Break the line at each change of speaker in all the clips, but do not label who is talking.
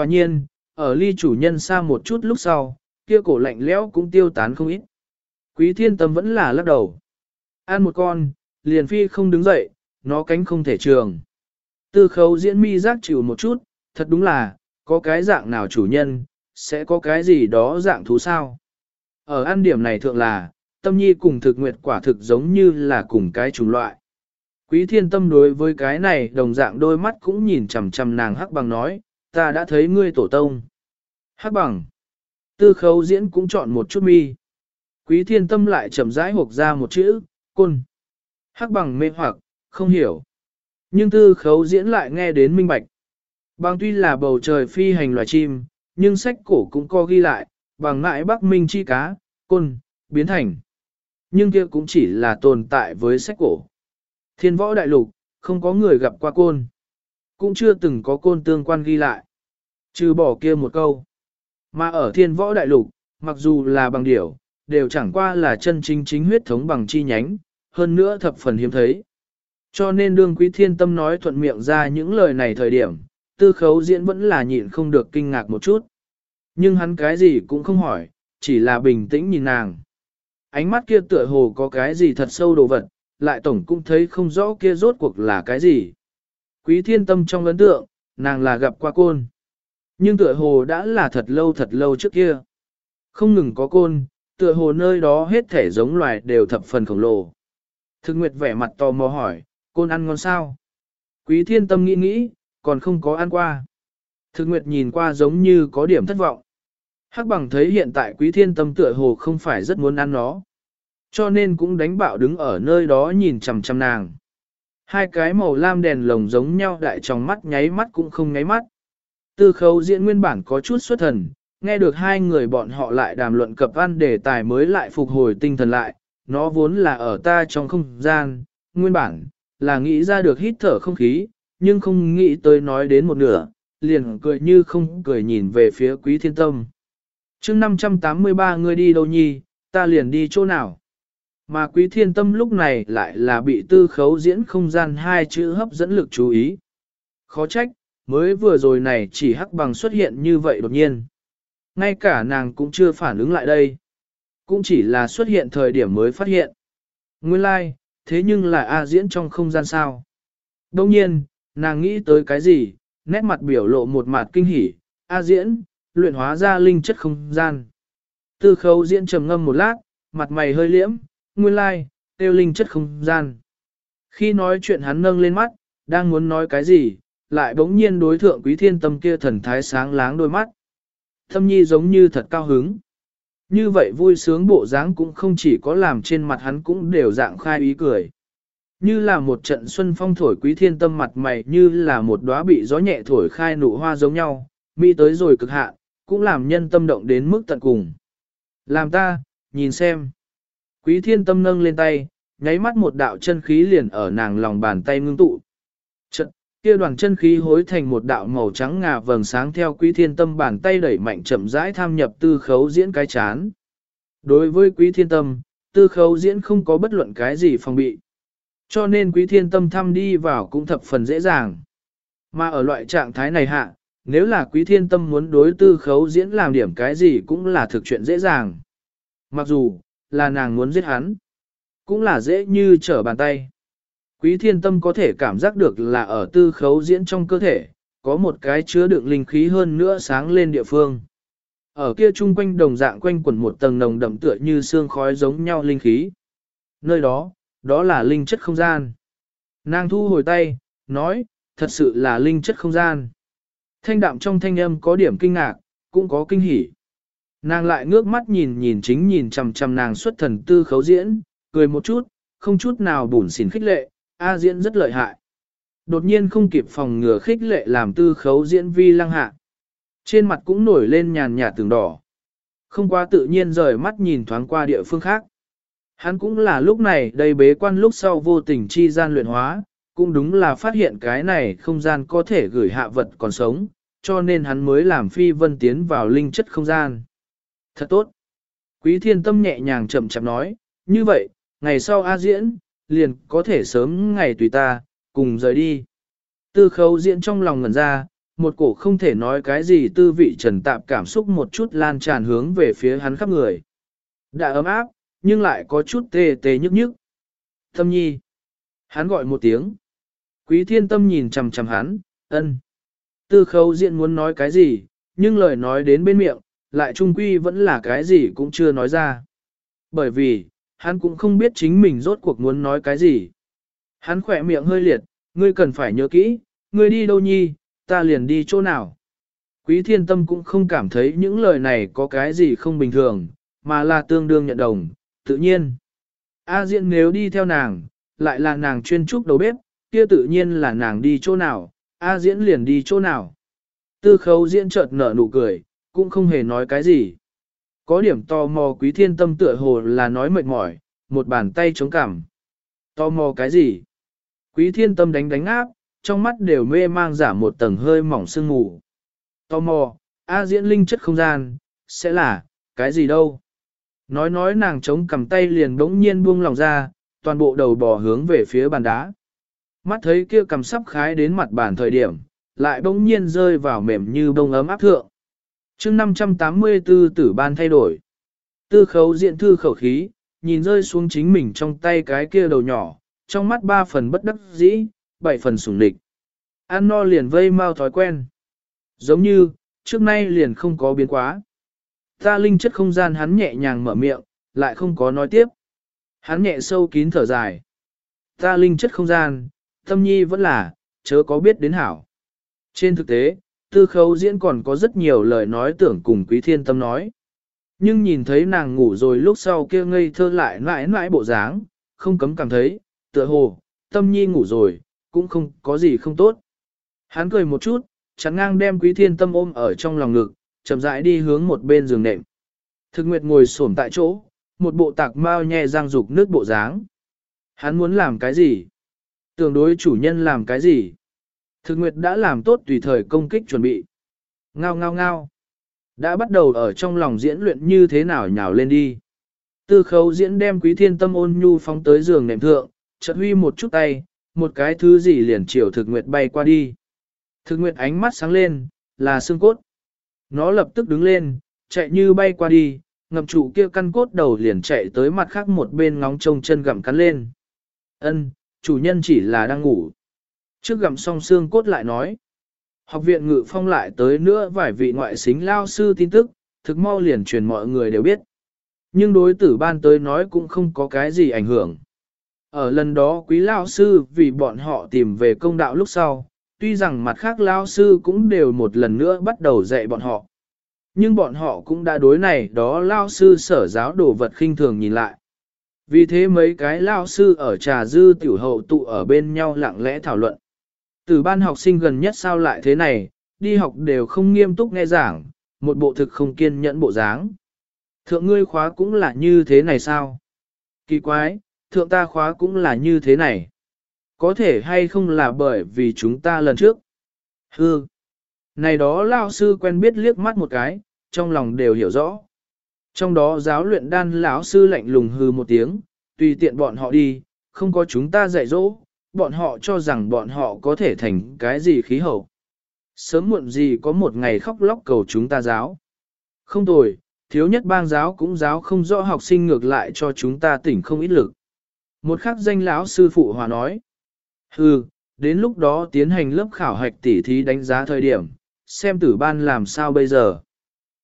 Quả nhiên, ở ly chủ nhân xa một chút lúc sau, kia cổ lạnh lẽo cũng tiêu tán không ít. Quý thiên tâm vẫn là lắc đầu. Ăn một con, liền phi không đứng dậy, nó cánh không thể trường. Tư khấu diễn mi giác chịu một chút, thật đúng là, có cái dạng nào chủ nhân, sẽ có cái gì đó dạng thú sao. Ở ăn điểm này thượng là, tâm nhi cùng thực nguyệt quả thực giống như là cùng cái chủng loại. Quý thiên tâm đối với cái này đồng dạng đôi mắt cũng nhìn chằm chằm nàng hắc bằng nói, ta đã thấy ngươi tổ tông. Hắc bằng. Tư khấu diễn cũng chọn một chút mi. Quý thiên tâm lại chậm rãi hộp ra một chữ, côn. Hắc bằng mê hoặc, không hiểu. Nhưng tư khấu diễn lại nghe đến minh bạch. Bằng tuy là bầu trời phi hành loài chim, nhưng sách cổ cũng có ghi lại, bằng ngại bắc minh chi cá, côn, biến thành. Nhưng kia cũng chỉ là tồn tại với sách cổ. Thiên võ đại lục, không có người gặp qua côn. Cũng chưa từng có côn tương quan ghi lại. Trừ bỏ kia một câu. Mà ở thiên võ đại lục, mặc dù là bằng điểu, đều chẳng qua là chân chính chính huyết thống bằng chi nhánh, hơn nữa thập phần hiếm thấy. Cho nên đương quý thiên tâm nói thuận miệng ra những lời này thời điểm, tư khấu diễn vẫn là nhịn không được kinh ngạc một chút. Nhưng hắn cái gì cũng không hỏi, chỉ là bình tĩnh nhìn nàng. Ánh mắt kia tựa hồ có cái gì thật sâu đồ vật, lại tổng cũng thấy không rõ kia rốt cuộc là cái gì. Quý thiên tâm trong ấn tượng, nàng là gặp qua côn. Nhưng tựa hồ đã là thật lâu thật lâu trước kia. Không ngừng có côn, tựa hồ nơi đó hết thể giống loài đều thập phần khổng lồ. Thực nguyệt vẻ mặt tò mò hỏi, côn ăn ngon sao? Quý thiên tâm nghĩ nghĩ, còn không có ăn qua. Thực nguyệt nhìn qua giống như có điểm thất vọng. Hắc bằng thấy hiện tại quý thiên tâm tựa hồ không phải rất muốn ăn nó. Cho nên cũng đánh bạo đứng ở nơi đó nhìn chằm chằm nàng. Hai cái màu lam đèn lồng giống nhau đại trong mắt nháy mắt cũng không nháy mắt. Tư khấu diễn nguyên bản có chút xuất thần, nghe được hai người bọn họ lại đàm luận cập ăn đề tài mới lại phục hồi tinh thần lại, nó vốn là ở ta trong không gian, nguyên bản, là nghĩ ra được hít thở không khí, nhưng không nghĩ tới nói đến một nửa, liền cười như không cười nhìn về phía quý thiên tâm. chương 583 người đi đâu nhi, ta liền đi chỗ nào. Mà quý thiên tâm lúc này lại là bị tư khấu diễn không gian hai chữ hấp dẫn lực chú ý. Khó trách, mới vừa rồi này chỉ hắc bằng xuất hiện như vậy đột nhiên. Ngay cả nàng cũng chưa phản ứng lại đây. Cũng chỉ là xuất hiện thời điểm mới phát hiện. Nguyên lai, like, thế nhưng là A diễn trong không gian sao. Đông nhiên, nàng nghĩ tới cái gì, nét mặt biểu lộ một mặt kinh hỉ, A diễn, luyện hóa ra linh chất không gian. Tư khấu diễn trầm ngâm một lát, mặt mày hơi liễm, nguyên lai, like, tiêu linh chất không gian. Khi nói chuyện hắn nâng lên mắt, đang muốn nói cái gì, lại bỗng nhiên đối thượng quý thiên tâm kia thần thái sáng láng đôi mắt. Thâm nhi giống như thật cao hứng. Như vậy vui sướng bộ dáng cũng không chỉ có làm trên mặt hắn cũng đều dạng khai ý cười. Như là một trận xuân phong thổi quý thiên tâm mặt mày như là một đóa bị gió nhẹ thổi khai nụ hoa giống nhau, mỹ tới rồi cực hạn, cũng làm nhân tâm động đến mức tận cùng. Làm ta, nhìn xem. Quý thiên tâm nâng lên tay, nháy mắt một đạo chân khí liền ở nàng lòng bàn tay ngưng tụ. Trận, kia đoàn chân khí hối thành một đạo màu trắng ngà vầng sáng theo quý thiên tâm bàn tay đẩy mạnh chậm rãi tham nhập tư khấu diễn cái chán. Đối với quý thiên tâm, tư khấu diễn không có bất luận cái gì phòng bị. Cho nên quý thiên tâm thăm đi vào cũng thập phần dễ dàng. Mà ở loại trạng thái này hạ, nếu là quý thiên tâm muốn đối tư khấu diễn làm điểm cái gì cũng là thực chuyện dễ dàng. Mặc dù, là nàng muốn giết hắn, cũng là dễ như trở bàn tay. Quý thiên tâm có thể cảm giác được là ở tư khấu diễn trong cơ thể, có một cái chứa đựng linh khí hơn nữa sáng lên địa phương. Ở kia chung quanh đồng dạng quanh quẩn một tầng nồng đậm tựa như xương khói giống nhau linh khí. Nơi đó, đó là linh chất không gian. Nàng thu hồi tay, nói, thật sự là linh chất không gian. Thanh đạm trong thanh âm có điểm kinh ngạc, cũng có kinh hỉ. Nàng lại ngước mắt nhìn nhìn chính nhìn chằm chằm nàng xuất thần tư khấu diễn, cười một chút, không chút nào bùn xỉn khích lệ, A diễn rất lợi hại. Đột nhiên không kịp phòng ngừa khích lệ làm tư khấu diễn vi lăng hạ. Trên mặt cũng nổi lên nhàn nhạt tường đỏ. Không quá tự nhiên rời mắt nhìn thoáng qua địa phương khác. Hắn cũng là lúc này đầy bế quan lúc sau vô tình chi gian luyện hóa, cũng đúng là phát hiện cái này không gian có thể gửi hạ vật còn sống, cho nên hắn mới làm phi vân tiến vào linh chất không gian. Thật tốt. Quý thiên tâm nhẹ nhàng chậm chậm nói, như vậy, ngày sau A diễn, liền có thể sớm ngày tùy ta, cùng rời đi. Tư khấu diễn trong lòng ngẩn ra, một cổ không thể nói cái gì tư vị trần tạp cảm xúc một chút lan tràn hướng về phía hắn khắp người. Đã ấm áp, nhưng lại có chút tê tê nhức nhức. Tâm nhi. Hắn gọi một tiếng. Quý thiên tâm nhìn chằm chằm hắn, ân. Tư khấu diện muốn nói cái gì, nhưng lời nói đến bên miệng, lại trung quy vẫn là cái gì cũng chưa nói ra. Bởi vì, hắn cũng không biết chính mình rốt cuộc muốn nói cái gì. Hắn khỏe miệng hơi liệt, ngươi cần phải nhớ kỹ, ngươi đi đâu nhi, ta liền đi chỗ nào. Quý thiên tâm cũng không cảm thấy những lời này có cái gì không bình thường, mà là tương đương nhận đồng, tự nhiên. A Diễn nếu đi theo nàng, lại là nàng chuyên trúc đầu bếp, kia tự nhiên là nàng đi chỗ nào, A Diễn liền đi chỗ nào. Tư khấu diễn chợt nở nụ cười, cũng không hề nói cái gì. Có điểm tò mò quý thiên tâm tựa hồ là nói mệt mỏi, một bàn tay chống cằm. Tò mò cái gì? Quý thiên tâm đánh đánh áp, trong mắt đều mê mang giả một tầng hơi mỏng sương ngủ Tò mò, A diễn linh chất không gian, sẽ là, cái gì đâu? Nói nói nàng chống cầm tay liền bỗng nhiên buông lòng ra, toàn bộ đầu bò hướng về phía bàn đá. Mắt thấy kia cầm sắp khái đến mặt bàn thời điểm, lại bỗng nhiên rơi vào mềm như bông ấm áp thượng chương 584 tử ban thay đổi. Tư khấu diện thư khẩu khí, nhìn rơi xuống chính mình trong tay cái kia đầu nhỏ, trong mắt ba phần bất đắc dĩ, bảy phần sủng địch. an no liền vây mau thói quen. Giống như, trước nay liền không có biến quá. Ta linh chất không gian hắn nhẹ nhàng mở miệng, lại không có nói tiếp. Hắn nhẹ sâu kín thở dài. Ta linh chất không gian, tâm nhi vẫn là, chớ có biết đến hảo. Trên thực tế, tư khấu diễn còn có rất nhiều lời nói tưởng cùng quý thiên tâm nói. Nhưng nhìn thấy nàng ngủ rồi lúc sau kia ngây thơ lại mãi mãi bộ dáng, không cấm cảm thấy, tựa hồ, tâm nhi ngủ rồi, cũng không có gì không tốt. Hắn cười một chút, chắn ngang đem quý thiên tâm ôm ở trong lòng ngực, chậm rãi đi hướng một bên giường nệm. Thực nguyệt ngồi xổm tại chỗ, một bộ tạc mau nhẹ răng rục nước bộ dáng. Hắn muốn làm cái gì? Tưởng đối chủ nhân làm cái gì? Thực nguyệt đã làm tốt tùy thời công kích chuẩn bị. Ngao ngao ngao. Đã bắt đầu ở trong lòng diễn luyện như thế nào nhào lên đi. Tư khấu diễn đem quý thiên tâm ôn nhu phóng tới giường nệm thượng, chợt huy một chút tay, một cái thứ gì liền chiều thực nguyệt bay qua đi. Thực nguyệt ánh mắt sáng lên, là xương cốt. Nó lập tức đứng lên, chạy như bay qua đi, ngậm trụ kia căn cốt đầu liền chạy tới mặt khác một bên ngóng trông chân gặm cắn lên. Ân, chủ nhân chỉ là đang ngủ. Trước gặm xong xương cốt lại nói. Học viện ngự phong lại tới nữa vài vị ngoại xính lao sư tin tức, thực mau liền truyền mọi người đều biết. Nhưng đối tử ban tới nói cũng không có cái gì ảnh hưởng. Ở lần đó quý lao sư vì bọn họ tìm về công đạo lúc sau, tuy rằng mặt khác lao sư cũng đều một lần nữa bắt đầu dạy bọn họ. Nhưng bọn họ cũng đã đối này đó lao sư sở giáo đồ vật khinh thường nhìn lại. Vì thế mấy cái lao sư ở trà dư tiểu hậu tụ ở bên nhau lặng lẽ thảo luận. Từ ban học sinh gần nhất sao lại thế này, đi học đều không nghiêm túc nghe giảng, một bộ thực không kiên nhẫn bộ dáng. Thượng ngươi khóa cũng là như thế này sao? Kỳ quái, thượng ta khóa cũng là như thế này. Có thể hay không là bởi vì chúng ta lần trước. Hư. Này đó lao sư quen biết liếc mắt một cái, trong lòng đều hiểu rõ. Trong đó giáo luyện đan lão sư lạnh lùng hư một tiếng, tùy tiện bọn họ đi, không có chúng ta dạy dỗ, bọn họ cho rằng bọn họ có thể thành cái gì khí hậu. Sớm muộn gì có một ngày khóc lóc cầu chúng ta giáo. Không tồi, thiếu nhất bang giáo cũng giáo không rõ học sinh ngược lại cho chúng ta tỉnh không ít lực. Một khắc danh lão sư phụ hòa nói. Hừ, đến lúc đó tiến hành lớp khảo hạch tỉ thí đánh giá thời điểm, xem tử ban làm sao bây giờ.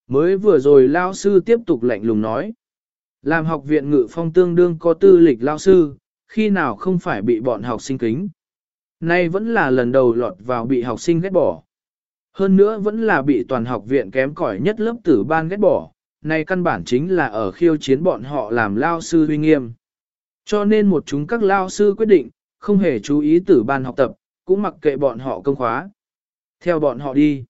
Mới vừa rồi lão sư tiếp tục lạnh lùng nói. Làm học viện ngự phong tương đương có tư lịch lão sư, khi nào không phải bị bọn học sinh kính. Nay vẫn là lần đầu lọt vào bị học sinh ghét bỏ. Hơn nữa vẫn là bị toàn học viện kém cỏi nhất lớp tử ban ghét bỏ, nay căn bản chính là ở khiêu chiến bọn họ làm lao sư huy nghiêm. Cho nên một chúng các lao sư quyết định, không hề chú ý tử ban học tập, cũng mặc kệ bọn họ công khóa. Theo bọn họ đi.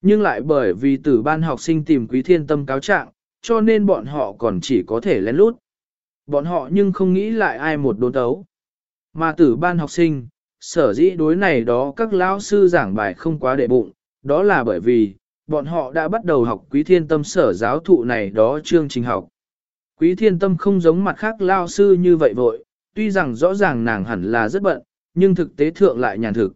Nhưng lại bởi vì tử ban học sinh tìm quý thiên tâm cáo trạng, cho nên bọn họ còn chỉ có thể lén lút. Bọn họ nhưng không nghĩ lại ai một đốn tấu. Mà tử ban học sinh, sở dĩ đối này đó các lão sư giảng bài không quá đệ bụng, đó là bởi vì, bọn họ đã bắt đầu học quý thiên tâm sở giáo thụ này đó chương trình học. Quý thiên tâm không giống mặt khác lao sư như vậy vội, tuy rằng rõ ràng nàng hẳn là rất bận, nhưng thực tế thượng lại nhàn thực.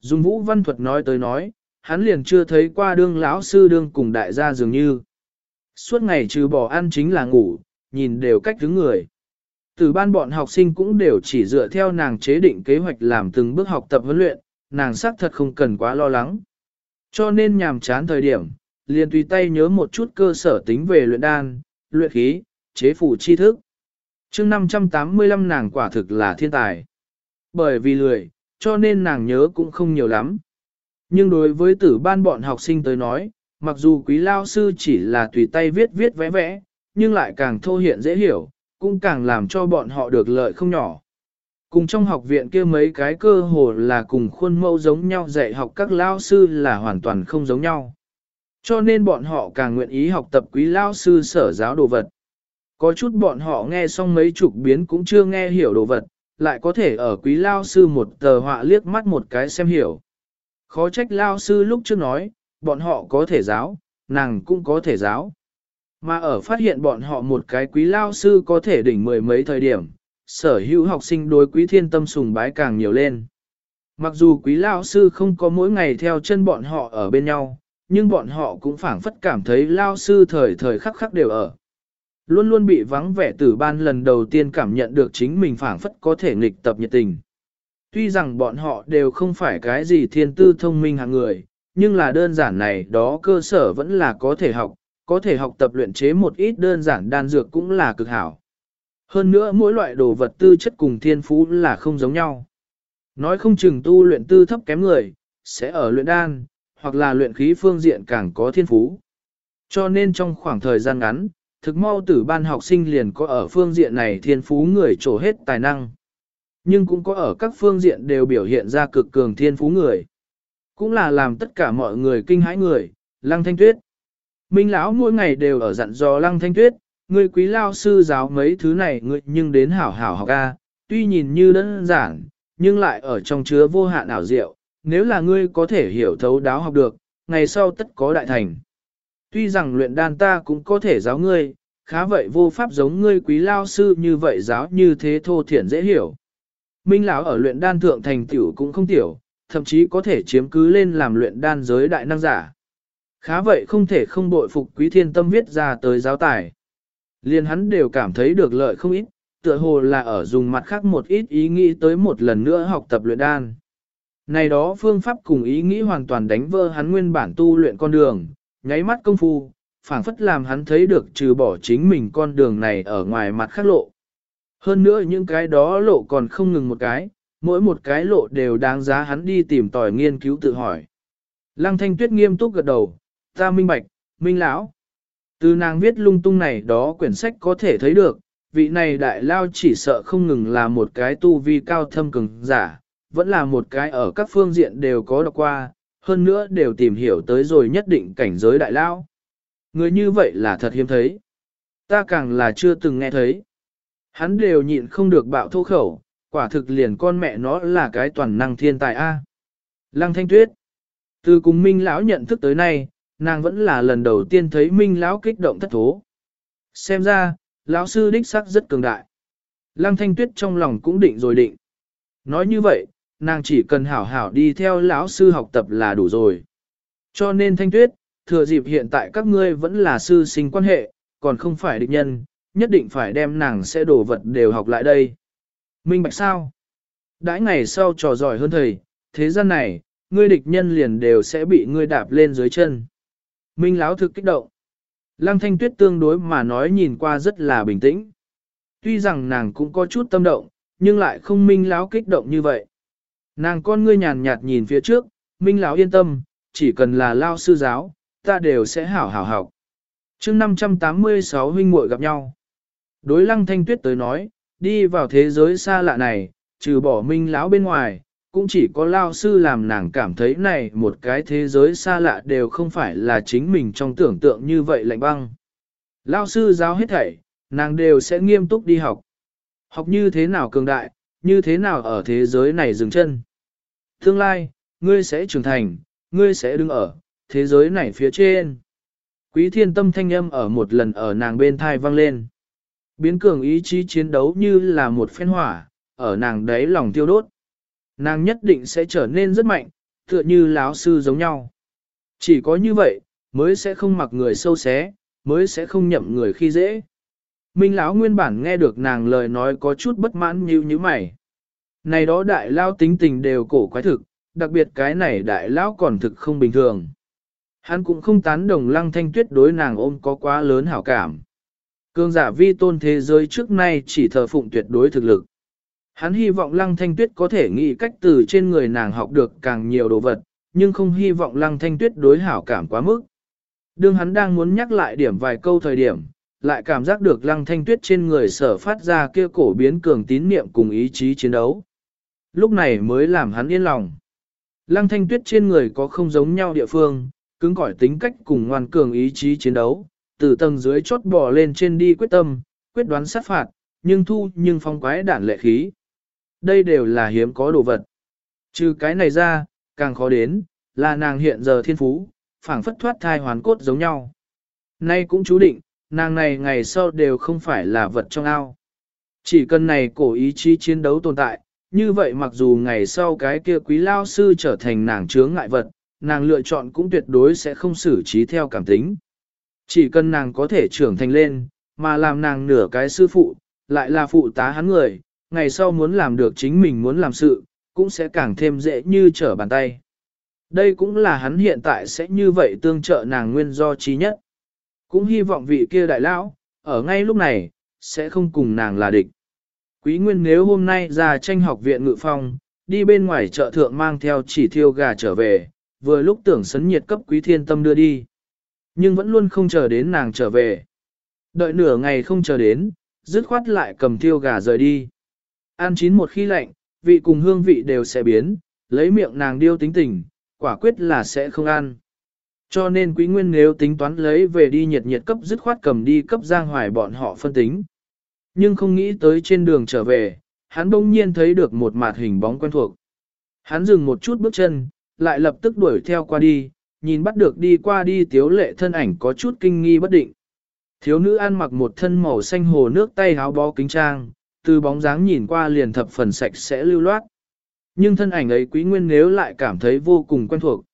Dùng vũ văn thuật nói tới nói, hắn liền chưa thấy qua đương lão sư đương cùng đại gia dường như. Suốt ngày trừ bỏ ăn chính là ngủ, nhìn đều cách đứng người. Từ ban bọn học sinh cũng đều chỉ dựa theo nàng chế định kế hoạch làm từng bước học tập huấn luyện, nàng xác thật không cần quá lo lắng. Cho nên nhàm chán thời điểm, liền tùy tay nhớ một chút cơ sở tính về luyện đan, luyện khí, chế phủ tri thức. chương 585 nàng quả thực là thiên tài. Bởi vì lười, cho nên nàng nhớ cũng không nhiều lắm. Nhưng đối với tử ban bọn học sinh tới nói, mặc dù quý lao sư chỉ là tùy tay viết viết vẽ vẽ, nhưng lại càng thô hiện dễ hiểu, cũng càng làm cho bọn họ được lợi không nhỏ. Cùng trong học viện kia mấy cái cơ hồ là cùng khuôn mẫu giống nhau dạy học các lao sư là hoàn toàn không giống nhau. Cho nên bọn họ càng nguyện ý học tập quý lao sư sở giáo đồ vật. Có chút bọn họ nghe xong mấy chục biến cũng chưa nghe hiểu đồ vật, lại có thể ở quý lao sư một tờ họa liếc mắt một cái xem hiểu. Khó trách lao sư lúc trước nói, bọn họ có thể giáo, nàng cũng có thể giáo. Mà ở phát hiện bọn họ một cái quý lao sư có thể đỉnh mười mấy thời điểm, sở hữu học sinh đối quý thiên tâm sùng bái càng nhiều lên. Mặc dù quý lao sư không có mỗi ngày theo chân bọn họ ở bên nhau, nhưng bọn họ cũng phảng phất cảm thấy lao sư thời thời khắc khắc đều ở. Luôn luôn bị vắng vẻ tử ban lần đầu tiên cảm nhận được chính mình phảng phất có thể nghịch tập nhiệt tình. Tuy rằng bọn họ đều không phải cái gì thiên tư thông minh hạng người, nhưng là đơn giản này đó cơ sở vẫn là có thể học, có thể học tập luyện chế một ít đơn giản đan dược cũng là cực hảo. Hơn nữa mỗi loại đồ vật tư chất cùng thiên phú là không giống nhau. Nói không chừng tu luyện tư thấp kém người, sẽ ở luyện đan, hoặc là luyện khí phương diện càng có thiên phú. Cho nên trong khoảng thời gian ngắn, thực mau tử ban học sinh liền có ở phương diện này thiên phú người trổ hết tài năng. Nhưng cũng có ở các phương diện đều biểu hiện ra cực cường thiên phú người. Cũng là làm tất cả mọi người kinh hãi người, lăng thanh tuyết. Minh lão mỗi ngày đều ở dặn dò lăng thanh tuyết, người quý lao sư giáo mấy thứ này ngươi nhưng đến hảo hảo học a, tuy nhìn như đơn giản, nhưng lại ở trong chứa vô hạn ảo diệu, nếu là ngươi có thể hiểu thấu đáo học được, ngày sau tất có đại thành. Tuy rằng luyện đan ta cũng có thể giáo ngươi, khá vậy vô pháp giống ngươi quý lao sư như vậy giáo như thế thô thiển dễ hiểu. Minh lão ở luyện đan thượng thành tiểu cũng không tiểu, thậm chí có thể chiếm cứ lên làm luyện đan giới đại năng giả. Khá vậy không thể không bội phục quý thiên tâm viết ra tới giáo tài. Liên hắn đều cảm thấy được lợi không ít, tựa hồ là ở dùng mặt khác một ít ý nghĩ tới một lần nữa học tập luyện đan. Này đó phương pháp cùng ý nghĩ hoàn toàn đánh vỡ hắn nguyên bản tu luyện con đường, nháy mắt công phu, phảng phất làm hắn thấy được trừ bỏ chính mình con đường này ở ngoài mặt khác lộ. Hơn nữa những cái đó lộ còn không ngừng một cái, mỗi một cái lộ đều đáng giá hắn đi tìm tòi nghiên cứu tự hỏi. Lăng thanh tuyết nghiêm túc gật đầu, ta minh bạch, minh lão. Từ nàng viết lung tung này đó quyển sách có thể thấy được, vị này đại lao chỉ sợ không ngừng là một cái tu vi cao thâm cường giả, vẫn là một cái ở các phương diện đều có đọc qua, hơn nữa đều tìm hiểu tới rồi nhất định cảnh giới đại lao. Người như vậy là thật hiếm thấy. Ta càng là chưa từng nghe thấy. Hắn đều nhịn không được bạo thô khẩu, quả thực liền con mẹ nó là cái toàn năng thiên tài A. Lăng thanh tuyết. Từ cùng minh lão nhận thức tới nay, nàng vẫn là lần đầu tiên thấy minh lão kích động thất thố. Xem ra, lão sư đích sắc rất cường đại. Lăng thanh tuyết trong lòng cũng định rồi định. Nói như vậy, nàng chỉ cần hảo hảo đi theo lão sư học tập là đủ rồi. Cho nên thanh tuyết, thừa dịp hiện tại các ngươi vẫn là sư sinh quan hệ, còn không phải địch nhân, nhất định phải đem nàng sẽ đổ vật đều học lại đây. Minh bạch sao? Đãi ngày sau trò giỏi hơn thầy, thế gian này, ngươi địch nhân liền đều sẽ bị ngươi đạp lên dưới chân. Minh láo thực kích động. Lăng thanh tuyết tương đối mà nói nhìn qua rất là bình tĩnh. Tuy rằng nàng cũng có chút tâm động, nhưng lại không minh láo kích động như vậy. Nàng con ngươi nhàn nhạt nhìn phía trước, minh láo yên tâm, chỉ cần là lao sư giáo, ta đều sẽ hảo hảo học. chương 586 huynh muội gặp nhau. Đối lăng thanh tuyết tới nói, đi vào thế giới xa lạ này, trừ bỏ minh lão bên ngoài, cũng chỉ có lao sư làm nàng cảm thấy này một cái thế giới xa lạ đều không phải là chính mình trong tưởng tượng như vậy lạnh băng. Lao sư giáo hết thảy, nàng đều sẽ nghiêm túc đi học. Học như thế nào cường đại, như thế nào ở thế giới này dừng chân. Tương lai, ngươi sẽ trưởng thành, ngươi sẽ đứng ở thế giới này phía trên. Quý thiên tâm thanh âm ở một lần ở nàng bên thai vang lên. Biến cường ý chí chiến đấu như là một phen hỏa, ở nàng đấy lòng tiêu đốt. Nàng nhất định sẽ trở nên rất mạnh, tựa như lão sư giống nhau. Chỉ có như vậy, mới sẽ không mặc người sâu xé, mới sẽ không nhậm người khi dễ. Minh lão nguyên bản nghe được nàng lời nói có chút bất mãn như như mày. Này đó đại lao tính tình đều cổ quái thực, đặc biệt cái này đại lão còn thực không bình thường. Hắn cũng không tán đồng lăng thanh tuyết đối nàng ôm có quá lớn hảo cảm. Cương giả vi tôn thế giới trước nay chỉ thờ phụng tuyệt đối thực lực. Hắn hy vọng lăng thanh tuyết có thể nghĩ cách từ trên người nàng học được càng nhiều đồ vật, nhưng không hy vọng lăng thanh tuyết đối hảo cảm quá mức. Đương hắn đang muốn nhắc lại điểm vài câu thời điểm, lại cảm giác được lăng thanh tuyết trên người sở phát ra kia cổ biến cường tín niệm cùng ý chí chiến đấu. Lúc này mới làm hắn yên lòng. Lăng thanh tuyết trên người có không giống nhau địa phương, cứng cỏi tính cách cùng ngoan cường ý chí chiến đấu, từ tầng dưới chốt bò lên trên đi quyết tâm, quyết đoán sát phạt, nhưng thu nhưng phong quái đản lệ khí. Đây đều là hiếm có đồ vật. Trừ cái này ra, càng khó đến, là nàng hiện giờ thiên phú, phảng phất thoát thai hoàn cốt giống nhau. Nay cũng chú định, nàng này ngày sau đều không phải là vật trong ao. Chỉ cần này cổ ý chí chiến đấu tồn tại, như vậy mặc dù ngày sau cái kia quý lao sư trở thành nàng chướng ngại vật, nàng lựa chọn cũng tuyệt đối sẽ không xử trí theo cảm tính. Chỉ cần nàng có thể trưởng thành lên, mà làm nàng nửa cái sư phụ, lại là phụ tá hắn người, ngày sau muốn làm được chính mình muốn làm sự, cũng sẽ càng thêm dễ như trở bàn tay. Đây cũng là hắn hiện tại sẽ như vậy tương trợ nàng nguyên do trí nhất. Cũng hy vọng vị kia đại lão, ở ngay lúc này, sẽ không cùng nàng là địch. Quý Nguyên nếu hôm nay ra tranh học viện ngự phong, đi bên ngoài chợ thượng mang theo chỉ thiêu gà trở về, vừa lúc tưởng sấn nhiệt cấp quý thiên tâm đưa đi. Nhưng vẫn luôn không chờ đến nàng trở về. Đợi nửa ngày không chờ đến, dứt khoát lại cầm thiêu gà rời đi. Ăn chín một khi lạnh, vị cùng hương vị đều sẽ biến, lấy miệng nàng điêu tính tình, quả quyết là sẽ không ăn. Cho nên quý nguyên nếu tính toán lấy về đi nhiệt nhiệt cấp dứt khoát cầm đi cấp giang hoài bọn họ phân tính. Nhưng không nghĩ tới trên đường trở về, hắn bỗng nhiên thấy được một mặt hình bóng quen thuộc. Hắn dừng một chút bước chân, lại lập tức đuổi theo qua đi, nhìn bắt được đi qua đi tiếu lệ thân ảnh có chút kinh nghi bất định. Thiếu nữ ăn mặc một thân màu xanh hồ nước tay háo bó kính trang, từ bóng dáng nhìn qua liền thập phần sạch sẽ lưu loát. Nhưng thân ảnh ấy quý nguyên nếu lại cảm thấy vô cùng quen thuộc.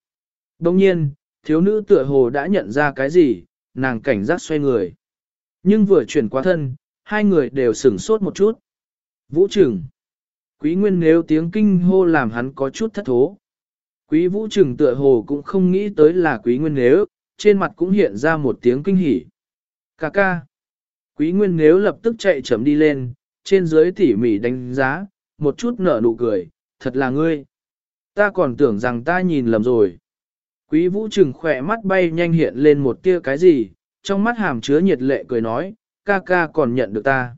Đồng nhiên, thiếu nữ tựa hồ đã nhận ra cái gì, nàng cảnh giác xoay người. Nhưng vừa chuyển qua thân, hai người đều sửng sốt một chút. Vũ trừng. Quý nguyên nếu tiếng kinh hô làm hắn có chút thất thố. Quý vũ trừng tựa hồ cũng không nghĩ tới là quý nguyên nếu, trên mặt cũng hiện ra một tiếng kinh hỉ. Cà ca. Quý nguyên nếu lập tức chạy chậm đi lên, trên dưới tỉ mỉ đánh giá, một chút nở nụ cười, thật là ngươi. Ta còn tưởng rằng ta nhìn lầm rồi. Quý vũ trừng khỏe mắt bay nhanh hiện lên một tia cái gì, trong mắt hàm chứa nhiệt lệ cười nói, ca ca còn nhận được ta.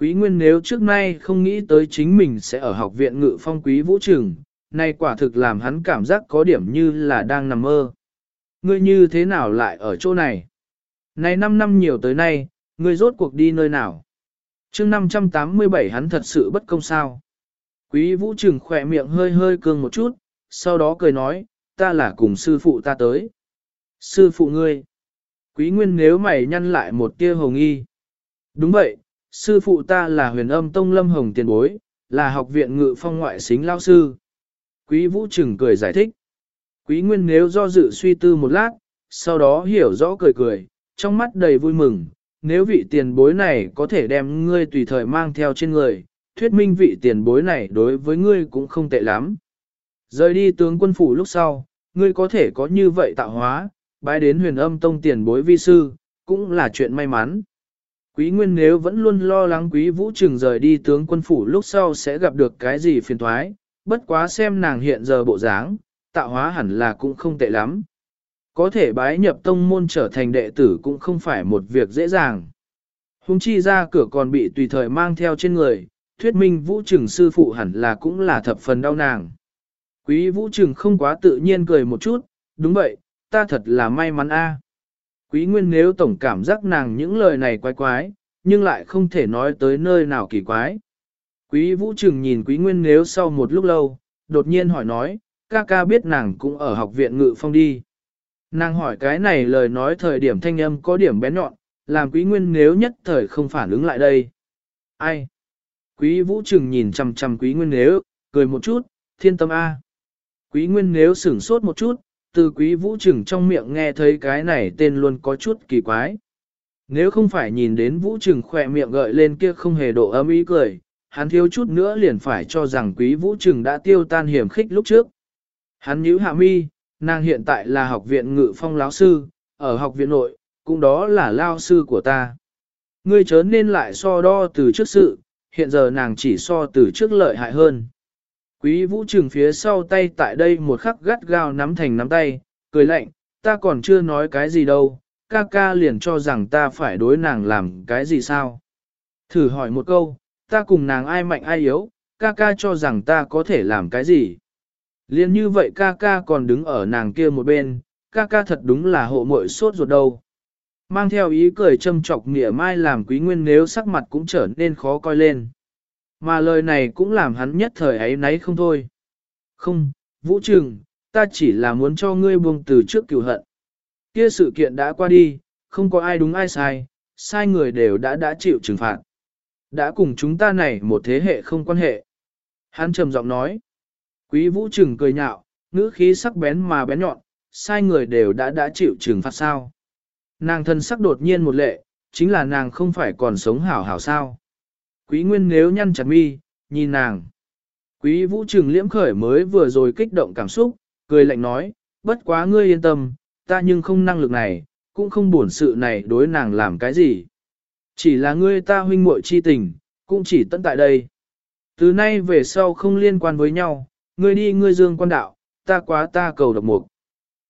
Quý nguyên nếu trước nay không nghĩ tới chính mình sẽ ở học viện ngự phong quý vũ trừng, nay quả thực làm hắn cảm giác có điểm như là đang nằm mơ. Ngươi như thế nào lại ở chỗ này? Này 5 năm nhiều tới nay, ngươi rốt cuộc đi nơi nào? Chương 587 hắn thật sự bất công sao. Quý vũ trừng khỏe miệng hơi hơi cương một chút, sau đó cười nói, ta là cùng sư phụ ta tới. Sư phụ ngươi. Quý nguyên nếu mày nhăn lại một tia hồng y. Đúng vậy, sư phụ ta là huyền âm tông lâm hồng tiền bối, là học viện ngự phong ngoại xính lao sư. Quý vũ trừng cười giải thích. Quý nguyên nếu do dự suy tư một lát, sau đó hiểu rõ cười cười, trong mắt đầy vui mừng, nếu vị tiền bối này có thể đem ngươi tùy thời mang theo trên người, thuyết minh vị tiền bối này đối với ngươi cũng không tệ lắm. Rời đi tướng quân phủ lúc sau, ngươi có thể có như vậy tạo hóa, bái đến huyền âm tông tiền bối vi sư, cũng là chuyện may mắn. Quý Nguyên nếu vẫn luôn lo lắng Quý Vũ Trừng rời đi tướng quân phủ lúc sau sẽ gặp được cái gì phiền thoái, bất quá xem nàng hiện giờ bộ dáng, tạo hóa hẳn là cũng không tệ lắm. Có thể bái nhập tông môn trở thành đệ tử cũng không phải một việc dễ dàng. Hùng chi ra cửa còn bị tùy thời mang theo trên người, thuyết minh vũ trừng sư phụ hẳn là cũng là thập phần đau nàng. Quý vũ trừng không quá tự nhiên cười một chút, đúng vậy, ta thật là may mắn a. Quý nguyên nếu tổng cảm giác nàng những lời này quái quái, nhưng lại không thể nói tới nơi nào kỳ quái. Quý vũ trừng nhìn quý nguyên nếu sau một lúc lâu, đột nhiên hỏi nói, ca ca biết nàng cũng ở học viện ngự phong đi. Nàng hỏi cái này lời nói thời điểm thanh âm có điểm bén nhọn, làm quý nguyên nếu nhất thời không phản ứng lại đây. Ai? Quý vũ trừng nhìn chằm chằm quý nguyên nếu, cười một chút, thiên tâm A. Quý nguyên nếu sửng sốt một chút, từ quý vũ trừng trong miệng nghe thấy cái này tên luôn có chút kỳ quái. Nếu không phải nhìn đến vũ trừng khỏe miệng gợi lên kia không hề độ ấm ý cười, hắn thiếu chút nữa liền phải cho rằng quý vũ trừng đã tiêu tan hiểm khích lúc trước. Hắn nhíu hạ mi, nàng hiện tại là học viện ngự phong lão sư, ở học viện nội, cũng đó là lao sư của ta. Ngươi chớ nên lại so đo từ trước sự, hiện giờ nàng chỉ so từ trước lợi hại hơn. Quý vũ trường phía sau tay tại đây một khắc gắt gao nắm thành nắm tay, cười lạnh, ta còn chưa nói cái gì đâu, ca ca liền cho rằng ta phải đối nàng làm cái gì sao. Thử hỏi một câu, ta cùng nàng ai mạnh ai yếu, ca ca cho rằng ta có thể làm cái gì. Liên như vậy ca ca còn đứng ở nàng kia một bên, ca ca thật đúng là hộ muội sốt ruột đâu. Mang theo ý cười châm chọc nghĩa mai làm quý nguyên nếu sắc mặt cũng trở nên khó coi lên. Mà lời này cũng làm hắn nhất thời ấy nấy không thôi. Không, Vũ Trừng, ta chỉ là muốn cho ngươi buông từ trước cửu hận. Kia sự kiện đã qua đi, không có ai đúng ai sai, sai người đều đã đã chịu trừng phạt. Đã cùng chúng ta này một thế hệ không quan hệ. Hắn trầm giọng nói. Quý Vũ Trừng cười nhạo, ngữ khí sắc bén mà bén nhọn, sai người đều đã đã chịu trừng phạt sao. Nàng thân sắc đột nhiên một lệ, chính là nàng không phải còn sống hảo hảo sao. Quý Nguyên nếu nhăn chặt mi, nhìn nàng. Quý Vũ Trừng liễm khởi mới vừa rồi kích động cảm xúc, cười lạnh nói, bất quá ngươi yên tâm, ta nhưng không năng lực này, cũng không buồn sự này đối nàng làm cái gì. Chỉ là ngươi ta huynh muội chi tình, cũng chỉ tận tại đây. Từ nay về sau không liên quan với nhau, ngươi đi ngươi dương quan đạo, ta quá ta cầu độc mục.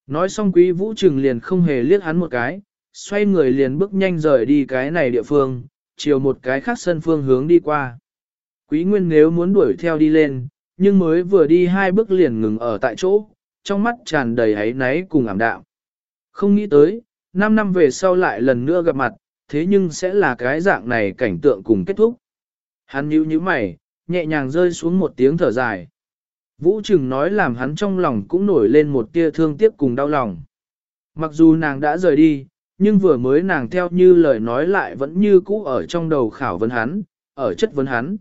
Nói xong quý vũ trừng liền không hề liếc hắn một cái, xoay người liền bước nhanh rời đi cái này địa phương, chiều một cái khác sân phương hướng đi qua. Quý Nguyên nếu muốn đuổi theo đi lên, nhưng mới vừa đi hai bước liền ngừng ở tại chỗ, trong mắt tràn đầy hấy náy cùng ảm đạm. Không nghĩ tới, 5 năm về sau lại lần nữa gặp mặt, thế nhưng sẽ là cái dạng này cảnh tượng cùng kết thúc. Hắn nhíu nhíu mày, nhẹ nhàng rơi xuống một tiếng thở dài. Vũ Trừng nói làm hắn trong lòng cũng nổi lên một tia thương tiếc cùng đau lòng. Mặc dù nàng đã rời đi, nhưng vừa mới nàng theo như lời nói lại vẫn như cũ ở trong đầu khảo vấn hắn, ở chất vấn hắn.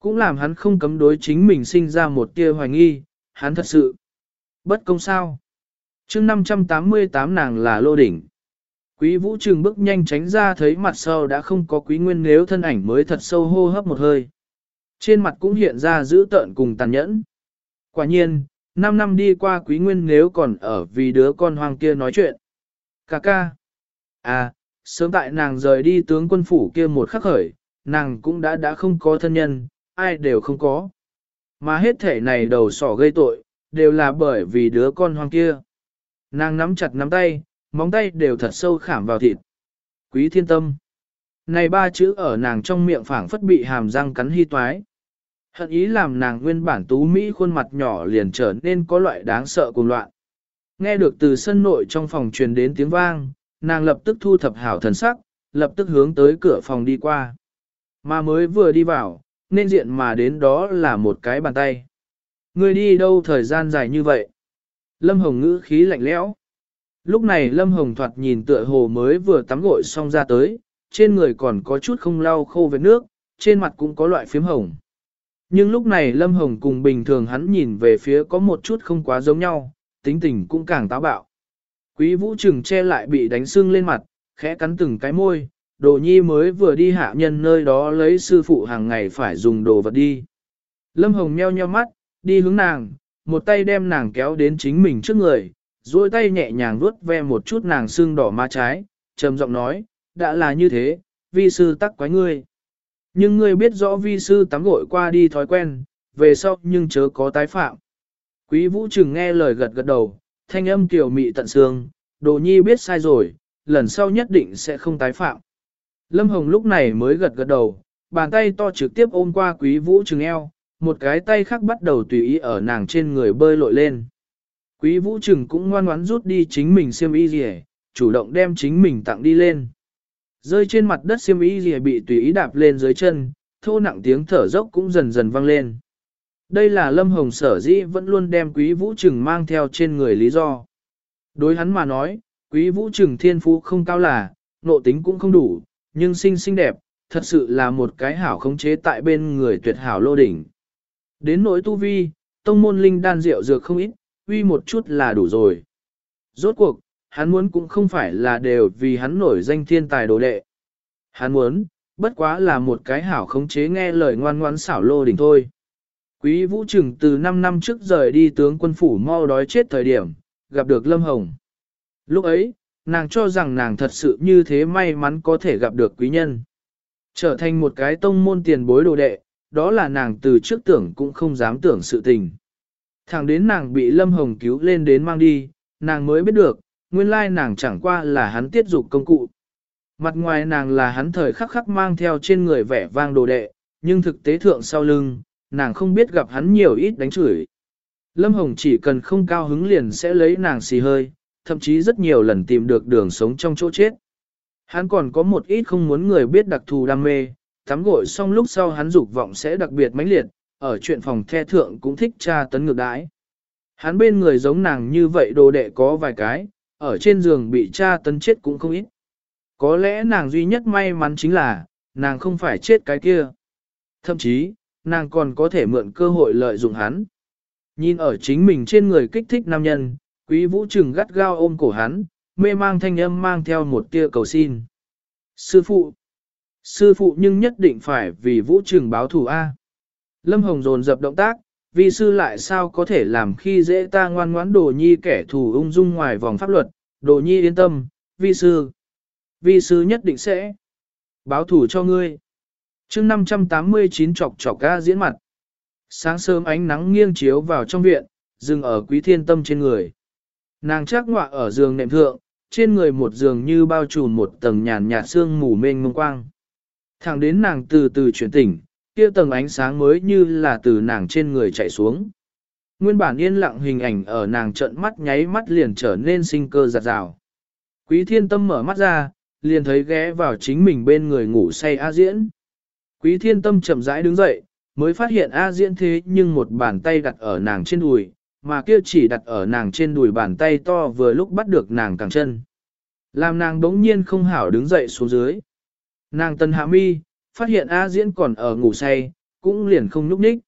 Cũng làm hắn không cấm đối chính mình sinh ra một tia hoài nghi, hắn thật sự bất công sao. chương 588 nàng là lô đỉnh. Quý vũ trừng bước nhanh tránh ra thấy mặt sau đã không có quý nguyên nếu thân ảnh mới thật sâu hô hấp một hơi. Trên mặt cũng hiện ra dữ tợn cùng tàn nhẫn. Quả nhiên, 5 năm đi qua quý nguyên nếu còn ở vì đứa con hoang kia nói chuyện. Cà ca. À, sớm tại nàng rời đi tướng quân phủ kia một khắc khởi, nàng cũng đã đã không có thân nhân, ai đều không có. Mà hết thể này đầu sỏ gây tội, đều là bởi vì đứa con hoang kia. Nàng nắm chặt nắm tay, móng tay đều thật sâu khảm vào thịt. Quý thiên tâm. Này ba chữ ở nàng trong miệng phảng phất bị hàm răng cắn hy toái. Hận ý làm nàng nguyên bản tú Mỹ khuôn mặt nhỏ liền trở nên có loại đáng sợ cùng loạn. Nghe được từ sân nội trong phòng truyền đến tiếng vang, nàng lập tức thu thập hảo thần sắc, lập tức hướng tới cửa phòng đi qua. Mà mới vừa đi vào, nên diện mà đến đó là một cái bàn tay. Người đi đâu thời gian dài như vậy? Lâm Hồng ngữ khí lạnh lẽo. Lúc này Lâm Hồng thoạt nhìn tựa hồ mới vừa tắm gội xong ra tới, trên người còn có chút không lau khô vết nước, trên mặt cũng có loại phím hồng. Nhưng lúc này Lâm Hồng cùng bình thường hắn nhìn về phía có một chút không quá giống nhau, tính tình cũng càng táo bạo. Quý vũ trừng che lại bị đánh sưng lên mặt, khẽ cắn từng cái môi, đồ nhi mới vừa đi hạ nhân nơi đó lấy sư phụ hàng ngày phải dùng đồ vật đi. Lâm Hồng nheo nheo mắt, đi hướng nàng, một tay đem nàng kéo đến chính mình trước người, duỗi tay nhẹ nhàng vuốt ve một chút nàng sưng đỏ má trái, trầm giọng nói, đã là như thế, vi sư tắc quái ngươi. Nhưng ngươi biết rõ vi sư tắm gội qua đi thói quen, về sau nhưng chớ có tái phạm. Quý vũ trừng nghe lời gật gật đầu, thanh âm kiều mị tận xương, đồ nhi biết sai rồi, lần sau nhất định sẽ không tái phạm. Lâm Hồng lúc này mới gật gật đầu, bàn tay to trực tiếp ôm qua quý vũ trừng eo, một cái tay khác bắt đầu tùy ý ở nàng trên người bơi lội lên. Quý vũ trừng cũng ngoan ngoãn rút đi chính mình xiêm y rỉ, chủ động đem chính mình tặng đi lên. Rơi trên mặt đất xiêm y gì bị tùy ý đạp lên dưới chân, thô nặng tiếng thở dốc cũng dần dần vang lên. Đây là Lâm Hồng sở dĩ vẫn luôn đem quý vũ trừng mang theo trên người lý do. Đối hắn mà nói, quý vũ trừng thiên phú không cao là, nộ tính cũng không đủ, nhưng xinh xinh đẹp, thật sự là một cái hảo khống chế tại bên người tuyệt hảo lô đỉnh. Đến nỗi tu vi, tông môn linh đan rượu dược không ít, uy một chút là đủ rồi. rốt cuộc, hắn muốn cũng không phải là đều vì hắn nổi danh thiên tài đồ đệ. Hắn muốn, bất quá là một cái hảo khống chế nghe lời ngoan ngoãn xảo lô đỉnh thôi. Quý vũ trừng từ 5 năm trước rời đi tướng quân phủ mau đói chết thời điểm, gặp được Lâm Hồng. Lúc ấy, nàng cho rằng nàng thật sự như thế may mắn có thể gặp được quý nhân. Trở thành một cái tông môn tiền bối đồ đệ, đó là nàng từ trước tưởng cũng không dám tưởng sự tình. Thẳng đến nàng bị Lâm Hồng cứu lên đến mang đi, nàng mới biết được, nguyên lai nàng chẳng qua là hắn tiết dục công cụ. Mặt ngoài nàng là hắn thời khắc khắc mang theo trên người vẻ vang đồ đệ, nhưng thực tế thượng sau lưng, nàng không biết gặp hắn nhiều ít đánh chửi. Lâm Hồng chỉ cần không cao hứng liền sẽ lấy nàng xì hơi, thậm chí rất nhiều lần tìm được đường sống trong chỗ chết. Hắn còn có một ít không muốn người biết đặc thù đam mê, tắm gội xong lúc sau hắn dục vọng sẽ đặc biệt mãnh liệt, ở chuyện phòng the thượng cũng thích tra tấn ngược đãi. Hắn bên người giống nàng như vậy đồ đệ có vài cái, ở trên giường bị cha tấn chết cũng không ít. Có lẽ nàng duy nhất may mắn chính là, nàng không phải chết cái kia. Thậm chí, nàng còn có thể mượn cơ hội lợi dụng hắn. Nhìn ở chính mình trên người kích thích nam nhân, quý vũ trừng gắt gao ôm cổ hắn, mê mang thanh âm mang theo một tia cầu xin. Sư phụ! Sư phụ nhưng nhất định phải vì vũ trừng báo thù A. Lâm Hồng dồn dập động tác, Vi sư lại sao có thể làm khi dễ ta ngoan ngoãn đồ nhi kẻ thù ung dung ngoài vòng pháp luật, đồ nhi yên tâm, vi sư. Vi sư nhất định sẽ báo thù cho ngươi. chương 589 chọc chọc ca diễn mặt. Sáng sớm ánh nắng nghiêng chiếu vào trong viện, dừng ở quý thiên tâm trên người. Nàng chắc ngọa ở giường nệm thượng, trên người một giường như bao trùm một tầng nhàn nhạt sương mù mênh mông quang. Thẳng đến nàng từ từ chuyển tỉnh, kia tầng ánh sáng mới như là từ nàng trên người chạy xuống. Nguyên bản yên lặng hình ảnh ở nàng trận mắt nháy mắt liền trở nên sinh cơ giặt rào. Quý thiên tâm mở mắt ra, liền thấy ghé vào chính mình bên người ngủ say A diễn. Quý thiên tâm chậm rãi đứng dậy, mới phát hiện A diễn thế nhưng một bàn tay đặt ở nàng trên đùi, mà kia chỉ đặt ở nàng trên đùi bàn tay to vừa lúc bắt được nàng càng chân. Làm nàng đống nhiên không hảo đứng dậy xuống dưới. Nàng tân hạ mi, phát hiện A diễn còn ở ngủ say, cũng liền không nhúc nhích.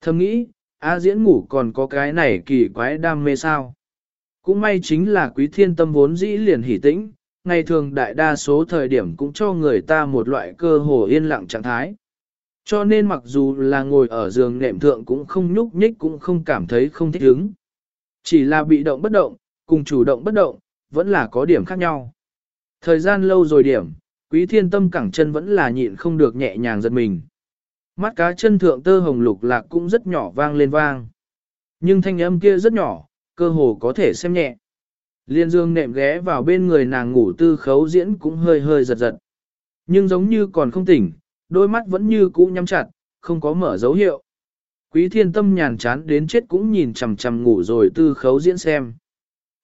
Thầm nghĩ, A diễn ngủ còn có cái này kỳ quái đam mê sao. Cũng may chính là quý thiên tâm vốn dĩ liền hỉ tĩnh, ngày thường đại đa số thời điểm cũng cho người ta một loại cơ hồ yên lặng trạng thái. Cho nên mặc dù là ngồi ở giường nệm thượng cũng không nhúc nhích cũng không cảm thấy không thích ứng. Chỉ là bị động bất động, cùng chủ động bất động, vẫn là có điểm khác nhau. Thời gian lâu rồi điểm, quý thiên tâm cẳng chân vẫn là nhịn không được nhẹ nhàng giật mình. Mắt cá chân thượng tơ hồng lục lạc cũng rất nhỏ vang lên vang. Nhưng thanh âm kia rất nhỏ, cơ hồ có thể xem nhẹ. Liên dương nệm ghé vào bên người nàng ngủ tư khấu diễn cũng hơi hơi giật giật. Nhưng giống như còn không tỉnh, đôi mắt vẫn như cũ nhắm chặt, không có mở dấu hiệu. Quý thiên tâm nhàn chán đến chết cũng nhìn chằm chằm ngủ rồi tư khấu diễn xem.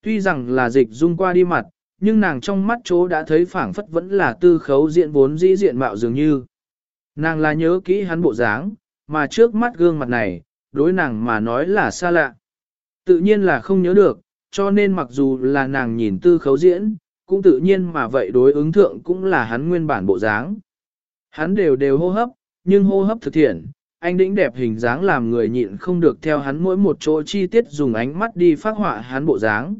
Tuy rằng là dịch dung qua đi mặt, nhưng nàng trong mắt chỗ đã thấy phảng phất vẫn là tư khấu diễn vốn dĩ diện mạo dường như. Nàng là nhớ kỹ hắn bộ dáng, mà trước mắt gương mặt này, đối nàng mà nói là xa lạ. Tự nhiên là không nhớ được, cho nên mặc dù là nàng nhìn tư khấu diễn, cũng tự nhiên mà vậy đối ứng thượng cũng là hắn nguyên bản bộ dáng. Hắn đều đều hô hấp, nhưng hô hấp thực thiện, anh đĩnh đẹp hình dáng làm người nhịn không được theo hắn mỗi một chỗ chi tiết dùng ánh mắt đi phát họa hắn bộ dáng.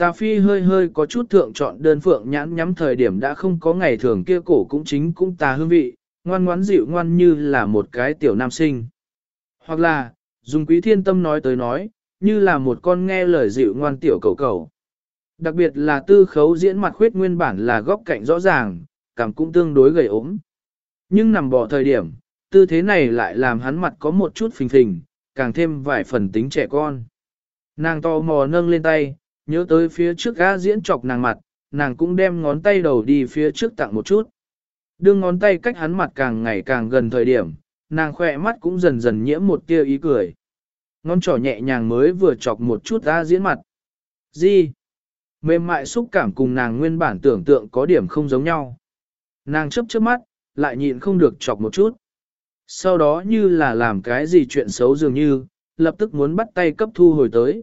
Tà phi hơi hơi có chút thượng chọn đơn phượng nhãn nhắm thời điểm đã không có ngày thường kia cổ cũng chính cũng tà hương vị, ngoan ngoãn dịu ngoan như là một cái tiểu nam sinh. Hoặc là, dùng quý thiên tâm nói tới nói, như là một con nghe lời dịu ngoan tiểu cầu cầu. Đặc biệt là tư khấu diễn mặt khuyết nguyên bản là góc cạnh rõ ràng, cảm cũng tương đối gầy ốm. Nhưng nằm bỏ thời điểm, tư thế này lại làm hắn mặt có một chút phình phình, càng thêm vài phần tính trẻ con. Nàng to mò nâng lên tay, nhớ tới phía trước gã diễn chọc nàng mặt, nàng cũng đem ngón tay đầu đi phía trước tặng một chút. Đương ngón tay cách hắn mặt càng ngày càng gần thời điểm, nàng khỏe mắt cũng dần dần nhiễm một tia ý cười. Ngón trỏ nhẹ nhàng mới vừa chọc một chút ra diễn mặt. Gì? Mềm mại xúc cảm cùng nàng nguyên bản tưởng tượng có điểm không giống nhau. Nàng chấp chớp mắt, lại nhịn không được chọc một chút. Sau đó như là làm cái gì chuyện xấu dường như, lập tức muốn bắt tay cấp thu hồi tới.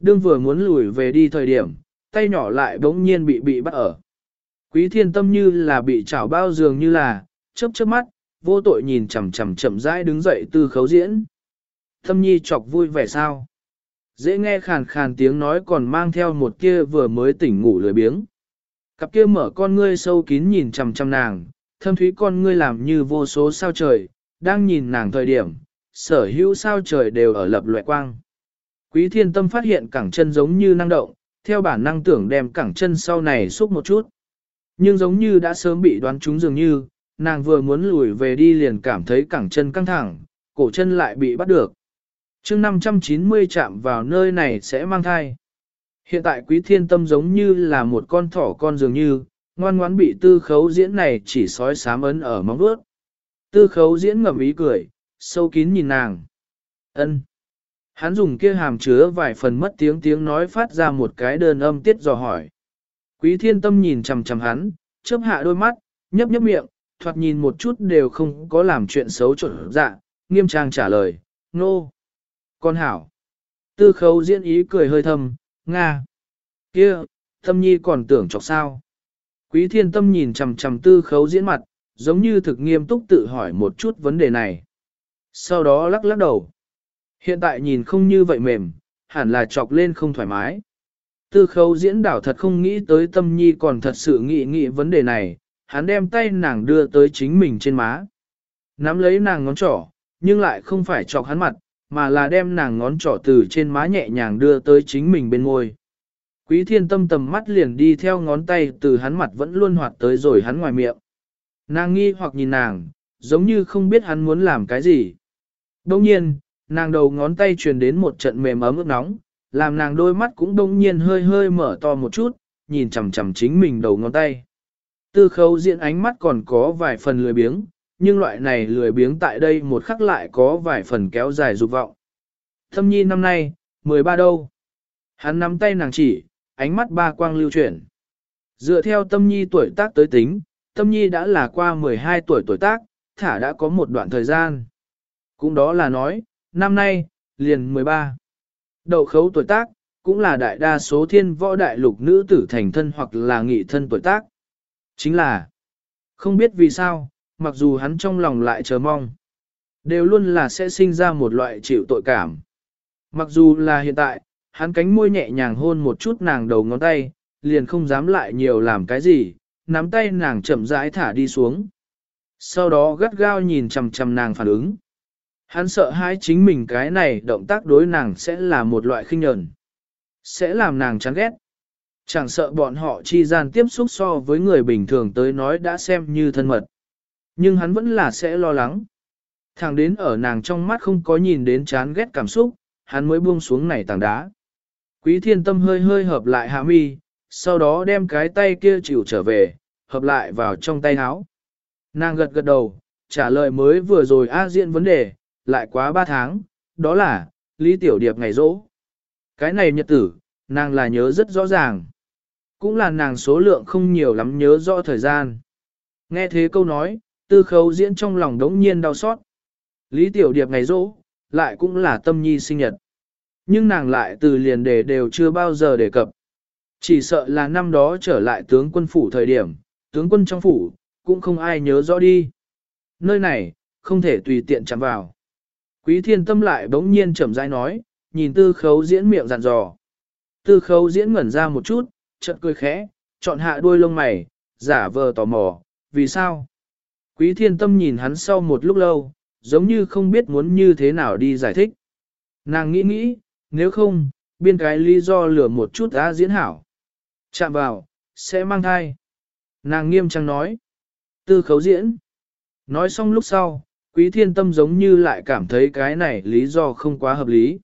Đương vừa muốn lùi về đi thời điểm, tay nhỏ lại bỗng nhiên bị bị bắt ở. Quý thiên tâm như là bị chảo bao dường như là, chớp chớp mắt, vô tội nhìn chằm chằm chậm rãi đứng dậy từ khấu diễn. Thâm nhi chọc vui vẻ sao? Dễ nghe khàn khàn tiếng nói còn mang theo một kia vừa mới tỉnh ngủ lười biếng. Cặp kia mở con ngươi sâu kín nhìn chằm chằm nàng, thâm thúy con ngươi làm như vô số sao trời, đang nhìn nàng thời điểm, sở hữu sao trời đều ở lập loại quang. Quý thiên tâm phát hiện cẳng chân giống như năng động, theo bản năng tưởng đem cẳng chân sau này xúc một chút. Nhưng giống như đã sớm bị đoán trúng dường như, nàng vừa muốn lùi về đi liền cảm thấy cẳng chân căng thẳng, cổ chân lại bị bắt được. chương 590 chạm vào nơi này sẽ mang thai. Hiện tại quý thiên tâm giống như là một con thỏ con dường như, ngoan ngoãn bị tư khấu diễn này chỉ sói sám ấn ở móng vuốt. Tư khấu diễn ngầm ý cười, sâu kín nhìn nàng. ân Hắn dùng kia hàm chứa vài phần mất tiếng tiếng nói phát ra một cái đơn âm tiết dò hỏi. Quý thiên tâm nhìn chằm chằm hắn, chớp hạ đôi mắt, nhấp nhấp miệng, thoạt nhìn một chút đều không có làm chuyện xấu trộn dạ, nghiêm trang trả lời, nô. No. Con hảo. Tư khấu diễn ý cười hơi thầm, Nga. kia, tâm nhi còn tưởng chọc sao. Quý thiên tâm nhìn chằm chằm tư khấu diễn mặt, giống như thực nghiêm túc tự hỏi một chút vấn đề này. Sau đó lắc lắc đầu. Hiện tại nhìn không như vậy mềm, hẳn là chọc lên không thoải mái. Tư khấu diễn đảo thật không nghĩ tới tâm nhi còn thật sự nghĩ nghĩ vấn đề này, hắn đem tay nàng đưa tới chính mình trên má. Nắm lấy nàng ngón trỏ, nhưng lại không phải chọc hắn mặt, mà là đem nàng ngón trỏ từ trên má nhẹ nhàng đưa tới chính mình bên môi. Quý thiên tâm tầm mắt liền đi theo ngón tay từ hắn mặt vẫn luôn hoạt tới rồi hắn ngoài miệng. Nàng nghi hoặc nhìn nàng, giống như không biết hắn muốn làm cái gì. Đồng nhiên, nàng đầu ngón tay truyền đến một trận mềm ấm ướt nóng, làm nàng đôi mắt cũng đông nhiên hơi hơi mở to một chút, nhìn chằm chằm chính mình đầu ngón tay. Tư khấu diện ánh mắt còn có vài phần lười biếng, nhưng loại này lười biếng tại đây một khắc lại có vài phần kéo dài dục vọng. Thâm nhi năm nay, 13 đâu. Hắn nắm tay nàng chỉ, ánh mắt ba quang lưu chuyển. Dựa theo tâm nhi tuổi tác tới tính, tâm nhi đã là qua 12 tuổi tuổi tác, thả đã có một đoạn thời gian. Cũng đó là nói, năm nay, liền 13. Đậu khấu tuổi tác, cũng là đại đa số thiên võ đại lục nữ tử thành thân hoặc là nghị thân tuổi tác. Chính là, không biết vì sao, mặc dù hắn trong lòng lại chờ mong, đều luôn là sẽ sinh ra một loại chịu tội cảm. Mặc dù là hiện tại, hắn cánh môi nhẹ nhàng hôn một chút nàng đầu ngón tay, liền không dám lại nhiều làm cái gì, nắm tay nàng chậm rãi thả đi xuống. Sau đó gắt gao nhìn chằm chằm nàng phản ứng. Hắn sợ hãi chính mình cái này động tác đối nàng sẽ là một loại khinh nhẫn, sẽ làm nàng chán ghét. Chẳng sợ bọn họ chi gian tiếp xúc so với người bình thường tới nói đã xem như thân mật. Nhưng hắn vẫn là sẽ lo lắng. Thẳng đến ở nàng trong mắt không có nhìn đến chán ghét cảm xúc, hắn mới buông xuống này tảng đá. Quý thiên tâm hơi hơi hợp lại hạ mi, sau đó đem cái tay kia chịu trở về, hợp lại vào trong tay áo. Nàng gật gật đầu, trả lời mới vừa rồi A diện vấn đề, lại quá 3 tháng, đó là, Lý Tiểu Điệp ngày rỗ. Cái này nhật tử, nàng là nhớ rất rõ ràng. Cũng là nàng số lượng không nhiều lắm nhớ rõ thời gian. Nghe thế câu nói, tư khấu diễn trong lòng đống nhiên đau xót. Lý Tiểu Điệp ngày rỗ, lại cũng là tâm nhi sinh nhật. Nhưng nàng lại từ liền đề đều chưa bao giờ đề cập. Chỉ sợ là năm đó trở lại tướng quân phủ thời điểm, tướng quân trong phủ, cũng không ai nhớ rõ đi. Nơi này, không thể tùy tiện chạm vào. Quý thiên tâm lại bỗng nhiên chậm rãi nói, nhìn tư khấu diễn miệng dặn dò. Tư khấu diễn ngẩn ra một chút, chợt cười khẽ, chọn hạ đuôi lông mày, giả vờ tò mò, vì sao? Quý thiên tâm nhìn hắn sau một lúc lâu, giống như không biết muốn như thế nào đi giải thích. Nàng nghĩ nghĩ, nếu không, biên cái lý do lửa một chút á diễn hảo. Chạm vào, sẽ mang thai. Nàng nghiêm trang nói. Tư khấu diễn. Nói xong lúc sau, quý thiên tâm giống như lại cảm thấy cái này lý do không quá hợp lý.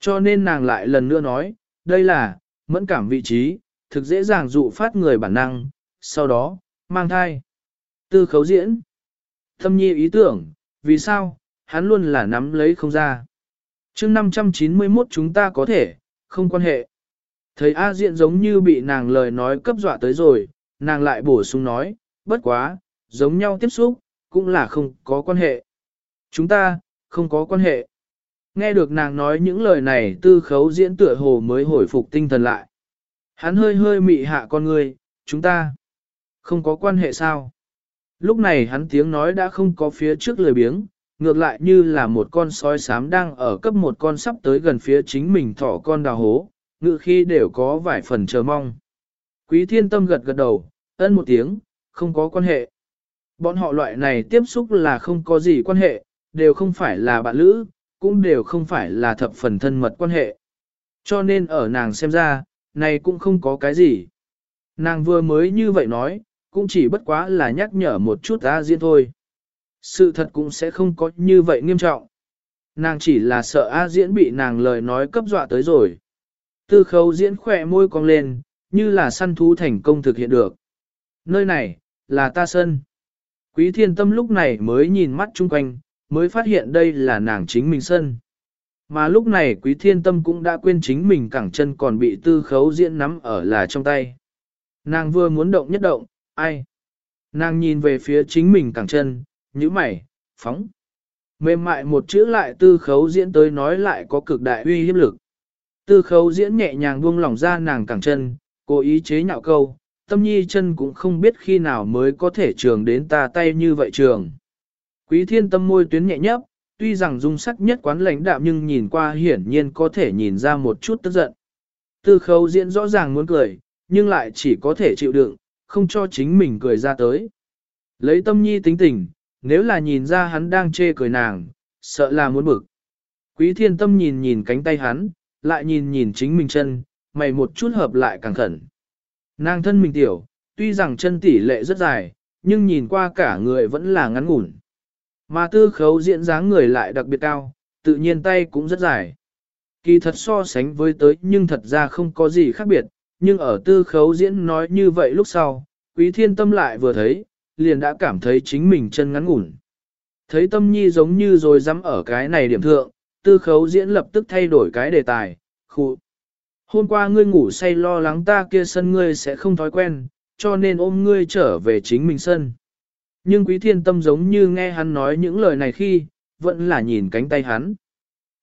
Cho nên nàng lại lần nữa nói, đây là, mẫn cảm vị trí, thực dễ dàng dụ phát người bản năng, sau đó, mang thai. Tư khấu diễn. Thâm nhi ý tưởng, vì sao, hắn luôn là nắm lấy không ra. chương 591 chúng ta có thể, không quan hệ. Thấy A diện giống như bị nàng lời nói cấp dọa tới rồi, nàng lại bổ sung nói, bất quá, giống nhau tiếp xúc, cũng là không có quan hệ. Chúng ta, không có quan hệ. Nghe được nàng nói những lời này tư khấu diễn tựa hồ mới hồi phục tinh thần lại. Hắn hơi hơi mị hạ con người, chúng ta không có quan hệ sao. Lúc này hắn tiếng nói đã không có phía trước lời biếng, ngược lại như là một con sói xám đang ở cấp một con sắp tới gần phía chính mình thỏ con đào hố, ngự khi đều có vài phần chờ mong. Quý thiên tâm gật gật đầu, ân một tiếng, không có quan hệ. Bọn họ loại này tiếp xúc là không có gì quan hệ, đều không phải là bạn lữ, cũng đều không phải là thập phần thân mật quan hệ. Cho nên ở nàng xem ra, này cũng không có cái gì. Nàng vừa mới như vậy nói, cũng chỉ bất quá là nhắc nhở một chút A Diễn thôi. Sự thật cũng sẽ không có như vậy nghiêm trọng. Nàng chỉ là sợ A Diễn bị nàng lời nói cấp dọa tới rồi. Tư khấu diễn khỏe môi cong lên, như là săn thú thành công thực hiện được. Nơi này, là ta sân. Quý thiên tâm lúc này mới nhìn mắt chung quanh, mới phát hiện đây là nàng chính mình sân. Mà lúc này quý thiên tâm cũng đã quên chính mình cẳng chân còn bị tư khấu diễn nắm ở là trong tay. Nàng vừa muốn động nhất động, ai? Nàng nhìn về phía chính mình cẳng chân, nhíu mày, phóng. Mềm mại một chữ lại tư khấu diễn tới nói lại có cực đại uy hiếp lực. Tư khấu diễn nhẹ nhàng buông lỏng ra nàng cẳng chân, cố ý chế nhạo câu, tâm nhi chân cũng không biết khi nào mới có thể trường đến ta tay như vậy trường. Quý thiên tâm môi tuyến nhẹ nhấp, tuy rằng dung sắc nhất quán lãnh đạm nhưng nhìn qua hiển nhiên có thể nhìn ra một chút tức giận. Tư khấu diễn rõ ràng muốn cười, nhưng lại chỉ có thể chịu đựng, không cho chính mình cười ra tới. Lấy tâm nhi tính tình, nếu là nhìn ra hắn đang chê cười nàng, sợ là muốn bực. Quý thiên tâm nhìn nhìn cánh tay hắn, lại nhìn nhìn chính mình chân, mày một chút hợp lại càng khẩn. Nàng thân mình tiểu, tuy rằng chân tỷ lệ rất dài, nhưng nhìn qua cả người vẫn là ngắn ngủn. Mà tư khấu diễn dáng người lại đặc biệt cao, tự nhiên tay cũng rất dài. Kỳ thật so sánh với tới nhưng thật ra không có gì khác biệt, nhưng ở tư khấu diễn nói như vậy lúc sau, quý thiên tâm lại vừa thấy, liền đã cảm thấy chính mình chân ngắn ngủn. Thấy tâm nhi giống như rồi dám ở cái này điểm thượng, tư khấu diễn lập tức thay đổi cái đề tài, khu. Hôm qua ngươi ngủ say lo lắng ta kia sân ngươi sẽ không thói quen, cho nên ôm ngươi trở về chính mình sân. Nhưng quý thiên tâm giống như nghe hắn nói những lời này khi, vẫn là nhìn cánh tay hắn.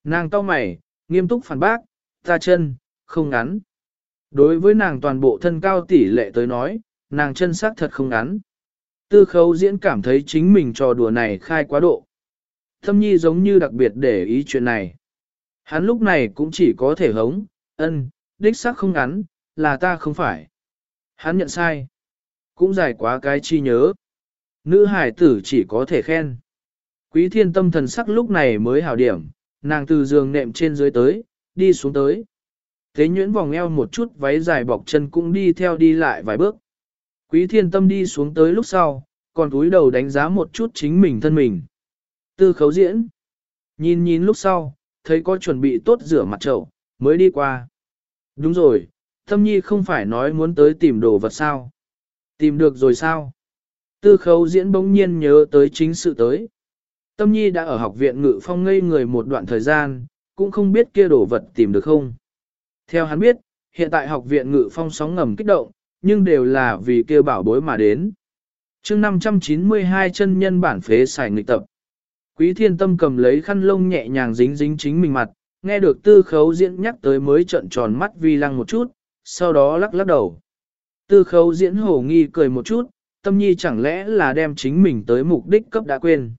Nàng cau mày, nghiêm túc phản bác, ta chân, không ngắn. Đối với nàng toàn bộ thân cao tỷ lệ tới nói, nàng chân xác thật không ngắn. Tư khấu diễn cảm thấy chính mình trò đùa này khai quá độ. Thâm nhi giống như đặc biệt để ý chuyện này. Hắn lúc này cũng chỉ có thể hống, ân, đích xác không ngắn, là ta không phải. Hắn nhận sai. Cũng dài quá cái chi nhớ. Nữ hải tử chỉ có thể khen. Quý thiên tâm thần sắc lúc này mới hảo điểm, nàng từ giường nệm trên dưới tới, đi xuống tới. Thế nhuyễn vòng eo một chút váy dài bọc chân cũng đi theo đi lại vài bước. Quý thiên tâm đi xuống tới lúc sau, còn túi đầu đánh giá một chút chính mình thân mình. Tư khấu diễn. Nhìn nhìn lúc sau, thấy có chuẩn bị tốt rửa mặt trậu, mới đi qua. Đúng rồi, tâm nhi không phải nói muốn tới tìm đồ vật sao. Tìm được rồi sao? Tư khấu diễn bỗng nhiên nhớ tới chính sự tới. Tâm nhi đã ở học viện ngự phong ngây người một đoạn thời gian, cũng không biết kia đồ vật tìm được không. Theo hắn biết, hiện tại học viện ngự phong sóng ngầm kích động, nhưng đều là vì kia bảo bối mà đến. chương 592 chân nhân bản phế xài nghịch tập. Quý thiên tâm cầm lấy khăn lông nhẹ nhàng dính dính chính mình mặt, nghe được tư khấu diễn nhắc tới mới trận tròn mắt vi lăng một chút, sau đó lắc lắc đầu. Tư khấu diễn hổ nghi cười một chút, tâm nhi chẳng lẽ là đem chính mình tới mục đích cấp đã quên.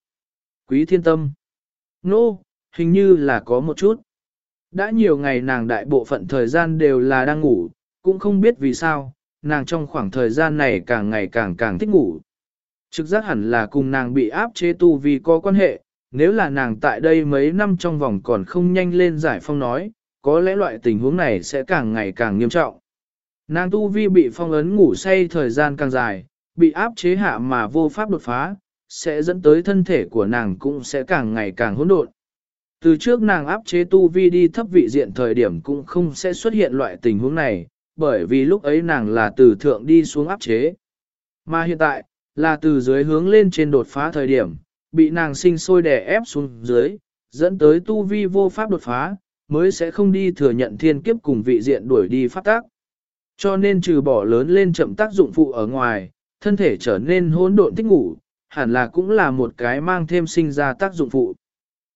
Quý thiên tâm. Nô, no, hình như là có một chút. Đã nhiều ngày nàng đại bộ phận thời gian đều là đang ngủ, cũng không biết vì sao, nàng trong khoảng thời gian này càng ngày càng càng thích ngủ. Trực giác hẳn là cùng nàng bị áp chế tu vì có quan hệ, nếu là nàng tại đây mấy năm trong vòng còn không nhanh lên giải phong nói, có lẽ loại tình huống này sẽ càng ngày càng nghiêm trọng. Nàng tu vi bị phong ấn ngủ say thời gian càng dài, bị áp chế hạ mà vô pháp đột phá, sẽ dẫn tới thân thể của nàng cũng sẽ càng ngày càng hỗn độn. Từ trước nàng áp chế tu vi đi thấp vị diện thời điểm cũng không sẽ xuất hiện loại tình huống này, bởi vì lúc ấy nàng là từ thượng đi xuống áp chế. Mà hiện tại, là từ dưới hướng lên trên đột phá thời điểm, bị nàng sinh sôi đè ép xuống dưới, dẫn tới tu vi vô pháp đột phá, mới sẽ không đi thừa nhận thiên kiếp cùng vị diện đuổi đi pháp tác. Cho nên trừ bỏ lớn lên chậm tác dụng phụ ở ngoài, thân thể trở nên hỗn độn thích ngủ, hẳn là cũng là một cái mang thêm sinh ra tác dụng phụ.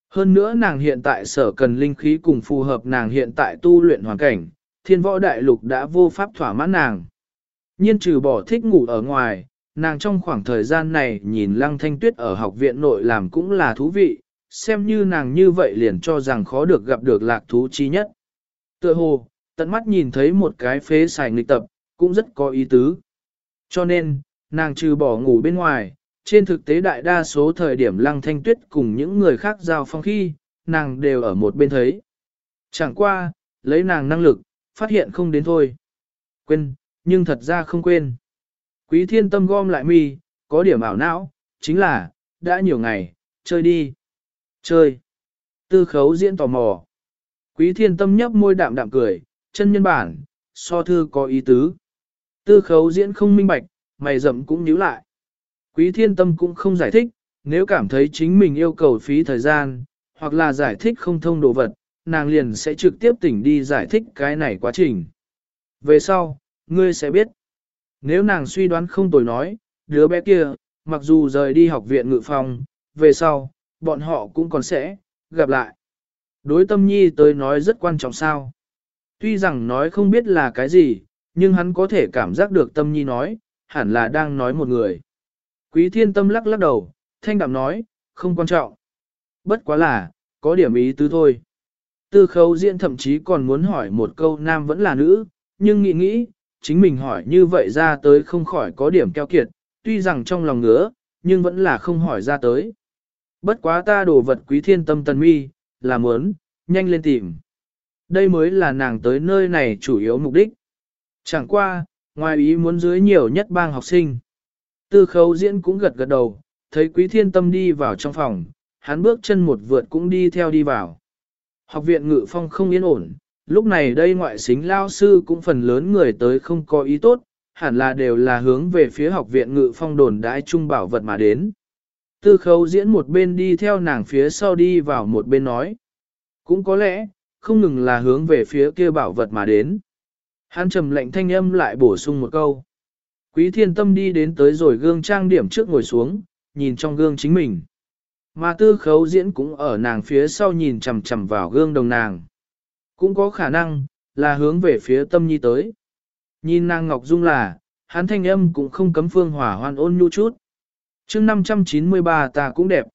Hơn nữa nàng hiện tại sở cần linh khí cùng phù hợp nàng hiện tại tu luyện hoàn cảnh, thiên võ đại lục đã vô pháp thỏa mãn nàng. Nhiên trừ bỏ thích ngủ ở ngoài, nàng trong khoảng thời gian này nhìn lăng thanh tuyết ở học viện nội làm cũng là thú vị, xem như nàng như vậy liền cho rằng khó được gặp được lạc thú chi nhất. Tựa hồ, tận mắt nhìn thấy một cái phế xài nghịch tập, cũng rất có ý tứ. Cho nên, nàng trừ bỏ ngủ bên ngoài, trên thực tế đại đa số thời điểm lăng thanh tuyết cùng những người khác giao phong khi, nàng đều ở một bên thấy. Chẳng qua, lấy nàng năng lực, phát hiện không đến thôi. Quên, nhưng thật ra không quên. Quý thiên tâm gom lại mi, có điểm ảo não, chính là, đã nhiều ngày, chơi đi. Chơi. Tư khấu diễn tò mò. Quý thiên tâm nhấp môi đạm đạm cười, chân nhân bản, so thư có ý tứ. Tư khấu diễn không minh bạch, mày rậm cũng nhíu lại. Quý thiên tâm cũng không giải thích, nếu cảm thấy chính mình yêu cầu phí thời gian, hoặc là giải thích không thông đồ vật, nàng liền sẽ trực tiếp tỉnh đi giải thích cái này quá trình. Về sau, ngươi sẽ biết. Nếu nàng suy đoán không tồi nói, đứa bé kia, mặc dù rời đi học viện ngự phòng, về sau, bọn họ cũng còn sẽ, gặp lại. Đối tâm nhi tới nói rất quan trọng sao. Tuy rằng nói không biết là cái gì, nhưng hắn có thể cảm giác được tâm nhi nói, hẳn là đang nói một người. Quý thiên tâm lắc lắc đầu, thanh đạm nói, không quan trọng. Bất quá là, có điểm ý tứ thôi. Tư khấu diễn thậm chí còn muốn hỏi một câu nam vẫn là nữ, nhưng nghĩ nghĩ, chính mình hỏi như vậy ra tới không khỏi có điểm keo kiệt, tuy rằng trong lòng ngứa, nhưng vẫn là không hỏi ra tới. Bất quá ta đồ vật quý thiên tâm tần mi, là muốn, nhanh lên tìm. Đây mới là nàng tới nơi này chủ yếu mục đích. Chẳng qua, ngoài ý muốn dưới nhiều nhất bang học sinh. Tư khấu diễn cũng gật gật đầu, thấy quý thiên tâm đi vào trong phòng, hắn bước chân một vượt cũng đi theo đi vào. Học viện ngự phong không yên ổn, lúc này đây ngoại xính lao sư cũng phần lớn người tới không có ý tốt, hẳn là đều là hướng về phía học viện ngự phong đồn đãi trung bảo vật mà đến. Tư khấu diễn một bên đi theo nàng phía sau đi vào một bên nói. Cũng có lẽ, không ngừng là hướng về phía kia bảo vật mà đến. Hắn trầm lệnh thanh âm lại bổ sung một câu. Quý thiên tâm đi đến tới rồi gương trang điểm trước ngồi xuống, nhìn trong gương chính mình. Mà tư khấu diễn cũng ở nàng phía sau nhìn chằm chằm vào gương đồng nàng. Cũng có khả năng, là hướng về phía tâm nhi tới. Nhìn nàng Ngọc Dung là, hắn thanh âm cũng không cấm phương hỏa hoan ôn nhu chút. chương 593 ta cũng đẹp.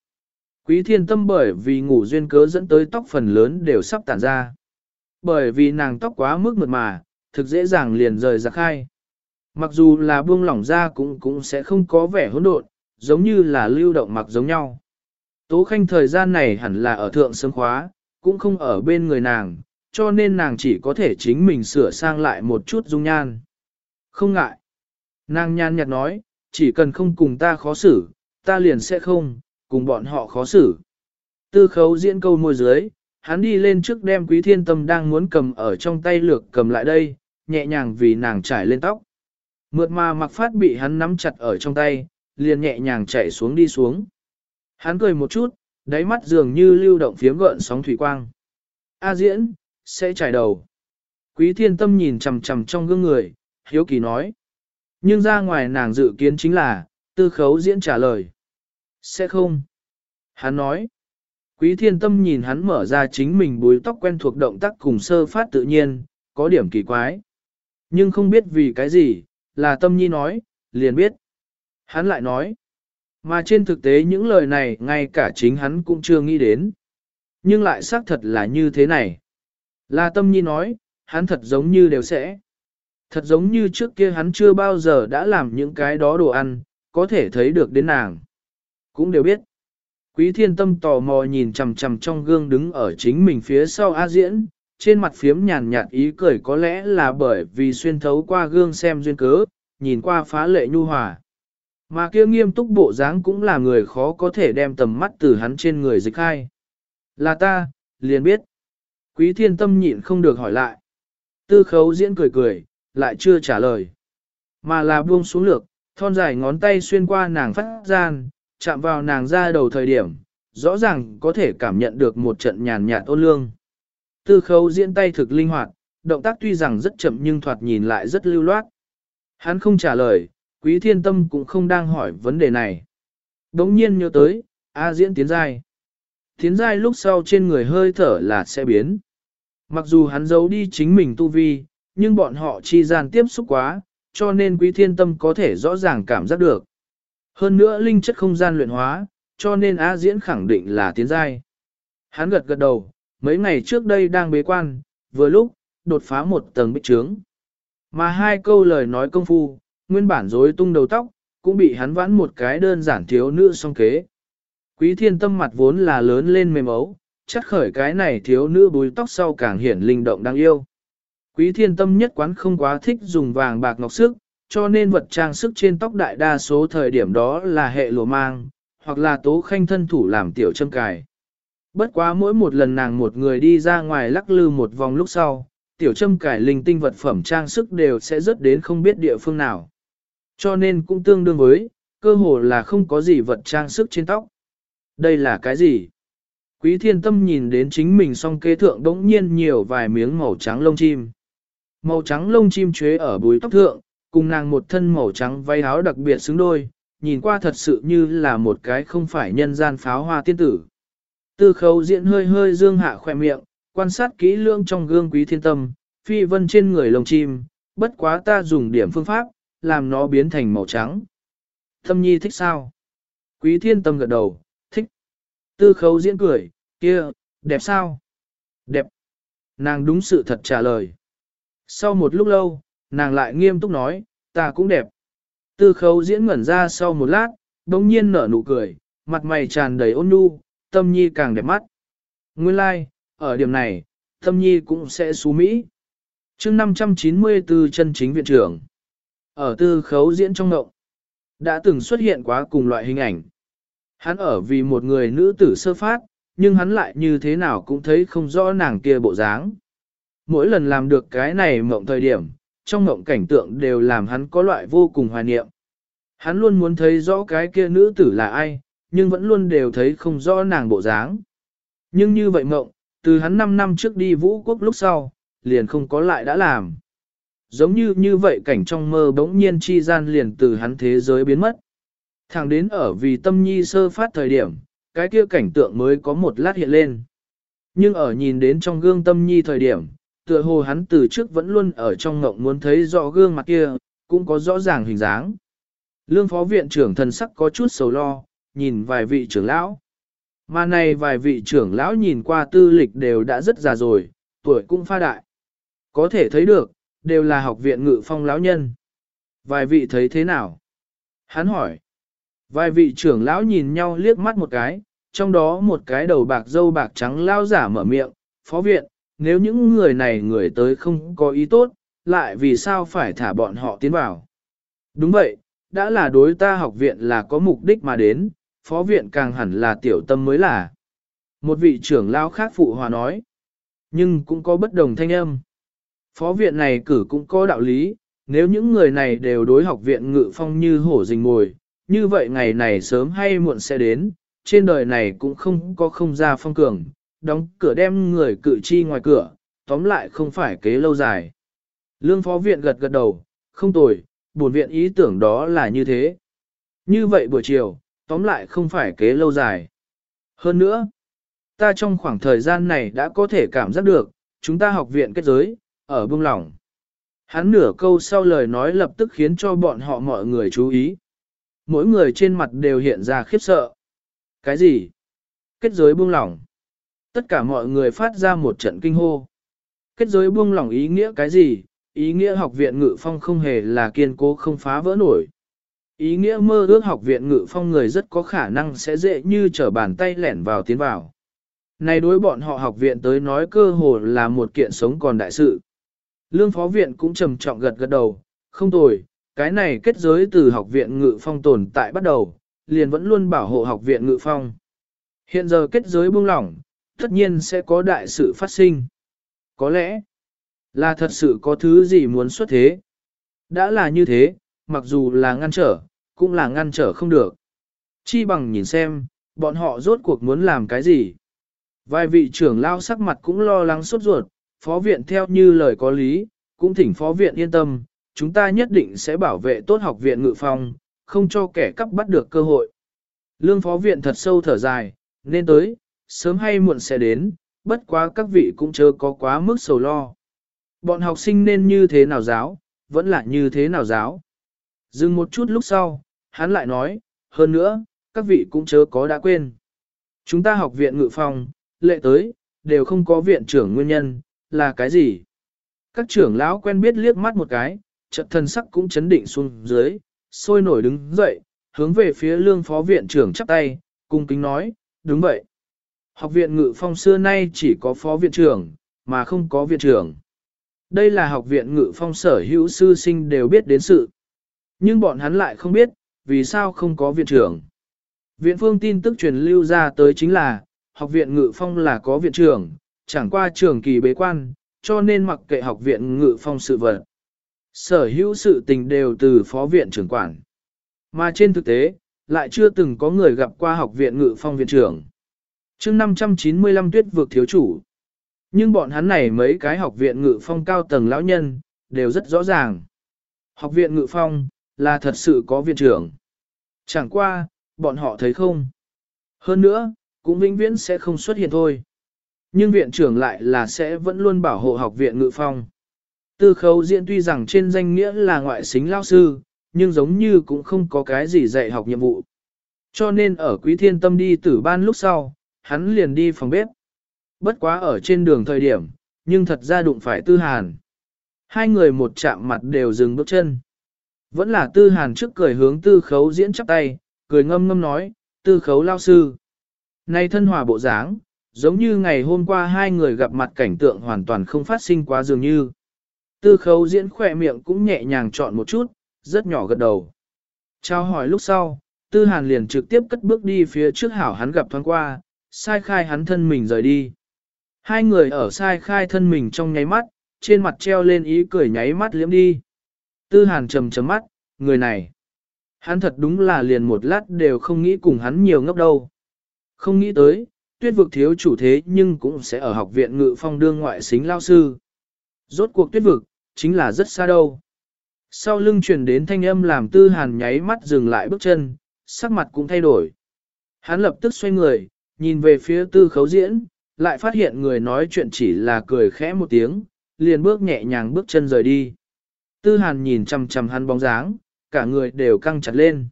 Quý thiên tâm bởi vì ngủ duyên cớ dẫn tới tóc phần lớn đều sắp tản ra. Bởi vì nàng tóc quá mức mượt mà, thực dễ dàng liền rời ra khai. Mặc dù là buông lỏng ra cũng cũng sẽ không có vẻ hỗn độn, giống như là lưu động mặc giống nhau. Tố khanh thời gian này hẳn là ở thượng sớm khóa, cũng không ở bên người nàng, cho nên nàng chỉ có thể chính mình sửa sang lại một chút dung nhan. Không ngại. Nàng nhan nhạt nói, chỉ cần không cùng ta khó xử, ta liền sẽ không, cùng bọn họ khó xử. Tư khấu diễn câu môi dưới, hắn đi lên trước đem quý thiên tâm đang muốn cầm ở trong tay lược cầm lại đây, nhẹ nhàng vì nàng trải lên tóc. Mượt mà mặc phát bị hắn nắm chặt ở trong tay, liền nhẹ nhàng chạy xuống đi xuống. Hắn cười một chút, đáy mắt dường như lưu động phiếm gợn sóng thủy quang. A diễn, sẽ trải đầu. Quý thiên tâm nhìn chằm chằm trong gương người, hiếu kỳ nói. Nhưng ra ngoài nàng dự kiến chính là, tư khấu diễn trả lời. Sẽ không. Hắn nói. Quý thiên tâm nhìn hắn mở ra chính mình búi tóc quen thuộc động tác cùng sơ phát tự nhiên, có điểm kỳ quái. Nhưng không biết vì cái gì, là tâm nhi nói, liền biết. Hắn lại nói. Mà trên thực tế những lời này ngay cả chính hắn cũng chưa nghĩ đến. Nhưng lại xác thật là như thế này. Là tâm nhi nói, hắn thật giống như đều sẽ. Thật giống như trước kia hắn chưa bao giờ đã làm những cái đó đồ ăn, có thể thấy được đến nàng. Cũng đều biết. Quý thiên tâm tò mò nhìn chằm chằm trong gương đứng ở chính mình phía sau A diễn, trên mặt phiếm nhàn nhạt ý cười có lẽ là bởi vì xuyên thấu qua gương xem duyên cớ, nhìn qua phá lệ nhu hòa. Mà kia nghiêm túc bộ dáng cũng là người khó có thể đem tầm mắt từ hắn trên người dịch khai. Là ta, liền biết. Quý thiên tâm nhịn không được hỏi lại. Tư khấu diễn cười cười, lại chưa trả lời. Mà là buông xuống lược, thon dài ngón tay xuyên qua nàng phát gian, chạm vào nàng ra đầu thời điểm, rõ ràng có thể cảm nhận được một trận nhàn nhạt ôn lương. Tư khấu diễn tay thực linh hoạt, động tác tuy rằng rất chậm nhưng thoạt nhìn lại rất lưu loát. Hắn không trả lời, quý thiên tâm cũng không đang hỏi vấn đề này. Đống nhiên nhớ tới, A diễn tiến giai. Tiến giai lúc sau trên người hơi thở là sẽ biến. Mặc dù hắn giấu đi chính mình tu vi, nhưng bọn họ chi gian tiếp xúc quá, cho nên quý thiên tâm có thể rõ ràng cảm giác được. Hơn nữa linh chất không gian luyện hóa, cho nên Á diễn khẳng định là tiến giai. Hắn gật gật đầu, mấy ngày trước đây đang bế quan, vừa lúc, đột phá một tầng bích trướng. Mà hai câu lời nói công phu, nguyên bản rối tung đầu tóc, cũng bị hắn vãn một cái đơn giản thiếu nữ song kế. Quý thiên tâm mặt vốn là lớn lên mềm ấu, chắc khởi cái này thiếu nữ búi tóc sau càng hiển linh động đáng yêu. Quý thiên tâm nhất quán không quá thích dùng vàng bạc ngọc sức, cho nên vật trang sức trên tóc đại đa số thời điểm đó là hệ lùa mang, hoặc là tố khanh thân thủ làm tiểu châm cài. Bất quá mỗi một lần nàng một người đi ra ngoài lắc lư một vòng lúc sau, tiểu châm cải linh tinh vật phẩm trang sức đều sẽ rớt đến không biết địa phương nào. Cho nên cũng tương đương với, cơ hồ là không có gì vật trang sức trên tóc. Đây là cái gì? Quý thiên tâm nhìn đến chính mình song kế thượng đống nhiên nhiều vài miếng màu trắng lông chim. Màu trắng lông chim chế ở búi tóc thượng, cùng nàng một thân màu trắng váy áo đặc biệt xứng đôi, nhìn qua thật sự như là một cái không phải nhân gian pháo hoa tiên tử. Tư khấu diễn hơi hơi dương hạ khỏe miệng, quan sát kỹ lưỡng trong gương quý thiên tâm, phi vân trên người lông chim, bất quá ta dùng điểm phương pháp, làm nó biến thành màu trắng. Tâm nhi thích sao? Quý thiên tâm gật đầu. Tư khấu diễn cười, kia, đẹp sao? Đẹp. Nàng đúng sự thật trả lời. Sau một lúc lâu, nàng lại nghiêm túc nói, ta cũng đẹp. Tư khấu diễn ngẩn ra sau một lát, đồng nhiên nở nụ cười, mặt mày tràn đầy ôn nhu, tâm nhi càng đẹp mắt. Nguyên lai, like, ở điểm này, tâm nhi cũng sẽ xú Mỹ. chương 594 chân chính viện trưởng. Ở tư khấu diễn trong ngộng, đã từng xuất hiện quá cùng loại hình ảnh. Hắn ở vì một người nữ tử sơ phát, nhưng hắn lại như thế nào cũng thấy không rõ nàng kia bộ dáng. Mỗi lần làm được cái này mộng thời điểm, trong mộng cảnh tượng đều làm hắn có loại vô cùng hoài niệm. Hắn luôn muốn thấy rõ cái kia nữ tử là ai, nhưng vẫn luôn đều thấy không rõ nàng bộ dáng. Nhưng như vậy mộng, từ hắn 5 năm trước đi vũ quốc lúc sau, liền không có lại đã làm. Giống như như vậy cảnh trong mơ bỗng nhiên chi gian liền từ hắn thế giới biến mất. Thẳng đến ở vì tâm nhi sơ phát thời điểm, cái kia cảnh tượng mới có một lát hiện lên. Nhưng ở nhìn đến trong gương tâm nhi thời điểm, tựa hồ hắn từ trước vẫn luôn ở trong ngộng muốn thấy rõ gương mặt kia, cũng có rõ ràng hình dáng. Lương phó viện trưởng thần sắc có chút sầu lo, nhìn vài vị trưởng lão. Mà này vài vị trưởng lão nhìn qua tư lịch đều đã rất già rồi, tuổi cũng pha đại. Có thể thấy được, đều là học viện ngự phong lão nhân. Vài vị thấy thế nào? Hắn hỏi. Vài vị trưởng lão nhìn nhau liếc mắt một cái, trong đó một cái đầu bạc dâu bạc trắng lao giả mở miệng, phó viện, nếu những người này người tới không có ý tốt, lại vì sao phải thả bọn họ tiến vào? Đúng vậy, đã là đối ta học viện là có mục đích mà đến, phó viện càng hẳn là tiểu tâm mới là. Một vị trưởng lao khác phụ hòa nói, nhưng cũng có bất đồng thanh âm. Phó viện này cử cũng có đạo lý, nếu những người này đều đối học viện ngự phong như hổ rình ngồi, như vậy ngày này sớm hay muộn sẽ đến, trên đời này cũng không có không ra phong cường, đóng cửa đem người cự chi ngoài cửa, tóm lại không phải kế lâu dài. Lương phó viện gật gật đầu, không tồi, buồn viện ý tưởng đó là như thế. Như vậy buổi chiều, tóm lại không phải kế lâu dài. Hơn nữa, ta trong khoảng thời gian này đã có thể cảm giác được, chúng ta học viện kết giới, ở bông lỏng. Hắn nửa câu sau lời nói lập tức khiến cho bọn họ mọi người chú ý. Mỗi người trên mặt đều hiện ra khiếp sợ. Cái gì? Kết giới buông lỏng. Tất cả mọi người phát ra một trận kinh hô. Kết giới buông lỏng ý nghĩa cái gì? Ý nghĩa học viện ngự phong không hề là kiên cố không phá vỡ nổi. Ý nghĩa mơ ước học viện ngự phong người rất có khả năng sẽ dễ như trở bàn tay lẻn vào tiến vào. Này đối bọn họ học viện tới nói cơ hồ là một kiện sống còn đại sự. Lương phó viện cũng trầm trọng gật gật đầu, không tồi, cái này kết giới từ học viện ngự phong tồn tại bắt đầu, liền vẫn luôn bảo hộ học viện ngự phong. Hiện giờ kết giới buông lỏng, tất nhiên sẽ có đại sự phát sinh. Có lẽ là thật sự có thứ gì muốn xuất thế. Đã là như thế, mặc dù là ngăn trở, cũng là ngăn trở không được. Chi bằng nhìn xem, bọn họ rốt cuộc muốn làm cái gì. Vài vị trưởng lao sắc mặt cũng lo lắng sốt ruột, phó viện theo như lời có lý, cũng thỉnh phó viện yên tâm, chúng ta nhất định sẽ bảo vệ tốt học viện ngự phong, không cho kẻ cắp bắt được cơ hội. Lương phó viện thật sâu thở dài, nên tới, sớm hay muộn sẽ đến, bất quá các vị cũng chớ có quá mức sầu lo. Bọn học sinh nên như thế nào giáo, vẫn là như thế nào giáo. Dừng một chút lúc sau, hắn lại nói, hơn nữa, các vị cũng chớ có đã quên. Chúng ta học viện ngự phong, lệ tới, đều không có viện trưởng nguyên nhân, là cái gì? Các trưởng lão quen biết liếc mắt một cái, trận thân sắc cũng chấn định xuống dưới, sôi nổi đứng dậy, hướng về phía lương phó viện trưởng chắp tay, cung kính nói, đúng vậy. Học viện ngự phong xưa nay chỉ có phó viện trưởng, mà không có viện trưởng. Đây là học viện ngự phong sở hữu sư sinh đều biết đến sự. Nhưng bọn hắn lại không biết, vì sao không có viện trưởng. Viện phương tin tức truyền lưu ra tới chính là, học viện ngự phong là có viện trưởng, chẳng qua trường kỳ bế quan, cho nên mặc kệ học viện ngự phong sự vật. Sở hữu sự tình đều từ phó viện trưởng quản. Mà trên thực tế, lại chưa từng có người gặp qua học viện ngự phong viện trưởng. chương 595 tuyết vượt thiếu chủ. Nhưng bọn hắn này mấy cái học viện ngự phong cao tầng lão nhân, đều rất rõ ràng. Học viện ngự phong, là thật sự có viện trưởng. Chẳng qua, bọn họ thấy không. Hơn nữa, cũng vĩnh viễn sẽ không xuất hiện thôi. Nhưng viện trưởng lại là sẽ vẫn luôn bảo hộ học viện ngự phong. Tư khấu diễn tuy rằng trên danh nghĩa là ngoại xính lao sư, nhưng giống như cũng không có cái gì dạy học nhiệm vụ. Cho nên ở quý thiên tâm đi tử ban lúc sau, hắn liền đi phòng bếp. Bất quá ở trên đường thời điểm, nhưng thật ra đụng phải tư hàn. Hai người một chạm mặt đều dừng bước chân. Vẫn là tư hàn trước cười hướng tư khấu diễn chắp tay, cười ngâm ngâm nói, tư khấu lao sư. Này thân hòa bộ dáng, giống như ngày hôm qua hai người gặp mặt cảnh tượng hoàn toàn không phát sinh quá dường như. Tư khấu diễn khỏe miệng cũng nhẹ nhàng chọn một chút, rất nhỏ gật đầu. Chào hỏi lúc sau, tư hàn liền trực tiếp cất bước đi phía trước hảo hắn gặp thoáng qua, sai khai hắn thân mình rời đi. Hai người ở sai khai thân mình trong nháy mắt, trên mặt treo lên ý cười nháy mắt liếm đi. Tư hàn trầm trầm mắt, người này. Hắn thật đúng là liền một lát đều không nghĩ cùng hắn nhiều ngốc đâu. Không nghĩ tới, tuyết vực thiếu chủ thế nhưng cũng sẽ ở học viện ngự phong đương ngoại xính lao sư. Rốt cuộc tuyết vực, chính là rất xa đâu. Sau lưng truyền đến thanh âm làm tư hàn nháy mắt dừng lại bước chân, sắc mặt cũng thay đổi. Hắn lập tức xoay người, nhìn về phía tư khấu diễn, lại phát hiện người nói chuyện chỉ là cười khẽ một tiếng, liền bước nhẹ nhàng bước chân rời đi. Tư hàn nhìn chằm chằm hắn bóng dáng, cả người đều căng chặt lên.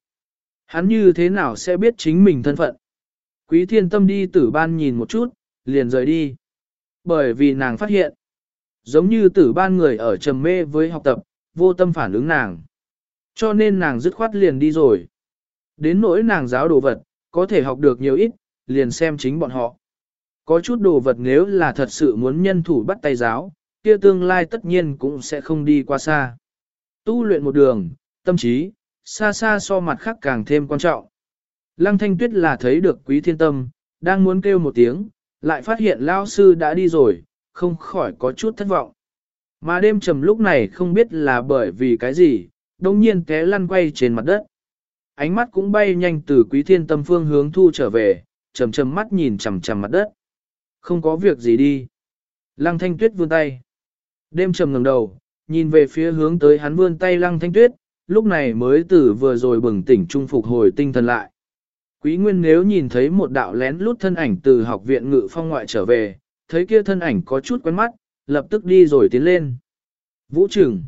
Hắn như thế nào sẽ biết chính mình thân phận? Quý thiên tâm đi tử ban nhìn một chút, liền rời đi. Bởi vì nàng phát hiện, giống như tử ban người ở trầm mê với học tập, vô tâm phản ứng nàng. Cho nên nàng dứt khoát liền đi rồi. Đến nỗi nàng giáo đồ vật, có thể học được nhiều ít, liền xem chính bọn họ. Có chút đồ vật nếu là thật sự muốn nhân thủ bắt tay giáo, kia tương lai tất nhiên cũng sẽ không đi qua xa. Tu luyện một đường, tâm trí, xa xa so mặt khác càng thêm quan trọng. Lăng thanh tuyết là thấy được quý thiên tâm, đang muốn kêu một tiếng, lại phát hiện lao sư đã đi rồi, không khỏi có chút thất vọng. Mà đêm trầm lúc này không biết là bởi vì cái gì, đồng nhiên té lăn quay trên mặt đất. Ánh mắt cũng bay nhanh từ quý thiên tâm phương hướng thu trở về, trầm trầm mắt nhìn chằm chằm mặt đất. Không có việc gì đi. Lăng thanh tuyết vươn tay. Đêm trầm ngẩng đầu, nhìn về phía hướng tới hắn vươn tay lăng thanh tuyết, lúc này mới từ vừa rồi bừng tỉnh trung phục hồi tinh thần lại. Quý Nguyên nếu nhìn thấy một đạo lén lút thân ảnh từ học viện ngự phong ngoại trở về, thấy kia thân ảnh có chút quen mắt, lập tức đi rồi tiến lên. Vũ Trừng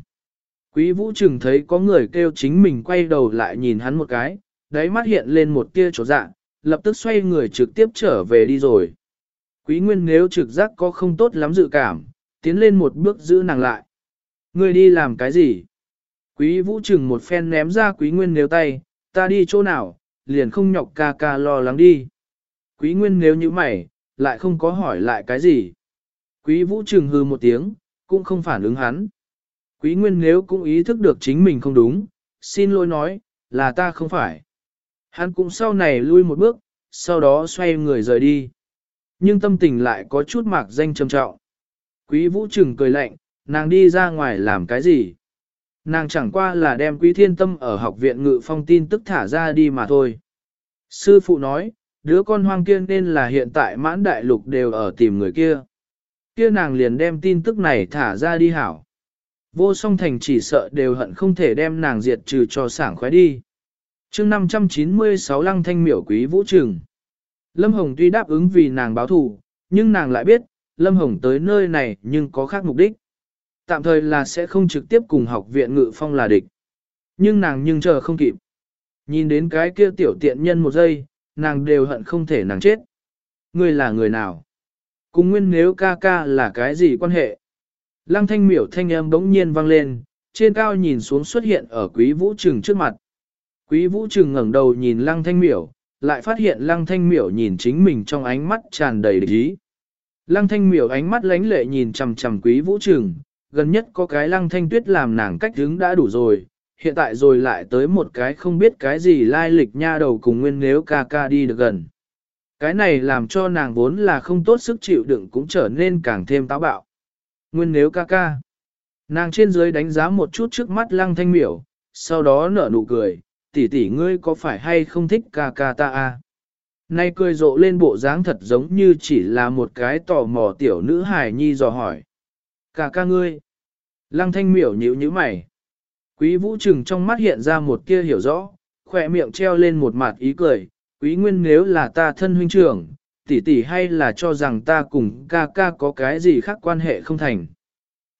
Quý Vũ Trừng thấy có người kêu chính mình quay đầu lại nhìn hắn một cái, đáy mắt hiện lên một tia chỗ dạ, lập tức xoay người trực tiếp trở về đi rồi. Quý Nguyên nếu trực giác có không tốt lắm dự cảm, tiến lên một bước giữ nàng lại. Người đi làm cái gì? Quý Vũ Trừng một phen ném ra Quý Nguyên nếu tay, ta đi chỗ nào, liền không nhọc ca ca lo lắng đi. Quý Nguyên nếu như mày, lại không có hỏi lại cái gì. Quý Vũ Trừng hư một tiếng, cũng không phản ứng hắn. Quý Nguyên nếu cũng ý thức được chính mình không đúng, xin lỗi nói, là ta không phải. Hắn cũng sau này lui một bước, sau đó xoay người rời đi. Nhưng tâm tình lại có chút mạc danh trầm trọng. Quý Vũ Trừng cười lạnh, nàng đi ra ngoài làm cái gì? Nàng chẳng qua là đem quý thiên tâm ở học viện ngự phong tin tức thả ra đi mà thôi. Sư phụ nói, đứa con hoang kia nên là hiện tại mãn đại lục đều ở tìm người kia. Kia nàng liền đem tin tức này thả ra đi hảo. Vô song thành chỉ sợ đều hận không thể đem nàng diệt trừ cho sảng khoái đi. chương 596 lăng thanh miểu quý vũ trừng. Lâm Hồng tuy đáp ứng vì nàng báo thù, nhưng nàng lại biết, Lâm Hồng tới nơi này nhưng có khác mục đích. Tạm thời là sẽ không trực tiếp cùng học viện ngự phong là địch. Nhưng nàng nhưng chờ không kịp. Nhìn đến cái kia tiểu tiện nhân một giây, nàng đều hận không thể nàng chết. Ngươi là người nào? Cùng nguyên nếu ca ca là cái gì quan hệ? Lăng thanh miểu thanh âm bỗng nhiên vang lên, trên cao nhìn xuống xuất hiện ở quý vũ trừng trước mặt. Quý vũ trừng ngẩng đầu nhìn lăng thanh miểu, lại phát hiện lăng thanh miểu nhìn chính mình trong ánh mắt tràn đầy địch ý. Lăng thanh miểu ánh mắt lánh lệ nhìn chằm chằm quý vũ trừng, gần nhất có cái lăng thanh tuyết làm nàng cách đứng đã đủ rồi, hiện tại rồi lại tới một cái không biết cái gì lai lịch nha đầu cùng nguyên nếu ca ca đi được gần. Cái này làm cho nàng vốn là không tốt sức chịu đựng cũng trở nên càng thêm táo bạo. Nguyên nếu ca ca. Nàng trên dưới đánh giá một chút trước mắt lăng thanh miểu, sau đó nở nụ cười, tỷ tỷ ngươi có phải hay không thích ca ca ta a? Nay cười rộ lên bộ dáng thật giống như chỉ là một cái tò mò tiểu nữ hài nhi dò hỏi. Ca ca ngươi. Lăng thanh miểu nhíu nhíu mày. Quý vũ trừng trong mắt hiện ra một kia hiểu rõ, khỏe miệng treo lên một mặt ý cười. Quý nguyên nếu là ta thân huynh trưởng, tỷ tỷ hay là cho rằng ta cùng ca ca có cái gì khác quan hệ không thành.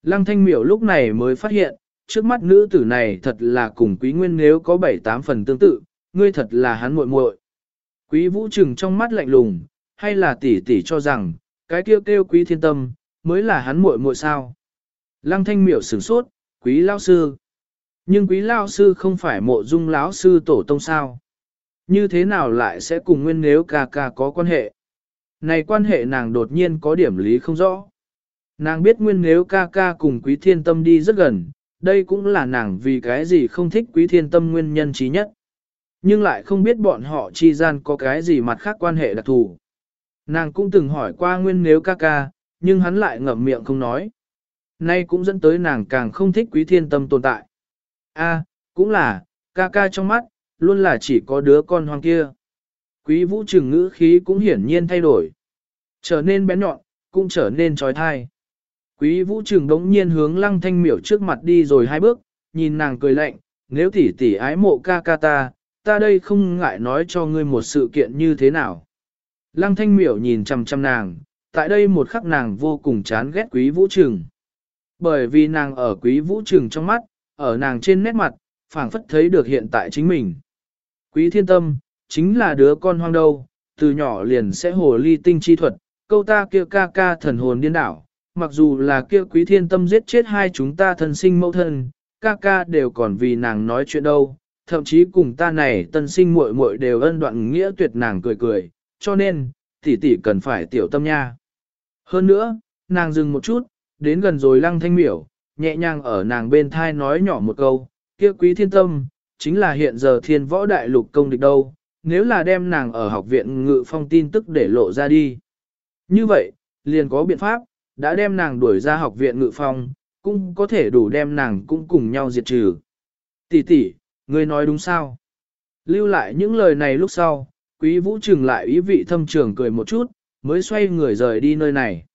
Lăng thanh miểu lúc này mới phát hiện, trước mắt nữ tử này thật là cùng quý nguyên nếu có bảy tám phần tương tự, ngươi thật là hắn muội muội. Quý vũ trừng trong mắt lạnh lùng, hay là tỷ tỷ cho rằng, cái kêu kêu quý thiên tâm, mới là hắn muội muội sao. Lăng thanh miểu sửng sốt, quý lao sư. Nhưng quý lao sư không phải mộ dung lão sư tổ tông sao. Như thế nào lại sẽ cùng nguyên nếu ca ca có quan hệ? Này quan hệ nàng đột nhiên có điểm lý không rõ. Nàng biết nguyên nếu ca ca cùng quý thiên tâm đi rất gần, đây cũng là nàng vì cái gì không thích quý thiên tâm nguyên nhân trí nhất. Nhưng lại không biết bọn họ chi gian có cái gì mặt khác quan hệ đặc thù. Nàng cũng từng hỏi qua nguyên nếu ca ca, nhưng hắn lại ngậm miệng không nói. Nay cũng dẫn tới nàng càng không thích quý thiên tâm tồn tại. A, cũng là, ca ca trong mắt, luôn là chỉ có đứa con hoang kia. Quý vũ trừng ngữ khí cũng hiển nhiên thay đổi. Trở nên bén nhọn, cũng trở nên trói thai. Quý vũ trừng đống nhiên hướng lăng thanh miểu trước mặt đi rồi hai bước, nhìn nàng cười lạnh, nếu tỷ tỷ ái mộ ca ca ta, ta đây không ngại nói cho ngươi một sự kiện như thế nào. Lăng thanh miểu nhìn chăm chăm nàng, tại đây một khắc nàng vô cùng chán ghét quý vũ trừng. Bởi vì nàng ở quý vũ trừng trong mắt, ở nàng trên nét mặt, phảng phất thấy được hiện tại chính mình. Quý thiên tâm, chính là đứa con hoang đâu, từ nhỏ liền sẽ hồ ly tinh chi thuật, câu ta kia ca ca thần hồn điên đảo, mặc dù là kia quý thiên tâm giết chết hai chúng ta thân sinh mẫu thân, ca ca đều còn vì nàng nói chuyện đâu, thậm chí cùng ta này tân sinh muội muội đều ân đoạn nghĩa tuyệt nàng cười cười, cho nên, tỷ tỷ cần phải tiểu tâm nha. Hơn nữa, nàng dừng một chút, đến gần rồi lăng thanh miểu, nhẹ nhàng ở nàng bên thai nói nhỏ một câu, kia quý thiên tâm, chính là hiện giờ thiên võ đại lục công địch đâu, nếu là đem nàng ở học viện ngự phong tin tức để lộ ra đi. Như vậy, liền có biện pháp, đã đem nàng đuổi ra học viện ngự phong, cũng có thể đủ đem nàng cũng cùng nhau diệt trừ. Tỷ tỷ, ngươi nói đúng sao? Lưu lại những lời này lúc sau, quý vũ trừng lại ý vị thâm trường cười một chút, mới xoay người rời đi nơi này.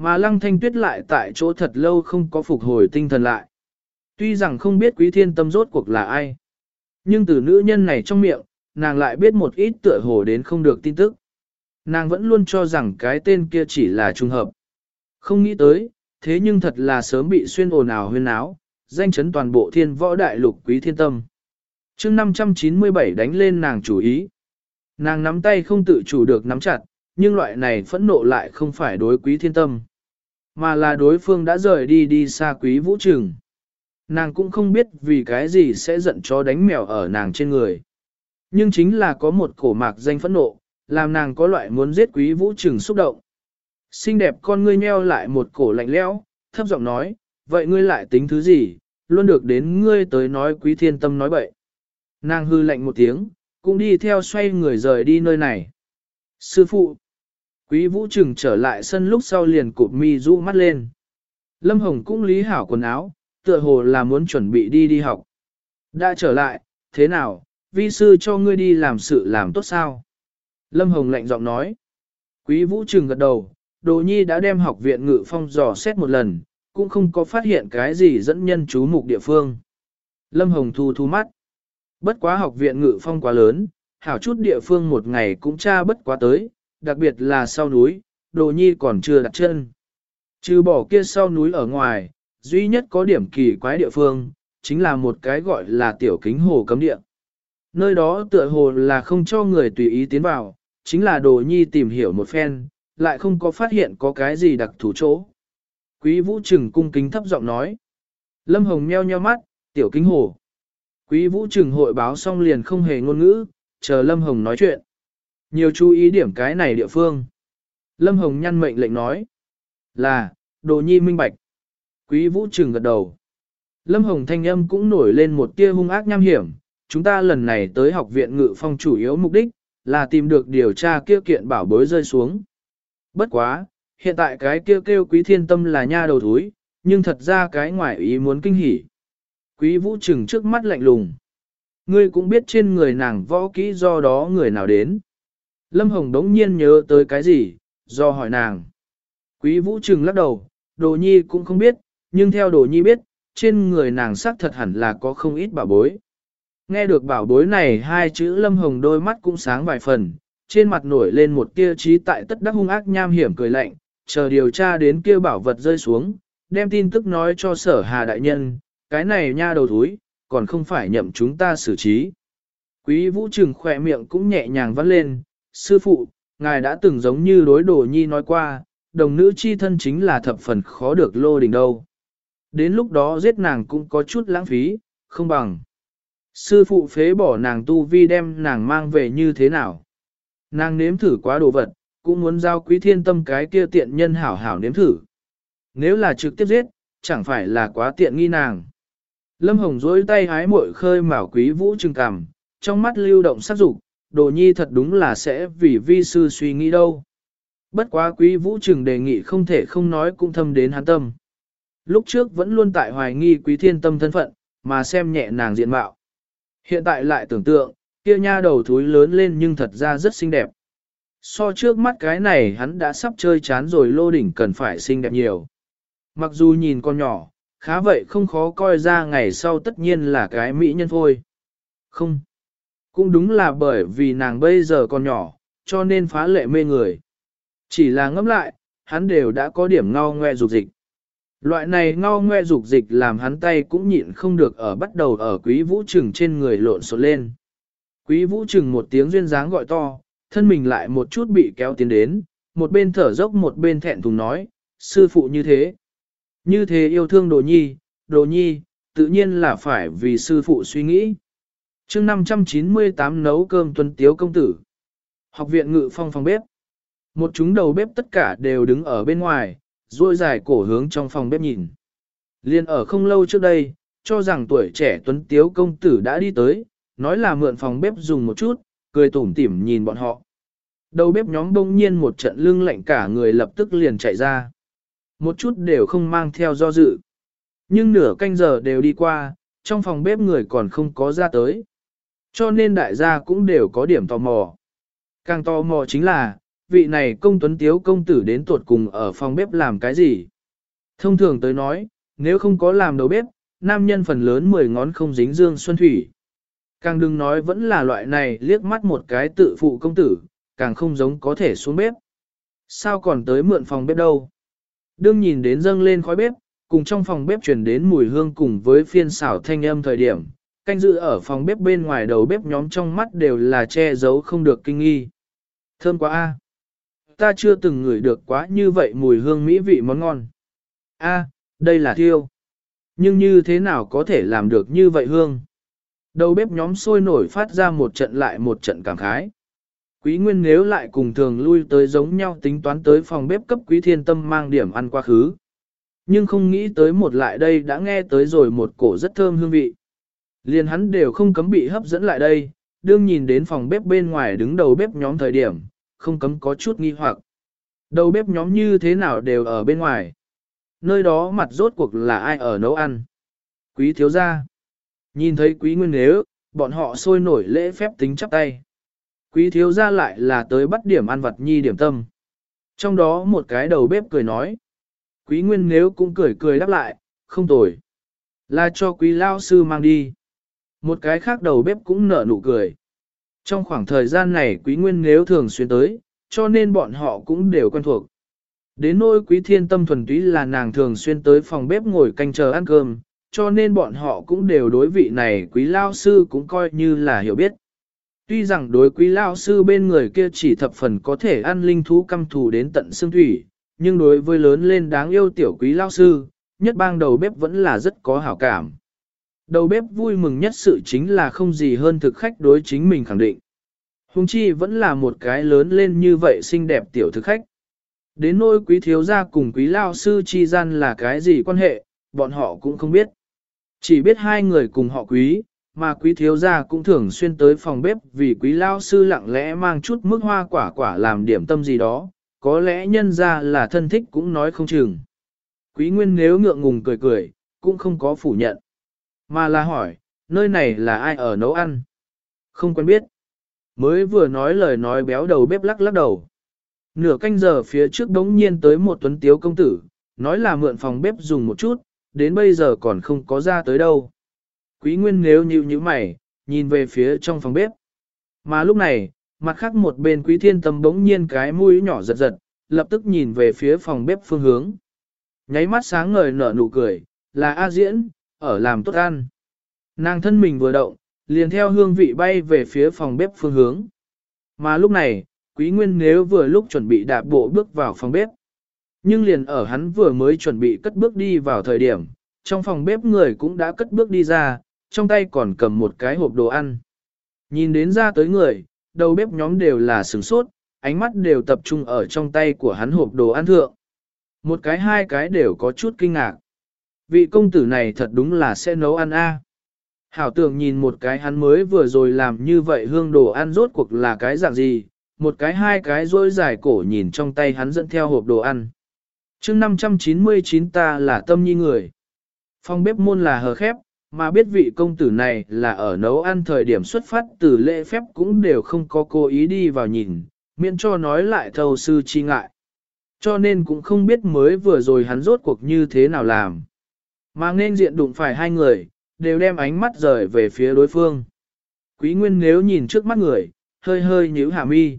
Mà lăng thanh tuyết lại tại chỗ thật lâu không có phục hồi tinh thần lại. Tuy rằng không biết quý thiên tâm rốt cuộc là ai, nhưng từ nữ nhân này trong miệng, nàng lại biết một ít tựa hồ đến không được tin tức. Nàng vẫn luôn cho rằng cái tên kia chỉ là trùng hợp. Không nghĩ tới, thế nhưng thật là sớm bị xuyên ồn ào huyên áo, danh chấn toàn bộ thiên võ đại lục quý thiên tâm. chương 597 đánh lên nàng chủ ý. Nàng nắm tay không tự chủ được nắm chặt, nhưng loại này phẫn nộ lại không phải đối quý thiên tâm, mà là đối phương đã rời đi đi xa quý vũ trường, Nàng cũng không biết vì cái gì sẽ giận chó đánh mèo ở nàng trên người. Nhưng chính là có một cổ mạc danh phẫn nộ, làm nàng có loại muốn giết quý vũ trường xúc động. Xinh đẹp con ngươi nheo lại một cổ lạnh lẽo, thấp giọng nói, vậy ngươi lại tính thứ gì, luôn được đến ngươi tới nói quý thiên tâm nói bậy. Nàng hư lạnh một tiếng, cũng đi theo xoay người rời đi nơi này. Sư phụ, quý vũ trừng trở lại sân lúc sau liền cụp mi rũ mắt lên. Lâm Hồng cũng lý hảo quần áo, tựa hồ là muốn chuẩn bị đi đi học. Đã trở lại, thế nào, vi sư cho ngươi đi làm sự làm tốt sao? Lâm Hồng lạnh giọng nói. Quý vũ trừng gật đầu, Đồ Nhi đã đem học viện ngự phong dò xét một lần, cũng không có phát hiện cái gì dẫn nhân chú mục địa phương. Lâm Hồng thu thu mắt. Bất quá học viện ngự phong quá lớn, hảo chút địa phương một ngày cũng tra bất quá tới, đặc biệt là sau núi, Đồ Nhi còn chưa đặt chân. Trừ bỏ kia sau núi ở ngoài, duy nhất có điểm kỳ quái địa phương, chính là một cái gọi là tiểu kính hồ cấm địa. Nơi đó tựa hồ là không cho người tùy ý tiến vào, chính là đồ nhi tìm hiểu một phen, lại không có phát hiện có cái gì đặc thủ chỗ. Quý vũ trừng cung kính thấp giọng nói. Lâm Hồng meo nheo mắt, tiểu kính hồ. Quý vũ trừng hội báo xong liền không hề ngôn ngữ, chờ Lâm Hồng nói chuyện. Nhiều chú ý điểm cái này địa phương. Lâm Hồng nhăn mệnh lệnh nói. Là, đồ nhi minh bạch. Quý vũ trừng gật đầu. Lâm Hồng thanh âm cũng nổi lên một tia hung ác nham hiểm. Chúng ta lần này tới học viện ngự phong chủ yếu mục đích, là tìm được điều tra kia kiện bảo bối rơi xuống. Bất quá, hiện tại cái kia kêu quý thiên tâm là nha đầu thúi, nhưng thật ra cái ngoại ý muốn kinh hỉ. Quý vũ trừng trước mắt lạnh lùng. Ngươi cũng biết trên người nàng võ kỹ do đó người nào đến. Lâm Hồng đống nhiên nhớ tới cái gì, do hỏi nàng. Quý vũ trừng lắc đầu, đồ nhi cũng không biết, nhưng theo đồ nhi biết, trên người nàng xác thật hẳn là có không ít bảo bối. Nghe được bảo bối này hai chữ Lâm Hồng đôi mắt cũng sáng vài phần, trên mặt nổi lên một tia trí tại tất đắc hung ác nham hiểm cười lạnh, chờ điều tra đến kia bảo vật rơi xuống, đem tin tức nói cho sở hà đại nhân, cái này nha đầu thúi, còn không phải nhậm chúng ta xử trí. Quý vũ trừng khỏe miệng cũng nhẹ nhàng vắt lên, sư phụ, ngài đã từng giống như đối đồ nhi nói qua, đồng nữ chi thân chính là thập phần khó được lô đỉnh đâu. Đến lúc đó giết nàng cũng có chút lãng phí, không bằng. Sư phụ phế bỏ nàng tu vi đem nàng mang về như thế nào. Nàng nếm thử quá đồ vật, cũng muốn giao quý thiên tâm cái kia tiện nhân hảo hảo nếm thử. Nếu là trực tiếp giết, chẳng phải là quá tiện nghi nàng. Lâm Hồng dối tay hái mội khơi mào quý vũ trừng cằm, trong mắt lưu động sắc dục, đồ nhi thật đúng là sẽ vì vi sư suy nghĩ đâu. Bất quá quý vũ trừng đề nghị không thể không nói cũng thâm đến hắn tâm. Lúc trước vẫn luôn tại hoài nghi quý thiên tâm thân phận, mà xem nhẹ nàng diện mạo. Hiện tại lại tưởng tượng, kia nha đầu thúi lớn lên nhưng thật ra rất xinh đẹp. So trước mắt cái này hắn đã sắp chơi chán rồi lô đỉnh cần phải xinh đẹp nhiều. Mặc dù nhìn con nhỏ, khá vậy không khó coi ra ngày sau tất nhiên là cái mỹ nhân thôi. Không. Cũng đúng là bởi vì nàng bây giờ còn nhỏ, cho nên phá lệ mê người. Chỉ là ngẫm lại, hắn đều đã có điểm ngao ngoe dục dịch. Loại này ngao ngoe dục dịch làm hắn tay cũng nhịn không được ở bắt đầu ở quý vũ trừng trên người lộn xộn lên. Quý vũ trừng một tiếng duyên dáng gọi to, thân mình lại một chút bị kéo tiến đến, một bên thở dốc một bên thẹn thùng nói, sư phụ như thế. Như thế yêu thương đồ nhi, đồ nhi, tự nhiên là phải vì sư phụ suy nghĩ chương 598 nấu cơm tuân tiếu công tử. Học viện ngự phong phòng bếp. Một chúng đầu bếp tất cả đều đứng ở bên ngoài, duỗi dài cổ hướng trong phòng bếp nhìn. Liên ở không lâu trước đây, cho rằng tuổi trẻ tuấn tiếu công tử đã đi tới, nói là mượn phòng bếp dùng một chút, cười tủm tỉm nhìn bọn họ. Đầu bếp nhóm đông nhiên một trận lưng lạnh cả người lập tức liền chạy ra. Một chút đều không mang theo do dự. Nhưng nửa canh giờ đều đi qua, trong phòng bếp người còn không có ra tới. Cho nên đại gia cũng đều có điểm tò mò. Càng tò mò chính là, vị này công tuấn tiếu công tử đến tuột cùng ở phòng bếp làm cái gì. Thông thường tới nói, nếu không có làm đầu bếp, nam nhân phần lớn 10 ngón không dính dương xuân thủy. Càng đừng nói vẫn là loại này liếc mắt một cái tự phụ công tử, càng không giống có thể xuống bếp. Sao còn tới mượn phòng bếp đâu? Đương nhìn đến dâng lên khói bếp, cùng trong phòng bếp truyền đến mùi hương cùng với phiên xảo thanh âm thời điểm, canh dự ở phòng bếp bên ngoài đầu bếp nhóm trong mắt đều là che giấu không được kinh nghi. Thơm quá a, Ta chưa từng ngửi được quá như vậy mùi hương mỹ vị món ngon. A, đây là thiêu. Nhưng như thế nào có thể làm được như vậy hương? Đầu bếp nhóm sôi nổi phát ra một trận lại một trận cảm khái. Quý Nguyên nếu lại cùng thường lui tới giống nhau tính toán tới phòng bếp cấp Quý Thiên Tâm mang điểm ăn quá khứ. Nhưng không nghĩ tới một lại đây đã nghe tới rồi một cổ rất thơm hương vị. Liền hắn đều không cấm bị hấp dẫn lại đây, đương nhìn đến phòng bếp bên ngoài đứng đầu bếp nhóm thời điểm, không cấm có chút nghi hoặc. Đầu bếp nhóm như thế nào đều ở bên ngoài. Nơi đó mặt rốt cuộc là ai ở nấu ăn. Quý thiếu gia. Nhìn thấy quý nguyên nếu, bọn họ sôi nổi lễ phép tính chắp tay. Quý thiếu gia lại là tới bắt điểm ăn vật nhi điểm tâm. Trong đó một cái đầu bếp cười nói. Quý nguyên nếu cũng cười cười đáp lại, không tồi. Là cho quý lao sư mang đi. Một cái khác đầu bếp cũng nở nụ cười. Trong khoảng thời gian này quý nguyên nếu thường xuyên tới, cho nên bọn họ cũng đều quen thuộc. Đến nỗi quý thiên tâm thuần túy là nàng thường xuyên tới phòng bếp ngồi canh chờ ăn cơm, cho nên bọn họ cũng đều đối vị này quý lao sư cũng coi như là hiểu biết. Tuy rằng đối quý lao sư bên người kia chỉ thập phần có thể ăn linh thú căm thù đến tận xương thủy, nhưng đối với lớn lên đáng yêu tiểu quý lao sư, nhất bang đầu bếp vẫn là rất có hảo cảm. Đầu bếp vui mừng nhất sự chính là không gì hơn thực khách đối chính mình khẳng định. Hùng chi vẫn là một cái lớn lên như vậy xinh đẹp tiểu thực khách. Đến nỗi quý thiếu gia cùng quý lao sư chi gian là cái gì quan hệ, bọn họ cũng không biết. Chỉ biết hai người cùng họ quý, mà quý thiếu gia cũng thường xuyên tới phòng bếp vì quý lao sư lặng lẽ mang chút mức hoa quả quả làm điểm tâm gì đó, có lẽ nhân ra là thân thích cũng nói không chừng. Quý nguyên nếu ngượng ngùng cười cười, cũng không có phủ nhận. Mà là hỏi, nơi này là ai ở nấu ăn? Không quen biết. Mới vừa nói lời nói béo đầu bếp lắc lắc đầu. Nửa canh giờ phía trước đống nhiên tới một tuấn tiếu công tử, nói là mượn phòng bếp dùng một chút, đến bây giờ còn không có ra tới đâu. Quý Nguyên nếu như như mày, nhìn về phía trong phòng bếp. Mà lúc này, mặt khác một bên Quý Thiên Tâm bỗng nhiên cái mũi nhỏ giật giật, lập tức nhìn về phía phòng bếp phương hướng. Nháy mắt sáng ngời nở nụ cười, là A Diễn, ở làm tốt ăn. Nàng thân mình vừa động, liền theo hương vị bay về phía phòng bếp phương hướng. Mà lúc này, Quý Nguyên nếu vừa lúc chuẩn bị đạp bộ bước vào phòng bếp. Nhưng liền ở hắn vừa mới chuẩn bị cất bước đi vào thời điểm, trong phòng bếp người cũng đã cất bước đi ra, trong tay còn cầm một cái hộp đồ ăn. Nhìn đến ra tới người, đầu bếp nhóm đều là sửng sốt, ánh mắt đều tập trung ở trong tay của hắn hộp đồ ăn thượng. Một cái hai cái đều có chút kinh ngạc. Vị công tử này thật đúng là sẽ nấu ăn a. Hảo tưởng nhìn một cái hắn mới vừa rồi làm như vậy hương đồ ăn rốt cuộc là cái dạng gì, một cái hai cái rối dài cổ nhìn trong tay hắn dẫn theo hộp đồ ăn. chương 599 ta là tâm nhi người. Phòng bếp môn là hờ khép, mà biết vị công tử này là ở nấu ăn thời điểm xuất phát từ lễ phép cũng đều không có cố ý đi vào nhìn, miễn cho nói lại thâu sư chi ngại. Cho nên cũng không biết mới vừa rồi hắn rốt cuộc như thế nào làm. Mà nên diện đụng phải hai người, đều đem ánh mắt rời về phía đối phương. Quý Nguyên nếu nhìn trước mắt người, hơi hơi nhíu hạ mi.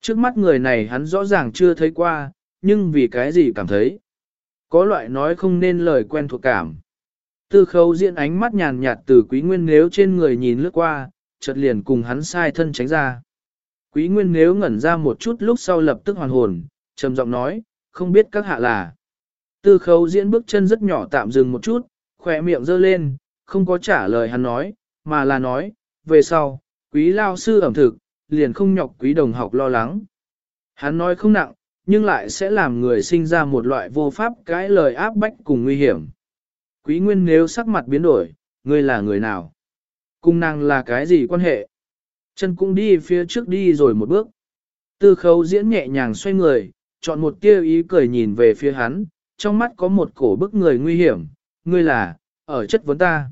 Trước mắt người này hắn rõ ràng chưa thấy qua, nhưng vì cái gì cảm thấy. Có loại nói không nên lời quen thuộc cảm. Tư khấu diễn ánh mắt nhàn nhạt từ quý nguyên nếu trên người nhìn lướt qua, chợt liền cùng hắn sai thân tránh ra. Quý nguyên nếu ngẩn ra một chút lúc sau lập tức hoàn hồn, trầm giọng nói, không biết các hạ là. Tư khấu diễn bước chân rất nhỏ tạm dừng một chút, khỏe miệng giơ lên, không có trả lời hắn nói, mà là nói, về sau, quý lao sư ẩm thực, liền không nhọc quý đồng học lo lắng. Hắn nói không nặng, nhưng lại sẽ làm người sinh ra một loại vô pháp cái lời áp bách cùng nguy hiểm. Quý Nguyên nếu sắc mặt biến đổi, ngươi là người nào? Cung nàng là cái gì quan hệ? Chân cũng đi phía trước đi rồi một bước. Tư khấu diễn nhẹ nhàng xoay người, chọn một tia ý cười nhìn về phía hắn, trong mắt có một cổ bức người nguy hiểm, ngươi là, ở chất vấn ta.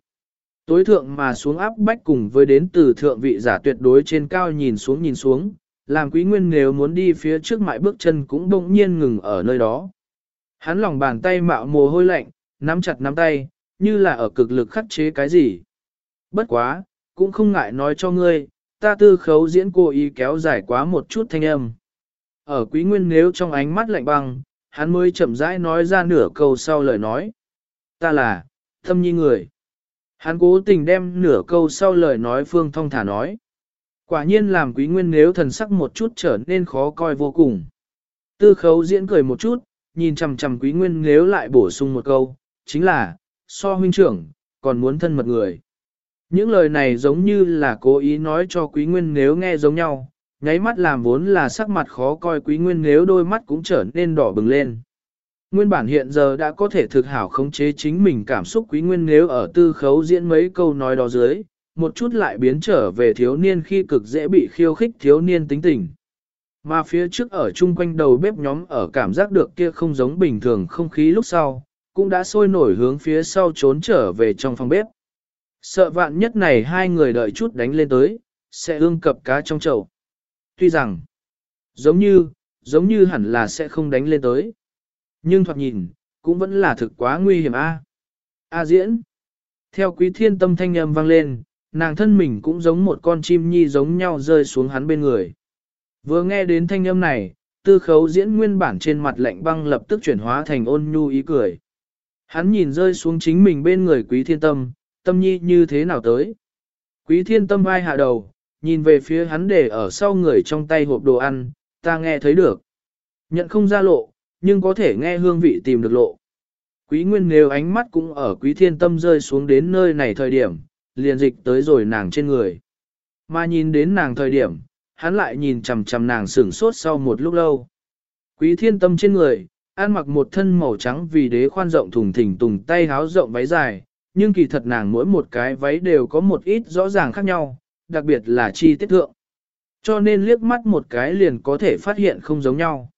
Tối thượng mà xuống áp bách cùng với đến từ thượng vị giả tuyệt đối trên cao nhìn xuống nhìn xuống, làm quý nguyên nếu muốn đi phía trước mại bước chân cũng bỗng nhiên ngừng ở nơi đó. Hắn lòng bàn tay mạo mồ hôi lạnh, nắm chặt nắm tay, như là ở cực lực khắc chế cái gì. Bất quá, cũng không ngại nói cho ngươi, ta tư khấu diễn cố ý kéo dài quá một chút thanh âm. Ở quý nguyên nếu trong ánh mắt lạnh băng, hắn mới chậm rãi nói ra nửa câu sau lời nói. Ta là, thâm nhi người. Hắn cố tình đem nửa câu sau lời nói phương thông thả nói. Quả nhiên làm quý nguyên nếu thần sắc một chút trở nên khó coi vô cùng. Tư khấu diễn cười một chút, nhìn chằm chằm quý nguyên nếu lại bổ sung một câu, chính là, so huynh trưởng, còn muốn thân mật người. Những lời này giống như là cố ý nói cho quý nguyên nếu nghe giống nhau, nháy mắt làm vốn là sắc mặt khó coi quý nguyên nếu đôi mắt cũng trở nên đỏ bừng lên. Nguyên bản hiện giờ đã có thể thực hảo khống chế chính mình cảm xúc quý nguyên nếu ở tư khấu diễn mấy câu nói đó dưới, một chút lại biến trở về thiếu niên khi cực dễ bị khiêu khích thiếu niên tính tình. Mà phía trước ở chung quanh đầu bếp nhóm ở cảm giác được kia không giống bình thường không khí lúc sau, cũng đã sôi nổi hướng phía sau trốn trở về trong phòng bếp. Sợ vạn nhất này hai người đợi chút đánh lên tới, sẽ ương cập cá trong chậu. Tuy rằng, giống như, giống như hẳn là sẽ không đánh lên tới. Nhưng thoạt nhìn, cũng vẫn là thực quá nguy hiểm a. A diễn. Theo quý thiên tâm thanh âm vang lên, nàng thân mình cũng giống một con chim nhi giống nhau rơi xuống hắn bên người. Vừa nghe đến thanh âm này, tư khấu diễn nguyên bản trên mặt lạnh băng lập tức chuyển hóa thành ôn nhu ý cười. Hắn nhìn rơi xuống chính mình bên người quý thiên tâm, tâm nhi như thế nào tới. Quý thiên tâm vai hạ đầu, nhìn về phía hắn để ở sau người trong tay hộp đồ ăn, ta nghe thấy được. Nhận không ra lộ, nhưng có thể nghe hương vị tìm được lộ. Quý nguyên nếu ánh mắt cũng ở quý thiên tâm rơi xuống đến nơi này thời điểm, liền dịch tới rồi nàng trên người. Mà nhìn đến nàng thời điểm, hắn lại nhìn chằm chằm nàng sửng sốt sau một lúc lâu. Quý thiên tâm trên người, ăn mặc một thân màu trắng vì đế khoan rộng thùng thình tùng tay háo rộng váy dài, nhưng kỳ thật nàng mỗi một cái váy đều có một ít rõ ràng khác nhau, đặc biệt là chi tiết thượng. Cho nên liếc mắt một cái liền có thể phát hiện không giống nhau.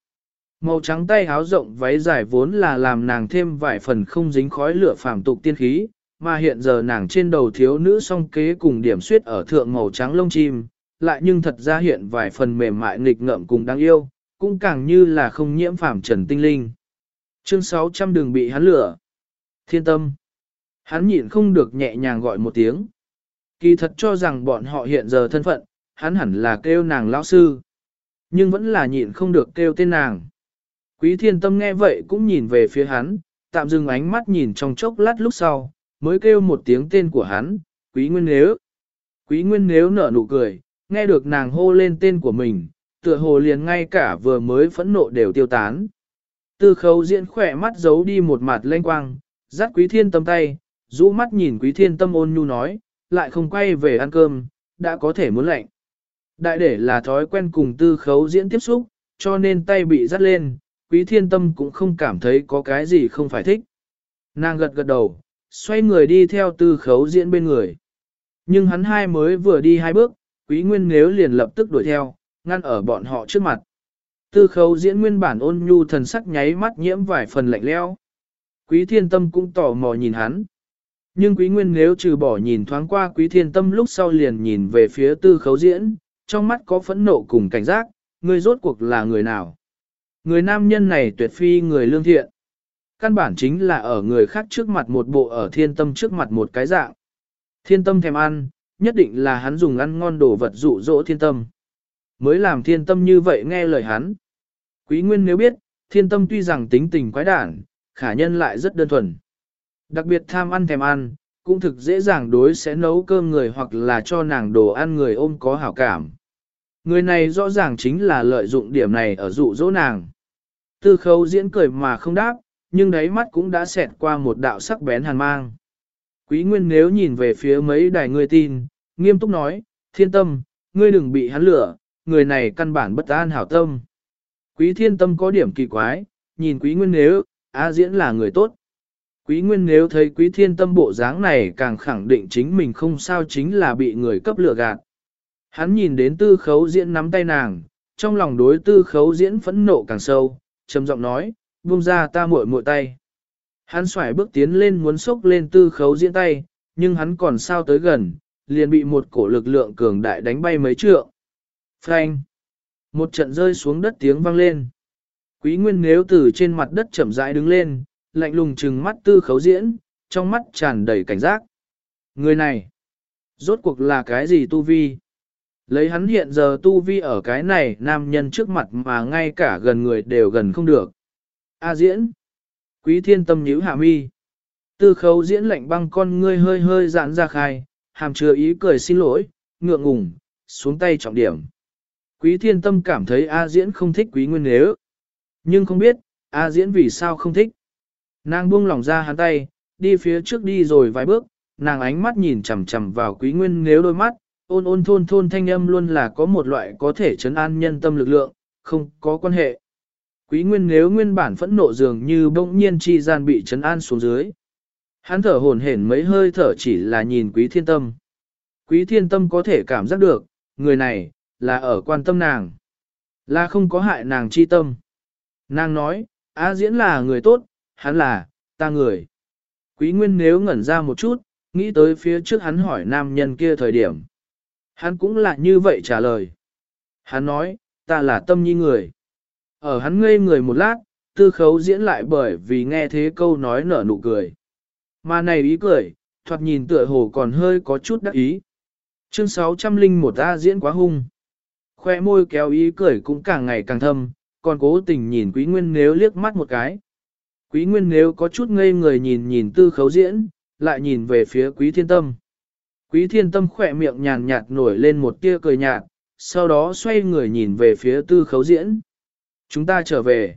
Màu trắng tay háo rộng váy dài vốn là làm nàng thêm vài phần không dính khói lửa phàm tục tiên khí, mà hiện giờ nàng trên đầu thiếu nữ song kế cùng điểm suyết ở thượng màu trắng lông chim, lại nhưng thật ra hiện vài phần mềm mại nghịch ngợm cùng đáng yêu, cũng càng như là không nhiễm phàm trần tinh linh. Chương 600 đường bị hắn lửa. Thiên tâm. Hắn nhịn không được nhẹ nhàng gọi một tiếng. Kỳ thật cho rằng bọn họ hiện giờ thân phận, hắn hẳn là kêu nàng lão sư. Nhưng vẫn là nhịn không được kêu tên nàng. Quý thiên tâm nghe vậy cũng nhìn về phía hắn, tạm dừng ánh mắt nhìn trong chốc lát lúc sau, mới kêu một tiếng tên của hắn, quý nguyên nếu. Quý nguyên nếu nở nụ cười, nghe được nàng hô lên tên của mình, tựa hồ liền ngay cả vừa mới phẫn nộ đều tiêu tán. Tư khấu diễn khỏe mắt giấu đi một mặt lanh quang, dắt quý thiên tâm tay, rũ mắt nhìn quý thiên tâm ôn nhu nói, lại không quay về ăn cơm, đã có thể muốn lạnh. Đại để là thói quen cùng tư khấu diễn tiếp xúc, cho nên tay bị dắt lên, quý thiên tâm cũng không cảm thấy có cái gì không phải thích. Nàng gật gật đầu, xoay người đi theo tư khấu diễn bên người. Nhưng hắn hai mới vừa đi hai bước, quý nguyên nếu liền lập tức đuổi theo, ngăn ở bọn họ trước mặt. Tư khấu diễn nguyên bản ôn nhu thần sắc nháy mắt nhiễm vài phần lạnh leo. Quý thiên tâm cũng tò mò nhìn hắn. Nhưng quý nguyên nếu trừ bỏ nhìn thoáng qua quý thiên tâm lúc sau liền nhìn về phía tư khấu diễn, trong mắt có phẫn nộ cùng cảnh giác, người rốt cuộc là người nào. Người nam nhân này tuyệt phi người lương thiện. Căn bản chính là ở người khác trước mặt một bộ ở thiên tâm trước mặt một cái dạng. Thiên tâm thèm ăn, nhất định là hắn dùng ăn ngon đồ vật dụ dỗ thiên tâm. Mới làm thiên tâm như vậy nghe lời hắn. Quý nguyên nếu biết, thiên tâm tuy rằng tính tình quái đản, khả nhân lại rất đơn thuần. Đặc biệt tham ăn thèm ăn, cũng thực dễ dàng đối sẽ nấu cơm người hoặc là cho nàng đồ ăn người ôm có hảo cảm. Người này rõ ràng chính là lợi dụng điểm này ở dụ dỗ nàng. Tư khấu diễn cười mà không đáp, nhưng đáy mắt cũng đã xẹt qua một đạo sắc bén hàn mang. Quý Nguyên nếu nhìn về phía mấy đài người tin, nghiêm túc nói, thiên tâm, ngươi đừng bị hắn lửa, người này căn bản bất an hảo tâm. Quý thiên tâm có điểm kỳ quái, nhìn quý Nguyên nếu, A diễn là người tốt. Quý Nguyên nếu thấy quý thiên tâm bộ dáng này càng khẳng định chính mình không sao chính là bị người cấp lửa gạt. Hắn nhìn đến tư khấu diễn nắm tay nàng, trong lòng đối tư khấu diễn phẫn nộ càng sâu, trầm giọng nói, buông ra ta muội muội tay. Hắn xoải bước tiến lên muốn xúc lên tư khấu diễn tay, nhưng hắn còn sao tới gần, liền bị một cổ lực lượng cường đại đánh bay mấy trượng. Phanh! Một trận rơi xuống đất tiếng vang lên. Quý Nguyên nếu từ trên mặt đất chậm rãi đứng lên, lạnh lùng trừng mắt tư khấu diễn, trong mắt tràn đầy cảnh giác. Người này, rốt cuộc là cái gì tu vi? Lấy hắn hiện giờ tu vi ở cái này nam nhân trước mặt mà ngay cả gần người đều gần không được. A diễn. Quý thiên tâm nhíu hạ mi. Tư khấu diễn lạnh băng con ngươi hơi hơi giãn ra khai, hàm chứa ý cười xin lỗi, ngượng ngùng, xuống tay trọng điểm. Quý thiên tâm cảm thấy A diễn không thích quý nguyên nếu. Nhưng không biết, A diễn vì sao không thích. Nàng buông lỏng ra hắn tay, đi phía trước đi rồi vài bước, nàng ánh mắt nhìn chằm chằm vào quý nguyên nếu đôi mắt, ôn ôn thôn thôn thanh âm luôn là có một loại có thể chấn an nhân tâm lực lượng, không có quan hệ. Quý nguyên nếu nguyên bản phẫn nộ dường như bỗng nhiên chi gian bị chấn an xuống dưới. Hắn thở hổn hển mấy hơi thở chỉ là nhìn quý thiên tâm. Quý thiên tâm có thể cảm giác được, người này, là ở quan tâm nàng. Là không có hại nàng chi tâm. Nàng nói, A diễn là người tốt, hắn là, ta người. Quý nguyên nếu ngẩn ra một chút, nghĩ tới phía trước hắn hỏi nam nhân kia thời điểm. Hắn cũng là như vậy trả lời. Hắn nói, ta là tâm nhi người. Ở hắn ngây người một lát, tư khấu diễn lại bởi vì nghe thế câu nói nở nụ cười. Mà này ý cười, thoạt nhìn tựa hồ còn hơi có chút đắc ý. Chương 601 ta diễn quá hung. Khoe môi kéo ý cười cũng càng ngày càng thâm, còn cố tình nhìn quý nguyên nếu liếc mắt một cái. Quý nguyên nếu có chút ngây người nhìn nhìn tư khấu diễn, lại nhìn về phía quý thiên tâm. Quý thiên tâm khỏe miệng nhàn nhạt nổi lên một tia cười nhạt, sau đó xoay người nhìn về phía tư khấu diễn. Chúng ta trở về.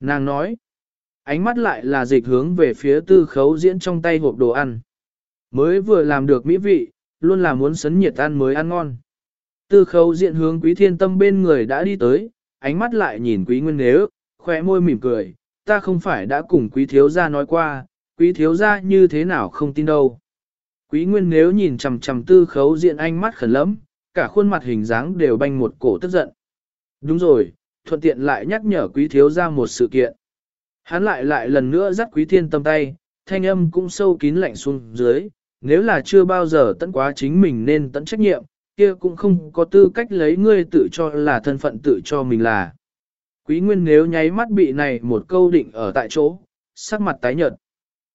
Nàng nói. Ánh mắt lại là dịch hướng về phía tư khấu diễn trong tay hộp đồ ăn. Mới vừa làm được mỹ vị, luôn là muốn sấn nhiệt ăn mới ăn ngon. Tư khấu diễn hướng quý thiên tâm bên người đã đi tới, ánh mắt lại nhìn quý nguyên nếu, khỏe môi mỉm cười, ta không phải đã cùng quý thiếu gia nói qua, quý thiếu gia như thế nào không tin đâu. Quý nguyên nếu nhìn chằm chằm tư khấu diện anh mắt khẩn lắm, cả khuôn mặt hình dáng đều banh một cổ tức giận. Đúng rồi, thuận tiện lại nhắc nhở quý thiếu gia một sự kiện. Hắn lại lại lần nữa dắt quý thiên tâm tay, thanh âm cũng sâu kín lạnh xuống dưới, nếu là chưa bao giờ tận quá chính mình nên tận trách nhiệm, kia cũng không có tư cách lấy ngươi tự cho là thân phận tự cho mình là. Quý nguyên nếu nháy mắt bị này một câu định ở tại chỗ, sắc mặt tái nhợt.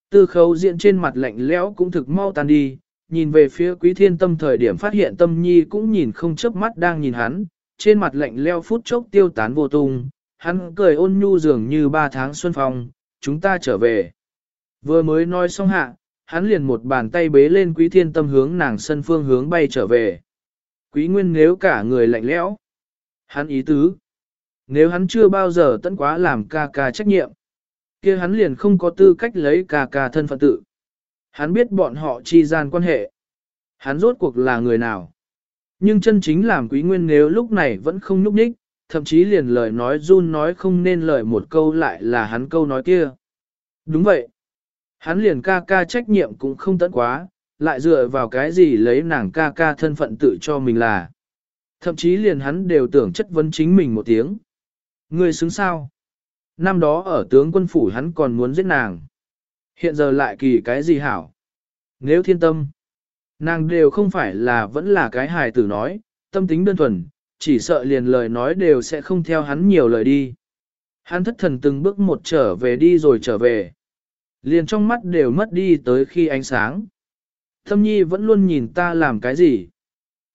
Tư khấu diện trên mặt lạnh lẽo cũng thực mau tan đi, nhìn về phía quý thiên tâm thời điểm phát hiện tâm nhi cũng nhìn không chớp mắt đang nhìn hắn, trên mặt lạnh leo phút chốc tiêu tán vô tung, hắn cười ôn nhu dường như ba tháng xuân phong, chúng ta trở về. Vừa mới nói xong hạ, hắn liền một bàn tay bế lên quý thiên tâm hướng nàng sân phương hướng bay trở về. Quý nguyên nếu cả người lạnh lẽo. Hắn ý tứ. Nếu hắn chưa bao giờ tận quá làm ca ca trách nhiệm, kia hắn liền không có tư cách lấy ca ca thân phận tự. Hắn biết bọn họ chi gian quan hệ. Hắn rốt cuộc là người nào. Nhưng chân chính làm quý nguyên nếu lúc này vẫn không nhúc nhích, thậm chí liền lời nói run nói không nên lời một câu lại là hắn câu nói kia. Đúng vậy. Hắn liền ca ca trách nhiệm cũng không tận quá, lại dựa vào cái gì lấy nàng ca ca thân phận tự cho mình là. Thậm chí liền hắn đều tưởng chất vấn chính mình một tiếng. Người xứng sao? Năm đó ở tướng quân phủ hắn còn muốn giết nàng. Hiện giờ lại kỳ cái gì hảo? Nếu thiên tâm, nàng đều không phải là vẫn là cái hài tử nói, tâm tính đơn thuần, chỉ sợ liền lời nói đều sẽ không theo hắn nhiều lời đi. Hắn thất thần từng bước một trở về đi rồi trở về. Liền trong mắt đều mất đi tới khi ánh sáng. Thâm nhi vẫn luôn nhìn ta làm cái gì.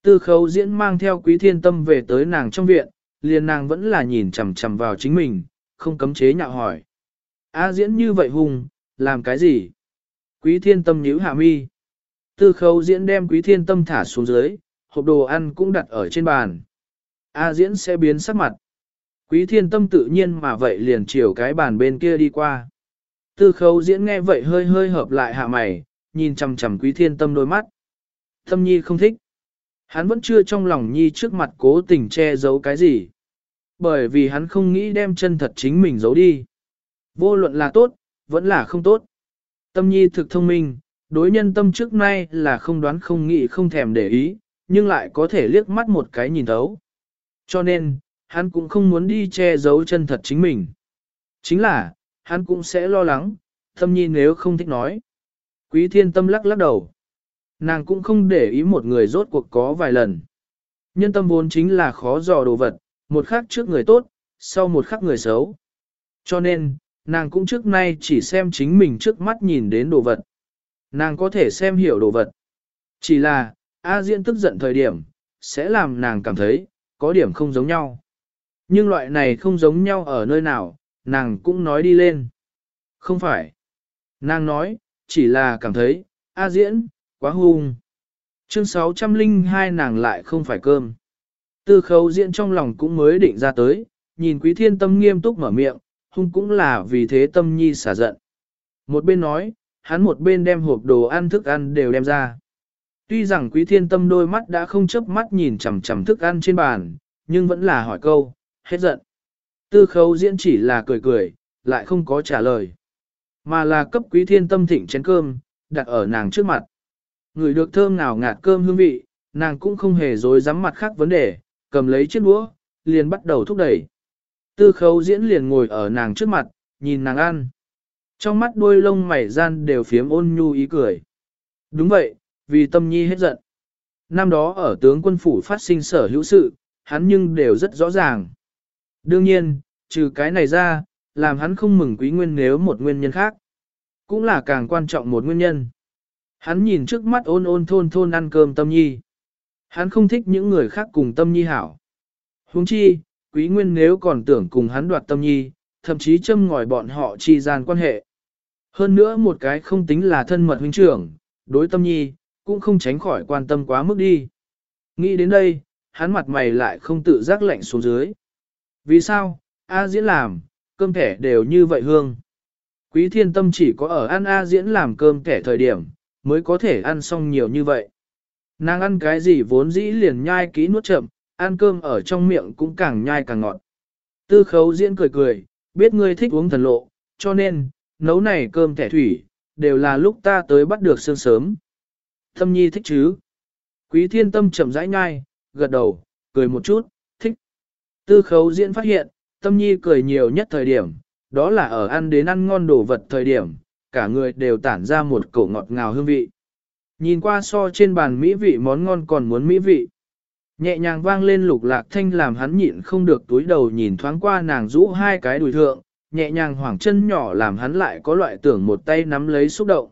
Tư khấu diễn mang theo quý thiên tâm về tới nàng trong viện, liền nàng vẫn là nhìn chằm chằm vào chính mình, không cấm chế nhạo hỏi. A diễn như vậy hùng, làm cái gì? Quý thiên tâm nhíu hạ mi. Tư Khâu diễn đem quý thiên tâm thả xuống dưới, hộp đồ ăn cũng đặt ở trên bàn. A diễn sẽ biến sắc mặt. Quý thiên tâm tự nhiên mà vậy liền chiều cái bàn bên kia đi qua. Tư Khâu diễn nghe vậy hơi hơi hợp lại hạ mày, nhìn chằm chằm quý thiên tâm đôi mắt. Tâm nhi không thích. Hắn vẫn chưa trong lòng nhi trước mặt cố tình che giấu cái gì. Bởi vì hắn không nghĩ đem chân thật chính mình giấu đi. Vô luận là tốt, vẫn là không tốt. Tâm nhi thực thông minh, đối nhân tâm trước nay là không đoán không nghĩ không thèm để ý, nhưng lại có thể liếc mắt một cái nhìn thấu. Cho nên, hắn cũng không muốn đi che giấu chân thật chính mình. Chính là, hắn cũng sẽ lo lắng, tâm nhi nếu không thích nói. Quý thiên tâm lắc lắc đầu. Nàng cũng không để ý một người rốt cuộc có vài lần. Nhân tâm vốn chính là khó dò đồ vật, một khắc trước người tốt, sau một khắc người xấu. Cho nên, nàng cũng trước nay chỉ xem chính mình trước mắt nhìn đến đồ vật. Nàng có thể xem hiểu đồ vật. Chỉ là, A Diễn tức giận thời điểm, sẽ làm nàng cảm thấy, có điểm không giống nhau. Nhưng loại này không giống nhau ở nơi nào, nàng cũng nói đi lên. Không phải. Nàng nói, chỉ là cảm thấy, A Diễn, quá hung. Chương 602 nàng lại không phải cơm. Tư khấu diễn trong lòng cũng mới định ra tới, nhìn quý thiên tâm nghiêm túc mở miệng, hung cũng là vì thế tâm nhi xả giận. Một bên nói, hắn một bên đem hộp đồ ăn thức ăn đều đem ra. Tuy rằng quý thiên tâm đôi mắt đã không chớp mắt nhìn chằm chằm thức ăn trên bàn, nhưng vẫn là hỏi câu, hết giận. Tư khấu diễn chỉ là cười cười, lại không có trả lời. Mà là cấp quý thiên tâm thịnh chén cơm, đặt ở nàng trước mặt. Người được thơm nào ngạt cơm hương vị, nàng cũng không hề dối dám mặt khác vấn đề, cầm lấy chiếc đũa, liền bắt đầu thúc đẩy. Tư khấu diễn liền ngồi ở nàng trước mặt, nhìn nàng ăn. Trong mắt đuôi lông mày gian đều phiếm ôn nhu ý cười. Đúng vậy, vì tâm nhi hết giận. Năm đó ở tướng quân phủ phát sinh sở hữu sự, hắn nhưng đều rất rõ ràng. Đương nhiên, trừ cái này ra, làm hắn không mừng quý nguyên nếu một nguyên nhân khác. Cũng là càng quan trọng một nguyên nhân. Hắn nhìn trước mắt ôn ôn thôn thôn ăn cơm tâm nhi. Hắn không thích những người khác cùng tâm nhi hảo. huống chi, quý nguyên nếu còn tưởng cùng hắn đoạt tâm nhi, thậm chí châm ngòi bọn họ chi gian quan hệ. Hơn nữa một cái không tính là thân mật huynh trưởng, đối tâm nhi, cũng không tránh khỏi quan tâm quá mức đi. Nghĩ đến đây, hắn mặt mày lại không tự giác lạnh xuống dưới. Vì sao, A diễn làm, cơm thẻ đều như vậy hương. Quý thiên tâm chỉ có ở ăn A diễn làm cơm thẻ thời điểm, mới có thể ăn xong nhiều như vậy. Nàng ăn cái gì vốn dĩ liền nhai kỹ nuốt chậm, ăn cơm ở trong miệng cũng càng nhai càng ngọt. Tư khấu diễn cười cười, biết ngươi thích uống thần lộ, cho nên, nấu này cơm thẻ thủy, đều là lúc ta tới bắt được sương sớm. Thâm nhi thích chứ? Quý thiên tâm chậm rãi nhai, gật đầu, cười một chút, thích. Tư khấu diễn phát hiện, tâm nhi cười nhiều nhất thời điểm, đó là ở ăn đến ăn ngon đồ vật thời điểm, cả người đều tản ra một cổ ngọt ngào hương vị. Nhìn qua so trên bàn mỹ vị món ngon còn muốn mỹ vị. Nhẹ nhàng vang lên lục lạc thanh làm hắn nhịn không được túi đầu nhìn thoáng qua nàng rũ hai cái đùi thượng, nhẹ nhàng hoảng chân nhỏ làm hắn lại có loại tưởng một tay nắm lấy xúc động.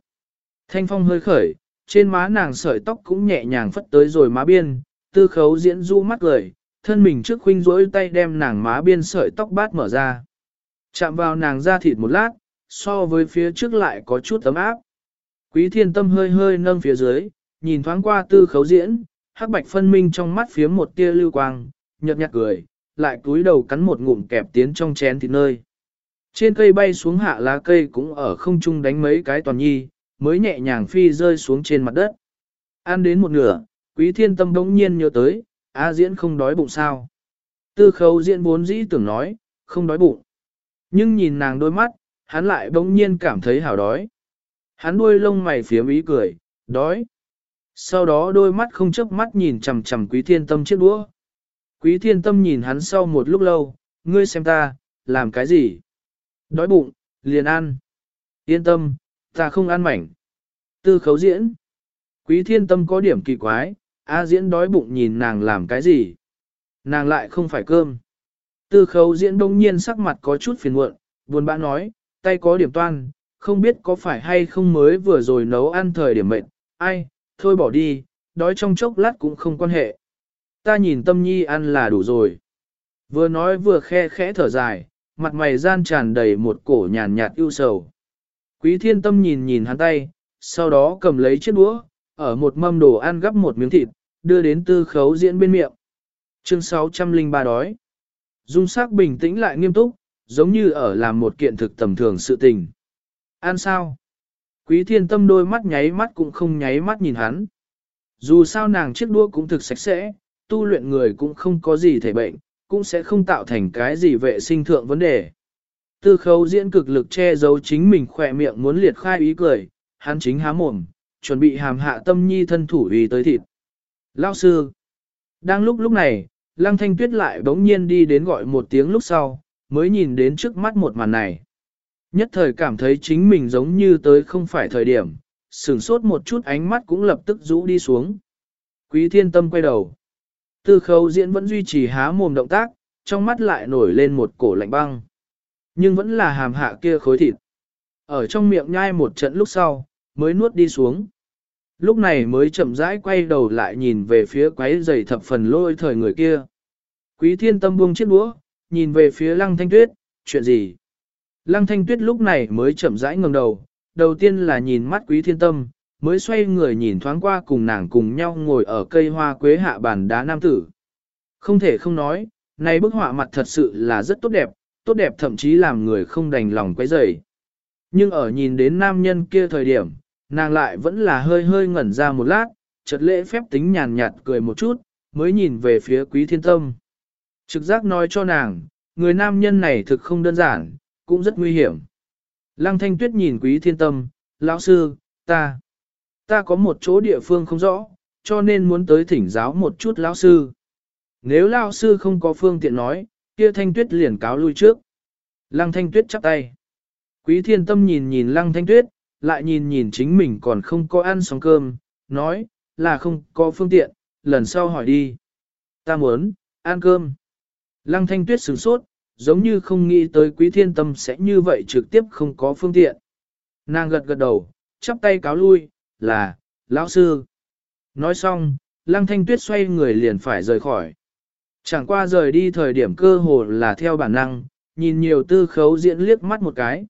Thanh phong hơi khởi, trên má nàng sợi tóc cũng nhẹ nhàng phất tới rồi má biên, tư khấu diễn du mắt cười, thân mình trước khuynh rỗi tay đem nàng má biên sợi tóc bát mở ra. Chạm vào nàng da thịt một lát, so với phía trước lại có chút ấm áp. Quý thiên tâm hơi hơi nâng phía dưới, nhìn thoáng qua tư khấu diễn, hắc bạch phân minh trong mắt phía một tia lưu quang, nhợt nhạt cười, lại cúi đầu cắn một ngụm kẹp tiến trong chén thịt nơi. Trên cây bay xuống hạ lá cây cũng ở không trung đánh mấy cái toàn nhi, mới nhẹ nhàng phi rơi xuống trên mặt đất. Ăn đến một nửa, quý thiên tâm đống nhiên nhớ tới, A diễn không đói bụng sao. Tư khấu diễn vốn dĩ tưởng nói, không đói bụng. Nhưng nhìn nàng đôi mắt, hắn lại bỗng nhiên cảm thấy hảo đói. Hắn đuôi lông mày phía ý cười, đói. Sau đó đôi mắt không chớp mắt nhìn chằm chằm quý thiên tâm chiếc đũa. Quý thiên tâm nhìn hắn sau một lúc lâu, ngươi xem ta, làm cái gì? Đói bụng, liền ăn. Yên tâm, ta không ăn mảnh. Tư khấu diễn. Quý thiên tâm có điểm kỳ quái, A diễn đói bụng nhìn nàng làm cái gì? Nàng lại không phải cơm. Tư khấu diễn đông nhiên sắc mặt có chút phiền muộn, buồn bã nói, tay có điểm toan, không biết có phải hay không mới vừa rồi nấu ăn thời điểm mệnh, ai, thôi bỏ đi, đói trong chốc lát cũng không quan hệ. Ta nhìn tâm nhi ăn là đủ rồi. Vừa nói vừa khe khẽ thở dài, mặt mày gian tràn đầy một cổ nhàn nhạt ưu sầu. Quý thiên tâm nhìn nhìn hắn tay, sau đó cầm lấy chiếc đũa, ở một mâm đồ ăn gấp một miếng thịt, đưa đến tư khấu diễn bên miệng. Chương 603 đói. Dung sắc bình tĩnh lại nghiêm túc, giống như ở làm một kiện thực tầm thường sự tình. Ăn sao? Quý thiên tâm đôi mắt nháy mắt cũng không nháy mắt nhìn hắn. Dù sao nàng chiếc đua cũng thực sạch sẽ, tu luyện người cũng không có gì thể bệnh, cũng sẽ không tạo thành cái gì vệ sinh thượng vấn đề. Tư khấu diễn cực lực che giấu chính mình khỏe miệng muốn liệt khai ý cười, hắn chính há mồm, chuẩn bị hàm hạ tâm nhi thân thủ vì tới thịt. Lao sư! Đang lúc lúc này, lăng thanh tuyết lại bỗng nhiên đi đến gọi một tiếng lúc sau, mới nhìn đến trước mắt một màn này. Nhất thời cảm thấy chính mình giống như tới không phải thời điểm, sửng sốt một chút ánh mắt cũng lập tức rũ đi xuống. Quý thiên tâm quay đầu. Tư Khâu diễn vẫn duy trì há mồm động tác, trong mắt lại nổi lên một cổ lạnh băng. Nhưng vẫn là hàm hạ kia khối thịt. Ở trong miệng nhai một trận lúc sau, mới nuốt đi xuống. Lúc này mới chậm rãi quay đầu lại nhìn về phía quái giày thập phần lôi thời người kia. Quý thiên tâm buông chiếc đũa, nhìn về phía lăng thanh tuyết, chuyện gì? Lăng thanh tuyết lúc này mới chậm rãi ngẩng đầu, đầu tiên là nhìn mắt quý thiên tâm, mới xoay người nhìn thoáng qua cùng nàng cùng nhau ngồi ở cây hoa quế hạ bàn đá nam tử. Không thể không nói, này bức họa mặt thật sự là rất tốt đẹp, tốt đẹp thậm chí làm người không đành lòng quấy rầy. Nhưng ở nhìn đến nam nhân kia thời điểm, nàng lại vẫn là hơi hơi ngẩn ra một lát, chợt lễ phép tính nhàn nhạt cười một chút, mới nhìn về phía quý thiên tâm. Trực giác nói cho nàng, người nam nhân này thực không đơn giản, cũng rất nguy hiểm. Lăng thanh tuyết nhìn quý thiên tâm, lão sư, ta, ta có một chỗ địa phương không rõ, cho nên muốn tới thỉnh giáo một chút lão sư. Nếu lão sư không có phương tiện nói, kia thanh tuyết liền cáo lui trước. Lăng thanh tuyết chắp tay. Quý thiên tâm nhìn nhìn lăng thanh tuyết, lại nhìn nhìn chính mình còn không có ăn xong cơm, nói, là không có phương tiện, lần sau hỏi đi. Ta muốn, ăn cơm. Lăng thanh tuyết sửng sốt, giống như không nghĩ tới quý thiên tâm sẽ như vậy trực tiếp không có phương tiện. Nàng gật gật đầu, chắp tay cáo lui, là, lão sư. Nói xong, lăng thanh tuyết xoay người liền phải rời khỏi. Chẳng qua rời đi thời điểm cơ hồ là theo bản năng, nhìn nhiều tư khấu diễn liếc mắt một cái.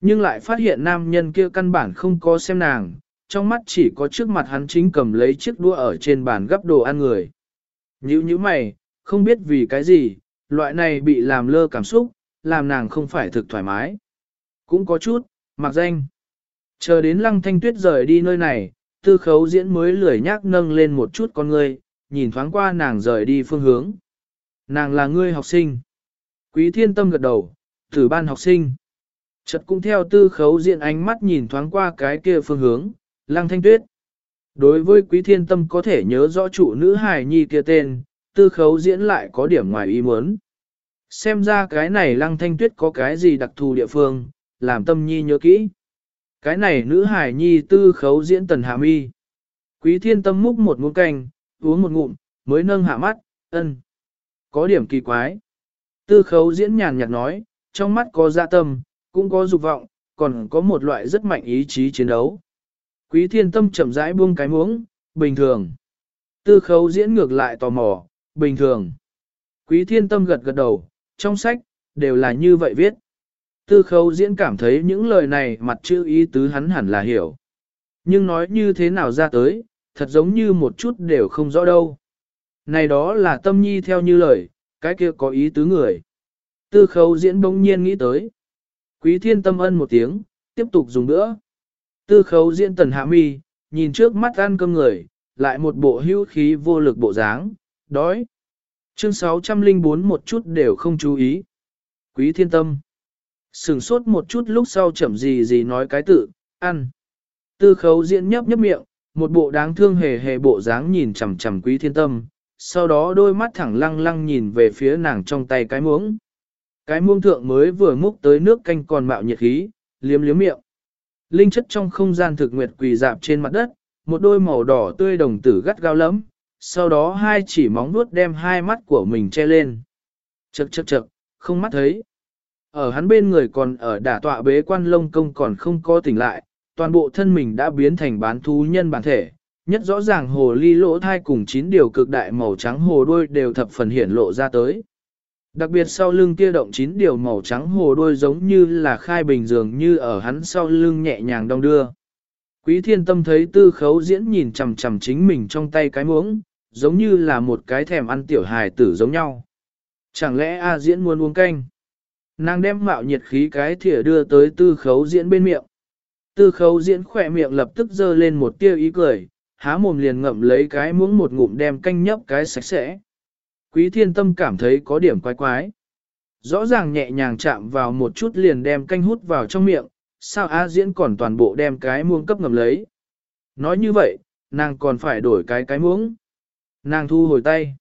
Nhưng lại phát hiện nam nhân kia căn bản không có xem nàng, trong mắt chỉ có trước mặt hắn chính cầm lấy chiếc đũa ở trên bàn gắp đồ ăn người. Nhữ như mày, không biết vì cái gì, loại này bị làm lơ cảm xúc, làm nàng không phải thực thoải mái. Cũng có chút, mặc danh. Chờ đến lăng thanh tuyết rời đi nơi này, tư khấu diễn mới lười nhác nâng lên một chút con ngươi, nhìn thoáng qua nàng rời đi phương hướng. Nàng là ngươi học sinh. Quý thiên tâm gật đầu, thử ban học sinh. Chật cũng theo tư khấu diện ánh mắt nhìn thoáng qua cái kia phương hướng, lăng thanh tuyết. Đối với quý thiên tâm có thể nhớ rõ trụ nữ hài nhi kia tên, tư khấu diễn lại có điểm ngoài ý muốn. Xem ra cái này lăng thanh tuyết có cái gì đặc thù địa phương, làm tâm nhi nhớ kỹ. Cái này nữ Hải nhi tư khấu diễn tần hạ mi. Quý thiên tâm múc một muỗng canh, uống một ngụm, mới nâng hạ mắt, ân. Có điểm kỳ quái. Tư khấu diễn nhàn nhạt nói, trong mắt có dạ tâm, cũng có dục vọng, còn có một loại rất mạnh ý chí chiến đấu. Quý thiên tâm chậm rãi buông cái muỗng, bình thường. Tư khấu diễn ngược lại tò mò, bình thường. Quý thiên tâm gật gật đầu, trong sách, đều là như vậy viết. Tư khấu diễn cảm thấy những lời này mặt chữ ý tứ hắn hẳn là hiểu. Nhưng nói như thế nào ra tới, thật giống như một chút đều không rõ đâu. Này đó là tâm nhi theo như lời, cái kia có ý tứ người. Tư khấu diễn bỗng nhiên nghĩ tới. Quý thiên tâm ân một tiếng, tiếp tục dùng nữa. Tư khấu diễn tần hạ mi, nhìn trước mắt ăn cơm người, lại một bộ hữu khí vô lực bộ dáng, đói. Chương 604 một chút đều không chú ý. Quý thiên tâm. Sừng sốt một chút lúc sau chậm gì gì nói cái tự, ăn. Tư khấu diễn nhấp nhấp miệng, một bộ đáng thương hề hề bộ dáng nhìn chằm chằm quý thiên tâm, sau đó đôi mắt thẳng lăng lăng nhìn về phía nàng trong tay cái muỗng. Cái muông thượng mới vừa múc tới nước canh còn mạo nhiệt khí, liếm liếm miệng. Linh chất trong không gian thực nguyệt quỳ dạp trên mặt đất, một đôi màu đỏ tươi đồng tử gắt gao lắm, sau đó hai chỉ móng nuốt đem hai mắt của mình che lên. Chậc chậc chậc, không mắt thấy. Ở hắn bên người còn ở đả tọa bế quan lông công còn không có tỉnh lại, toàn bộ thân mình đã biến thành bán thú nhân bản thể. Nhất rõ ràng hồ ly lỗ thai cùng chín điều cực đại màu trắng hồ đuôi đều thập phần hiển lộ ra tới. Đặc biệt sau lưng kia động chín điều màu trắng hồ đôi giống như là khai bình dường như ở hắn sau lưng nhẹ nhàng đong đưa. Quý thiên tâm thấy tư khấu diễn nhìn chằm chằm chính mình trong tay cái muỗng, giống như là một cái thèm ăn tiểu hài tử giống nhau. Chẳng lẽ A diễn muốn uống canh? Nàng đem mạo nhiệt khí cái thìa đưa tới tư khấu diễn bên miệng. Tư khấu diễn khỏe miệng lập tức dơ lên một tia ý cười, há mồm liền ngậm lấy cái muỗng một ngụm đem canh nhấp cái sạch sẽ. Quý thiên tâm cảm thấy có điểm quái quái. Rõ ràng nhẹ nhàng chạm vào một chút liền đem canh hút vào trong miệng, sao A diễn còn toàn bộ đem cái muỗng cấp ngầm lấy. Nói như vậy, nàng còn phải đổi cái cái muỗng. Nàng thu hồi tay.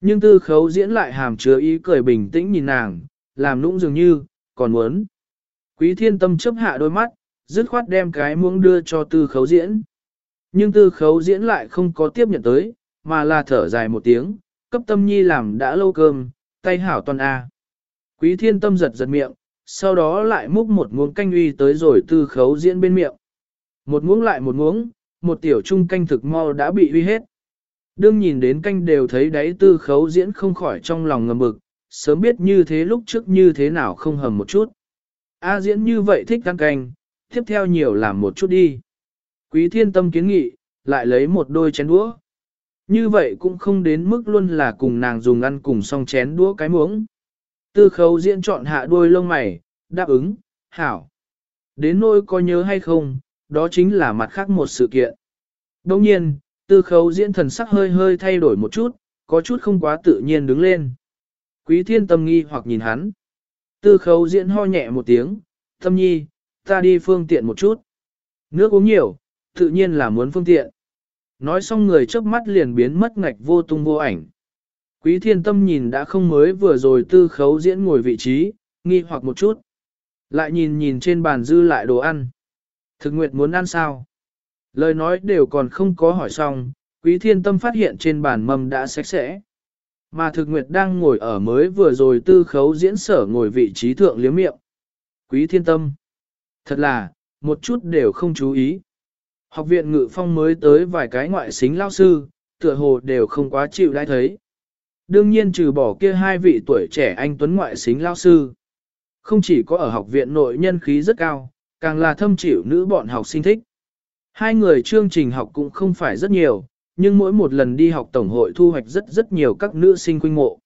Nhưng tư khấu diễn lại hàm chứa ý cười bình tĩnh nhìn nàng, làm nũng dường như, còn muốn. Quý thiên tâm chấp hạ đôi mắt, dứt khoát đem cái muỗng đưa cho tư khấu diễn. Nhưng tư khấu diễn lại không có tiếp nhận tới, mà là thở dài một tiếng, cấp tâm nhi làm đã lâu cơm, tay hảo toàn A. Quý thiên tâm giật giật miệng, sau đó lại múc một muỗng canh uy tới rồi tư khấu diễn bên miệng. Một muỗng lại một muỗng, một tiểu trung canh thực mau đã bị uy hết. Đương nhìn đến canh đều thấy đáy tư khấu diễn không khỏi trong lòng ngầm bực, sớm biết như thế lúc trước như thế nào không hầm một chút. A diễn như vậy thích ăn canh, tiếp theo nhiều làm một chút đi. Quý thiên tâm kiến nghị, lại lấy một đôi chén đũa. Như vậy cũng không đến mức luôn là cùng nàng dùng ăn cùng xong chén đũa cái muỗng. Tư khấu diễn chọn hạ đuôi lông mày, đáp ứng, hảo. Đến nỗi có nhớ hay không, đó chính là mặt khác một sự kiện. Đồng nhiên, tư khấu diễn thần sắc hơi hơi thay đổi một chút, có chút không quá tự nhiên đứng lên. Quý thiên tâm nghi hoặc nhìn hắn. Tư khấu diễn ho nhẹ một tiếng, tâm nhi, ta đi phương tiện một chút. Nước uống nhiều, tự nhiên là muốn phương tiện. Nói xong người trước mắt liền biến mất ngạch vô tung vô ảnh. Quý thiên tâm nhìn đã không mới vừa rồi tư khấu diễn ngồi vị trí, nghi hoặc một chút. Lại nhìn nhìn trên bàn dư lại đồ ăn. Thực nguyệt muốn ăn sao? Lời nói đều còn không có hỏi xong, quý thiên tâm phát hiện trên bàn mâm đã sạch sẽ. Mà thực nguyệt đang ngồi ở mới vừa rồi tư khấu diễn sở ngồi vị trí thượng liếm miệng. Quý thiên tâm. Thật là, một chút đều không chú ý. Học viện ngự phong mới tới vài cái ngoại xính lao sư, tựa hồ đều không quá chịu đai thấy. Đương nhiên trừ bỏ kia hai vị tuổi trẻ anh tuấn ngoại xính lao sư. Không chỉ có ở học viện nội nhân khí rất cao, càng là thâm chịu nữ bọn học sinh thích. Hai người chương trình học cũng không phải rất nhiều, nhưng mỗi một lần đi học tổng hội thu hoạch rất rất nhiều các nữ sinh quynh mộ.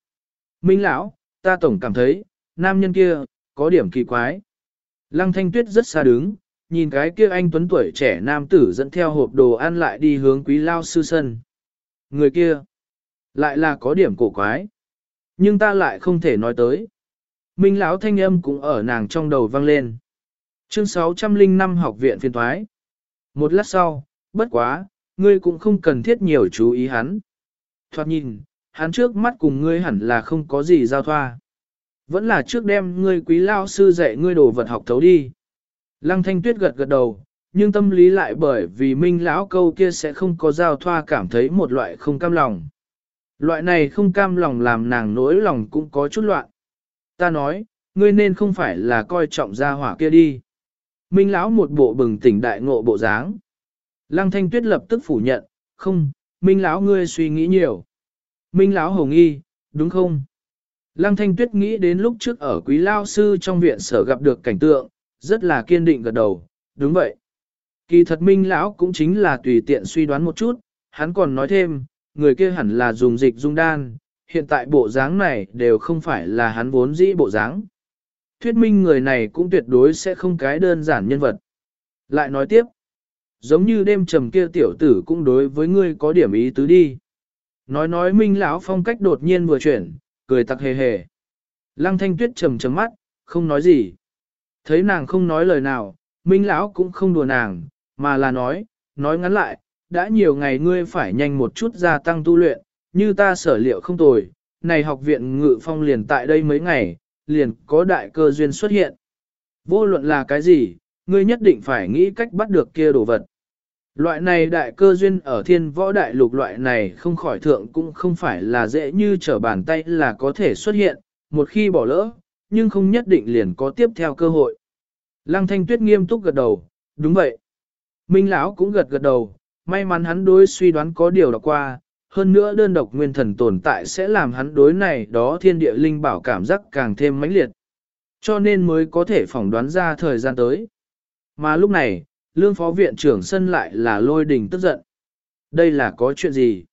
Minh lão, ta tổng cảm thấy, nam nhân kia, có điểm kỳ quái. Lăng thanh tuyết rất xa đứng, nhìn cái kia anh tuấn tuổi trẻ nam tử dẫn theo hộp đồ ăn lại đi hướng quý lao sư sân. Người kia, lại là có điểm cổ quái. Nhưng ta lại không thể nói tới. Minh lão thanh âm cũng ở nàng trong đầu vang lên. Chương 605 học viện phiên thoái. Một lát sau, bất quá, ngươi cũng không cần thiết nhiều chú ý hắn. Thoạt nhìn, hắn trước mắt cùng ngươi hẳn là không có gì giao thoa. Vẫn là trước đem ngươi quý lao sư dạy ngươi đồ vật học thấu đi. Lăng thanh tuyết gật gật đầu, nhưng tâm lý lại bởi vì minh lão câu kia sẽ không có giao thoa cảm thấy một loại không cam lòng. Loại này không cam lòng làm nàng nỗi lòng cũng có chút loạn. Ta nói, ngươi nên không phải là coi trọng gia hỏa kia đi. Minh lão một bộ bừng tỉnh đại ngộ bộ dáng. Lăng thanh tuyết lập tức phủ nhận, không, Minh lão ngươi suy nghĩ nhiều. Minh lão hồng nghi, đúng không? Lăng thanh tuyết nghĩ đến lúc trước ở quý lao sư trong viện sở gặp được cảnh tượng, rất là kiên định gật đầu, đúng vậy. Kỳ thật Minh lão cũng chính là tùy tiện suy đoán một chút, hắn còn nói thêm, người kia hẳn là dùng dịch dung đan, hiện tại bộ dáng này đều không phải là hắn vốn dĩ bộ dáng. Thuyết minh người này cũng tuyệt đối sẽ không cái đơn giản nhân vật. Lại nói tiếp, giống như đêm trầm kia tiểu tử cũng đối với ngươi có điểm ý tứ đi. Nói nói minh lão phong cách đột nhiên vừa chuyển, cười tặc hề hề. Lăng thanh tuyết trầm trầm mắt, không nói gì. Thấy nàng không nói lời nào, minh lão cũng không đùa nàng, mà là nói, nói ngắn lại, đã nhiều ngày ngươi phải nhanh một chút gia tăng tu luyện, như ta sở liệu không tồi, này học viện ngự phong liền tại đây mấy ngày, liền có đại cơ duyên xuất hiện. Vô luận là cái gì, ngươi nhất định phải nghĩ cách bắt được kia đồ vật. Loại này đại cơ duyên ở thiên võ đại lục loại này không khỏi thượng cũng không phải là dễ như trở bàn tay là có thể xuất hiện, một khi bỏ lỡ, nhưng không nhất định liền có tiếp theo cơ hội. Lăng thanh tuyết nghiêm túc gật đầu, đúng vậy. Minh lão cũng gật gật đầu, may mắn hắn đối suy đoán có điều đọc qua, hơn nữa đơn độc nguyên thần tồn tại sẽ làm hắn đối này đó thiên địa linh bảo cảm giác càng thêm mãnh liệt. Cho nên mới có thể phỏng đoán ra thời gian tới. Mà lúc này, lương phó viện trưởng sân lại là lôi đình tức giận. Đây là có chuyện gì?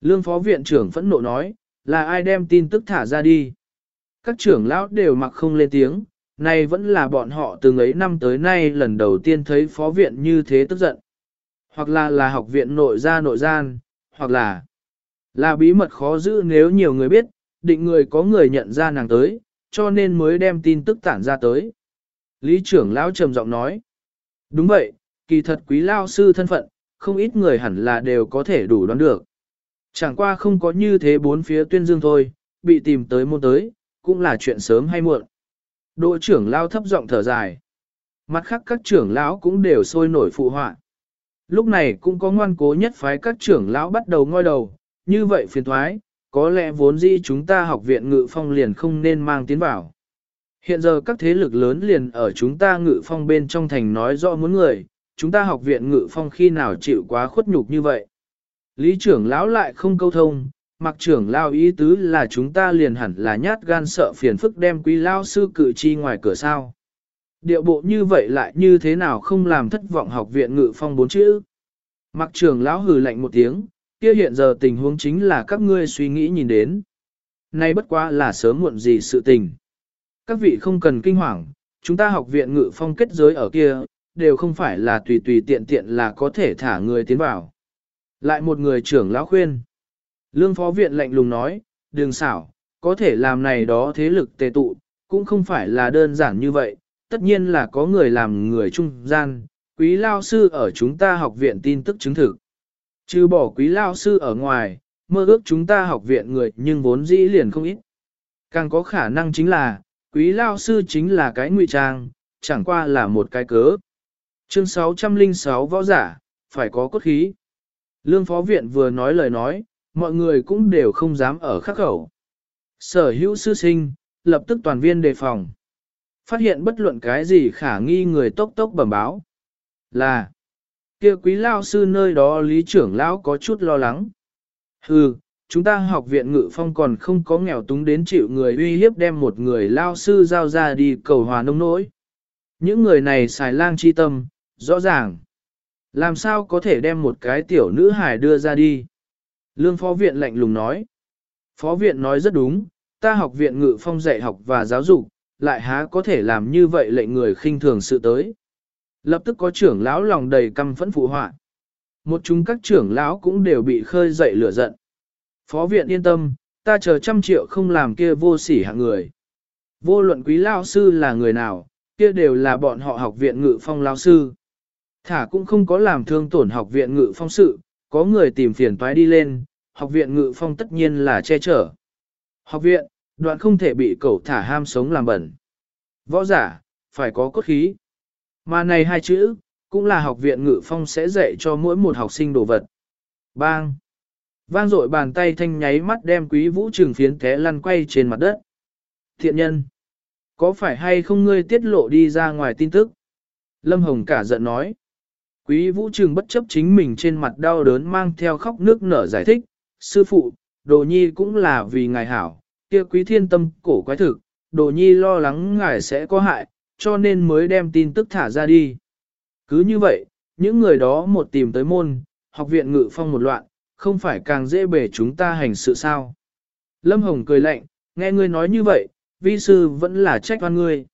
Lương phó viện trưởng phẫn nộ nói, là ai đem tin tức thả ra đi? Các trưởng lão đều mặc không lên tiếng, này vẫn là bọn họ từng ấy năm tới nay lần đầu tiên thấy phó viện như thế tức giận. Hoặc là là học viện nội gia nội gian, hoặc là là bí mật khó giữ nếu nhiều người biết, định người có người nhận ra nàng tới, cho nên mới đem tin tức tản ra tới. Lý trưởng lão trầm giọng nói, đúng vậy, kỳ thật quý lao sư thân phận, không ít người hẳn là đều có thể đủ đoán được. Chẳng qua không có như thế bốn phía tuyên dương thôi, bị tìm tới môn tới, cũng là chuyện sớm hay muộn. Đỗ trưởng lao thấp giọng thở dài. Mặt khác các trưởng lão cũng đều sôi nổi phụ họa. Lúc này cũng có ngoan cố nhất phái các trưởng lão bắt đầu ngoi đầu, như vậy phiền thoái, có lẽ vốn dĩ chúng ta học viện ngự phong liền không nên mang tiến vào. Hiện giờ các thế lực lớn liền ở chúng ta ngự phong bên trong thành nói rõ muốn người, chúng ta học viện ngự phong khi nào chịu quá khuất nhục như vậy. Lý trưởng lão lại không câu thông, mặc trưởng lão ý tứ là chúng ta liền hẳn là nhát gan sợ phiền phức đem quý lao sư cử chi ngoài cửa sao. Điệu bộ như vậy lại như thế nào không làm thất vọng học viện ngự phong bốn chữ. Mặc trưởng lão hừ lạnh một tiếng, kia hiện giờ tình huống chính là các ngươi suy nghĩ nhìn đến. Nay bất quá là sớm muộn gì sự tình. Các vị không cần kinh hoàng, chúng ta học viện ngự phong kết giới ở kia, đều không phải là tùy tùy tiện tiện là có thể thả người tiến vào. Lại một người trưởng lão khuyên. Lương phó viện lạnh lùng nói, đường xảo, có thể làm này đó thế lực tề tụ, cũng không phải là đơn giản như vậy, tất nhiên là có người làm người trung gian, quý lao sư ở chúng ta học viện tin tức chứng thực. Trừ bỏ quý lao sư ở ngoài, mơ ước chúng ta học viện người nhưng vốn dĩ liền không ít. Càng có khả năng chính là, quý lao sư chính là cái ngụy trang, chẳng qua là một cái cớ. Chương 606 võ giả, phải có cốt khí. Lương phó viện vừa nói lời nói, mọi người cũng đều không dám ở khắc khẩu. Sở hữu sư sinh, lập tức toàn viên đề phòng. Phát hiện bất luận cái gì khả nghi người tốc tốc bẩm báo. Là, kia quý lao sư nơi đó lý trưởng lão có chút lo lắng. Hừ, chúng ta học viện ngự phong còn không có nghèo túng đến chịu người uy hiếp đem một người lao sư giao ra đi cầu hòa nông nỗi. Những người này xài lang chi tâm, rõ ràng. Làm sao có thể đem một cái tiểu nữ hài đưa ra đi? Lương phó viện lạnh lùng nói. Phó viện nói rất đúng, ta học viện ngự phong dạy học và giáo dục, lại há có thể làm như vậy lệnh người khinh thường sự tới. Lập tức có trưởng lão lòng đầy căm phẫn phụ họa. Một chúng các trưởng lão cũng đều bị khơi dậy lửa giận. Phó viện yên tâm, ta chờ trăm triệu không làm kia vô sỉ hạng người. Vô luận quý lao sư là người nào, kia đều là bọn họ học viện ngự phong lao sư. Thả cũng không có làm thương tổn học viện ngự phong sự, có người tìm phiền toái đi lên, học viện ngự phong tất nhiên là che chở. Học viện, đoạn không thể bị cẩu thả ham sống làm bẩn. Võ giả, phải có cốt khí. Mà này hai chữ, cũng là học viện ngự phong sẽ dạy cho mỗi một học sinh đồ vật. Bang! Vang dội bàn tay thanh nháy mắt đem quý vũ trường phiến té lăn quay trên mặt đất. Thiện nhân! Có phải hay không ngươi tiết lộ đi ra ngoài tin tức? Lâm Hồng cả giận nói. Quý vũ trường bất chấp chính mình trên mặt đau đớn mang theo khóc nước nở giải thích. Sư phụ, đồ nhi cũng là vì ngài hảo, kia quý thiên tâm cổ quái thực, đồ nhi lo lắng ngài sẽ có hại, cho nên mới đem tin tức thả ra đi. Cứ như vậy, những người đó một tìm tới môn, học viện ngự phong một loạn, không phải càng dễ bể chúng ta hành sự sao. Lâm Hồng cười lạnh, nghe ngươi nói như vậy, vi sư vẫn là trách oan ngươi.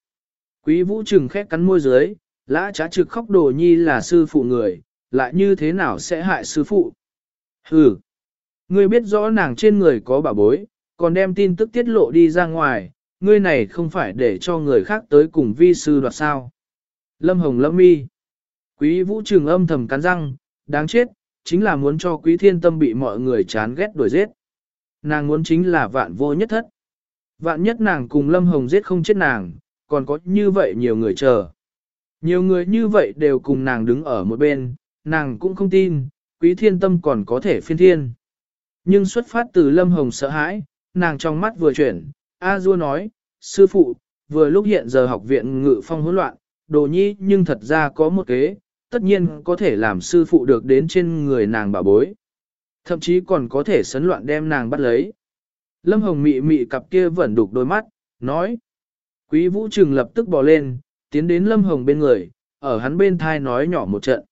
Quý vũ trừng khét cắn môi dưới, lã trá trực khóc đồ nhi là sư phụ người, lại như thế nào sẽ hại sư phụ. Hừ, ngươi biết rõ nàng trên người có bảo bối, còn đem tin tức tiết lộ đi ra ngoài, ngươi này không phải để cho người khác tới cùng vi sư đoạt sao. Lâm Hồng lâm mi. Quý vũ trường âm thầm cắn răng, đáng chết, chính là muốn cho quý thiên tâm bị mọi người chán ghét đuổi giết. Nàng muốn chính là vạn vô nhất thất. Vạn nhất nàng cùng Lâm Hồng giết không chết nàng, còn có như vậy nhiều người chờ. Nhiều người như vậy đều cùng nàng đứng ở một bên, nàng cũng không tin, quý thiên tâm còn có thể phiên thiên. Nhưng xuất phát từ Lâm Hồng sợ hãi, nàng trong mắt vừa chuyển, A Du nói, sư phụ, vừa lúc hiện giờ học viện ngự phong hỗn loạn, đồ nhi nhưng thật ra có một kế, tất nhiên có thể làm sư phụ được đến trên người nàng bảo bối. Thậm chí còn có thể sấn loạn đem nàng bắt lấy. Lâm Hồng mị mị cặp kia vẫn đục đôi mắt, nói. Quý vũ trừng lập tức bò lên, tiến đến Lâm Hồng bên người, ở hắn bên thai nói nhỏ một trận.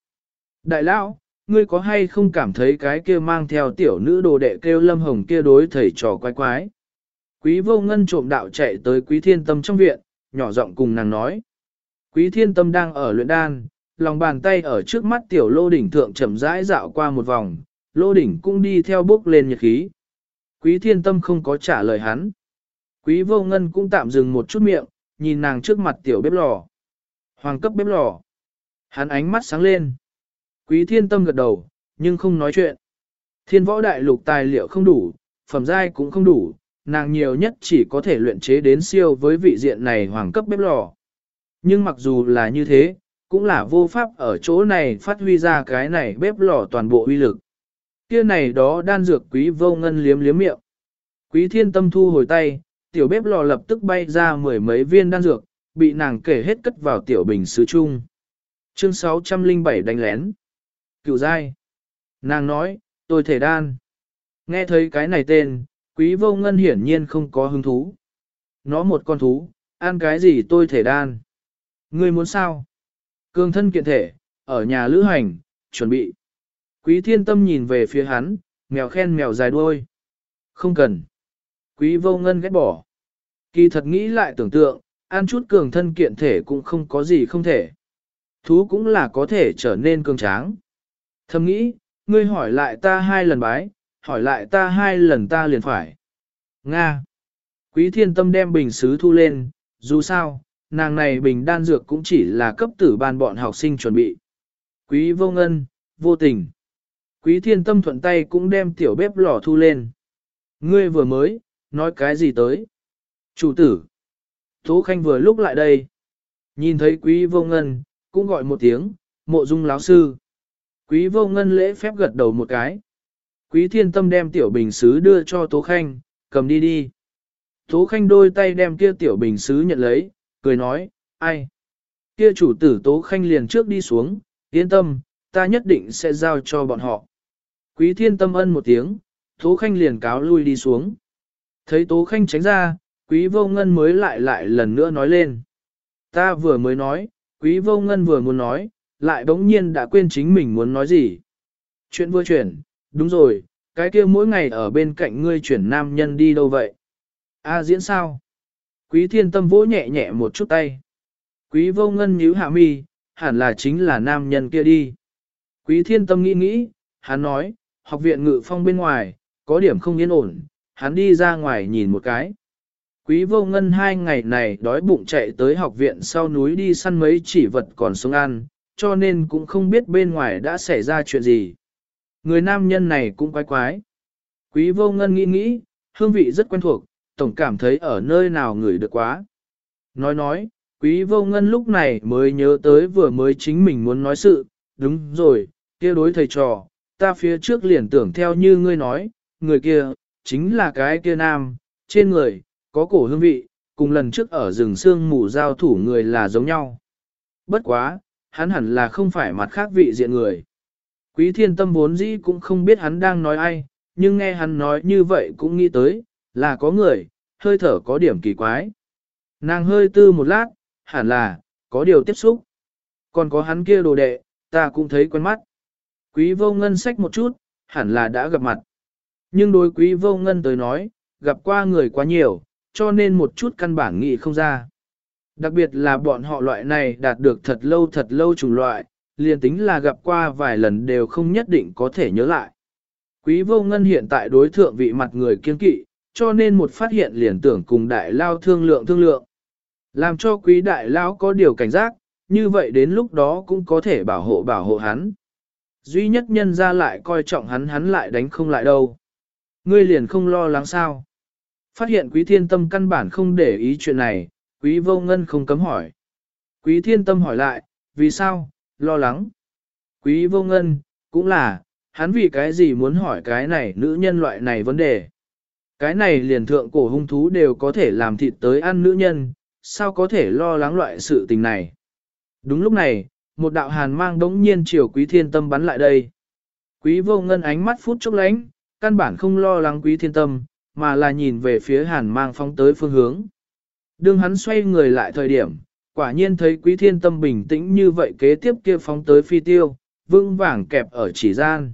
Đại lão, ngươi có hay không cảm thấy cái kia mang theo tiểu nữ đồ đệ kêu Lâm Hồng kia đối thầy trò quái quái. Quý vô ngân trộm đạo chạy tới quý thiên tâm trong viện, nhỏ giọng cùng nàng nói. Quý thiên tâm đang ở luyện đan, lòng bàn tay ở trước mắt tiểu lô đỉnh thượng chậm rãi dạo qua một vòng, lô đỉnh cũng đi theo bước lên nhiệt khí. Quý thiên tâm không có trả lời hắn. Quý vô ngân cũng tạm dừng một chút miệng, nhìn nàng trước mặt tiểu bếp lò. Hoàng cấp bếp lò. Hắn ánh mắt sáng lên. Quý thiên tâm gật đầu, nhưng không nói chuyện. Thiên võ đại lục tài liệu không đủ, phẩm giai cũng không đủ, nàng nhiều nhất chỉ có thể luyện chế đến siêu với vị diện này hoàng cấp bếp lò. Nhưng mặc dù là như thế, cũng là vô pháp ở chỗ này phát huy ra cái này bếp lò toàn bộ uy lực. Kia này đó đan dược quý vô ngân liếm liếm miệng. Quý thiên tâm thu hồi tay, tiểu bếp lò lập tức bay ra mười mấy viên đan dược, bị nàng kể hết cất vào tiểu bình sứ chung. Chương 607 đánh lén. Cựu giai. Nàng nói, tôi thể đan. Nghe thấy cái này tên, quý vô ngân hiển nhiên không có hứng thú. Nó một con thú, ăn cái gì tôi thể đan. Ngươi muốn sao? Cường thân kiện thể, ở nhà lữ hành, chuẩn bị. Quý thiên tâm nhìn về phía hắn, mèo khen mèo dài đuôi. Không cần. Quý vô ngân ghét bỏ. Kỳ thật nghĩ lại tưởng tượng, ăn chút cường thân kiện thể cũng không có gì không thể. Thú cũng là có thể trở nên cường tráng. Thầm nghĩ, ngươi hỏi lại ta hai lần bái, hỏi lại ta hai lần ta liền phải. Nga. Quý thiên tâm đem bình xứ thu lên, dù sao, nàng này bình đan dược cũng chỉ là cấp tử ban bọn học sinh chuẩn bị. Quý vô ngân, vô tình. Quý thiên tâm thuận tay cũng đem tiểu bếp lò thu lên. Ngươi vừa mới, nói cái gì tới? Chủ tử. Tố Khanh vừa lúc lại đây. Nhìn thấy quý vô ngân, cũng gọi một tiếng, mộ dung láo sư. Quý vô ngân lễ phép gật đầu một cái. Quý thiên tâm đem tiểu bình xứ đưa cho Tố Khanh, cầm đi đi. Tố Khanh đôi tay đem kia tiểu bình xứ nhận lấy, cười nói, ai? Kia chủ tử Tố Khanh liền trước đi xuống, yên tâm, ta nhất định sẽ giao cho bọn họ. Quý thiên tâm ân một tiếng, Tố Khanh liền cáo lui đi xuống. Thấy Tố Khanh tránh ra, Quý vô ngân mới lại lại lần nữa nói lên. Ta vừa mới nói, Quý vô ngân vừa muốn nói, lại bỗng nhiên đã quên chính mình muốn nói gì. Chuyện vừa chuyển, đúng rồi, cái kia mỗi ngày ở bên cạnh ngươi chuyển nam nhân đi đâu vậy? A diễn sao? Quý thiên tâm vỗ nhẹ nhẹ một chút tay. Quý vô ngân nhíu hạ mi, hẳn là chính là nam nhân kia đi. Quý thiên tâm nghĩ nghĩ, hắn nói, học viện ngự phong bên ngoài, có điểm không yên ổn, hắn đi ra ngoài nhìn một cái. Quý vô ngân hai ngày này đói bụng chạy tới học viện sau núi đi săn mấy chỉ vật còn sống ăn, cho nên cũng không biết bên ngoài đã xảy ra chuyện gì. Người nam nhân này cũng quái quái. Quý vô ngân nghĩ nghĩ, hương vị rất quen thuộc, tổng cảm thấy ở nơi nào ngửi được quá. Nói nói, quý vô ngân lúc này mới nhớ tới vừa mới chính mình muốn nói sự, đúng rồi, kia đối thầy trò, ta phía trước liền tưởng theo như ngươi nói, người kia, chính là cái kia nam, trên người, có cổ hương vị, cùng lần trước ở rừng xương mù giao thủ người là giống nhau. Bất quá, hắn hẳn là không phải mặt khác vị diện người. Quý thiên tâm vốn dĩ cũng không biết hắn đang nói ai, nhưng nghe hắn nói như vậy cũng nghĩ tới, là có người, hơi thở có điểm kỳ quái. Nàng hơi tư một lát, hẳn là, có điều tiếp xúc. Còn có hắn kia đồ đệ, ta cũng thấy quen mắt. Quý vô ngân sách một chút, hẳn là đã gặp mặt. Nhưng đối quý vô ngân tới nói, gặp qua người quá nhiều, cho nên một chút căn bản nghĩ không ra. Đặc biệt là bọn họ loại này đạt được thật lâu thật lâu chủng loại, liền tính là gặp qua vài lần đều không nhất định có thể nhớ lại. Quý vô ngân hiện tại đối thượng vị mặt người kiên kỵ, cho nên một phát hiện liền tưởng cùng đại lao thương lượng thương lượng. Làm cho quý đại lao có điều cảnh giác, như vậy đến lúc đó cũng có thể bảo hộ bảo hộ hắn. Duy nhất nhân ra lại coi trọng hắn hắn lại đánh không lại đâu. Ngươi liền không lo lắng sao. Phát hiện quý thiên tâm căn bản không để ý chuyện này, quý vô ngân không cấm hỏi. Quý thiên tâm hỏi lại, vì sao, lo lắng. Quý vô ngân, cũng là, hắn vì cái gì muốn hỏi cái này nữ nhân loại này vấn đề. Cái này liền thượng cổ hung thú đều có thể làm thịt tới ăn nữ nhân, sao có thể lo lắng loại sự tình này. Đúng lúc này, một đạo hàn mang đống nhiên chiều quý thiên tâm bắn lại đây. Quý vô ngân ánh mắt phút chốc lánh, căn bản không lo lắng quý thiên tâm, mà là nhìn về phía hàn mang phóng tới phương hướng. Đương hắn xoay người lại thời điểm, quả nhiên thấy quý thiên tâm bình tĩnh như vậy kế tiếp kia phóng tới phi tiêu, vững vàng kẹp ở chỉ gian.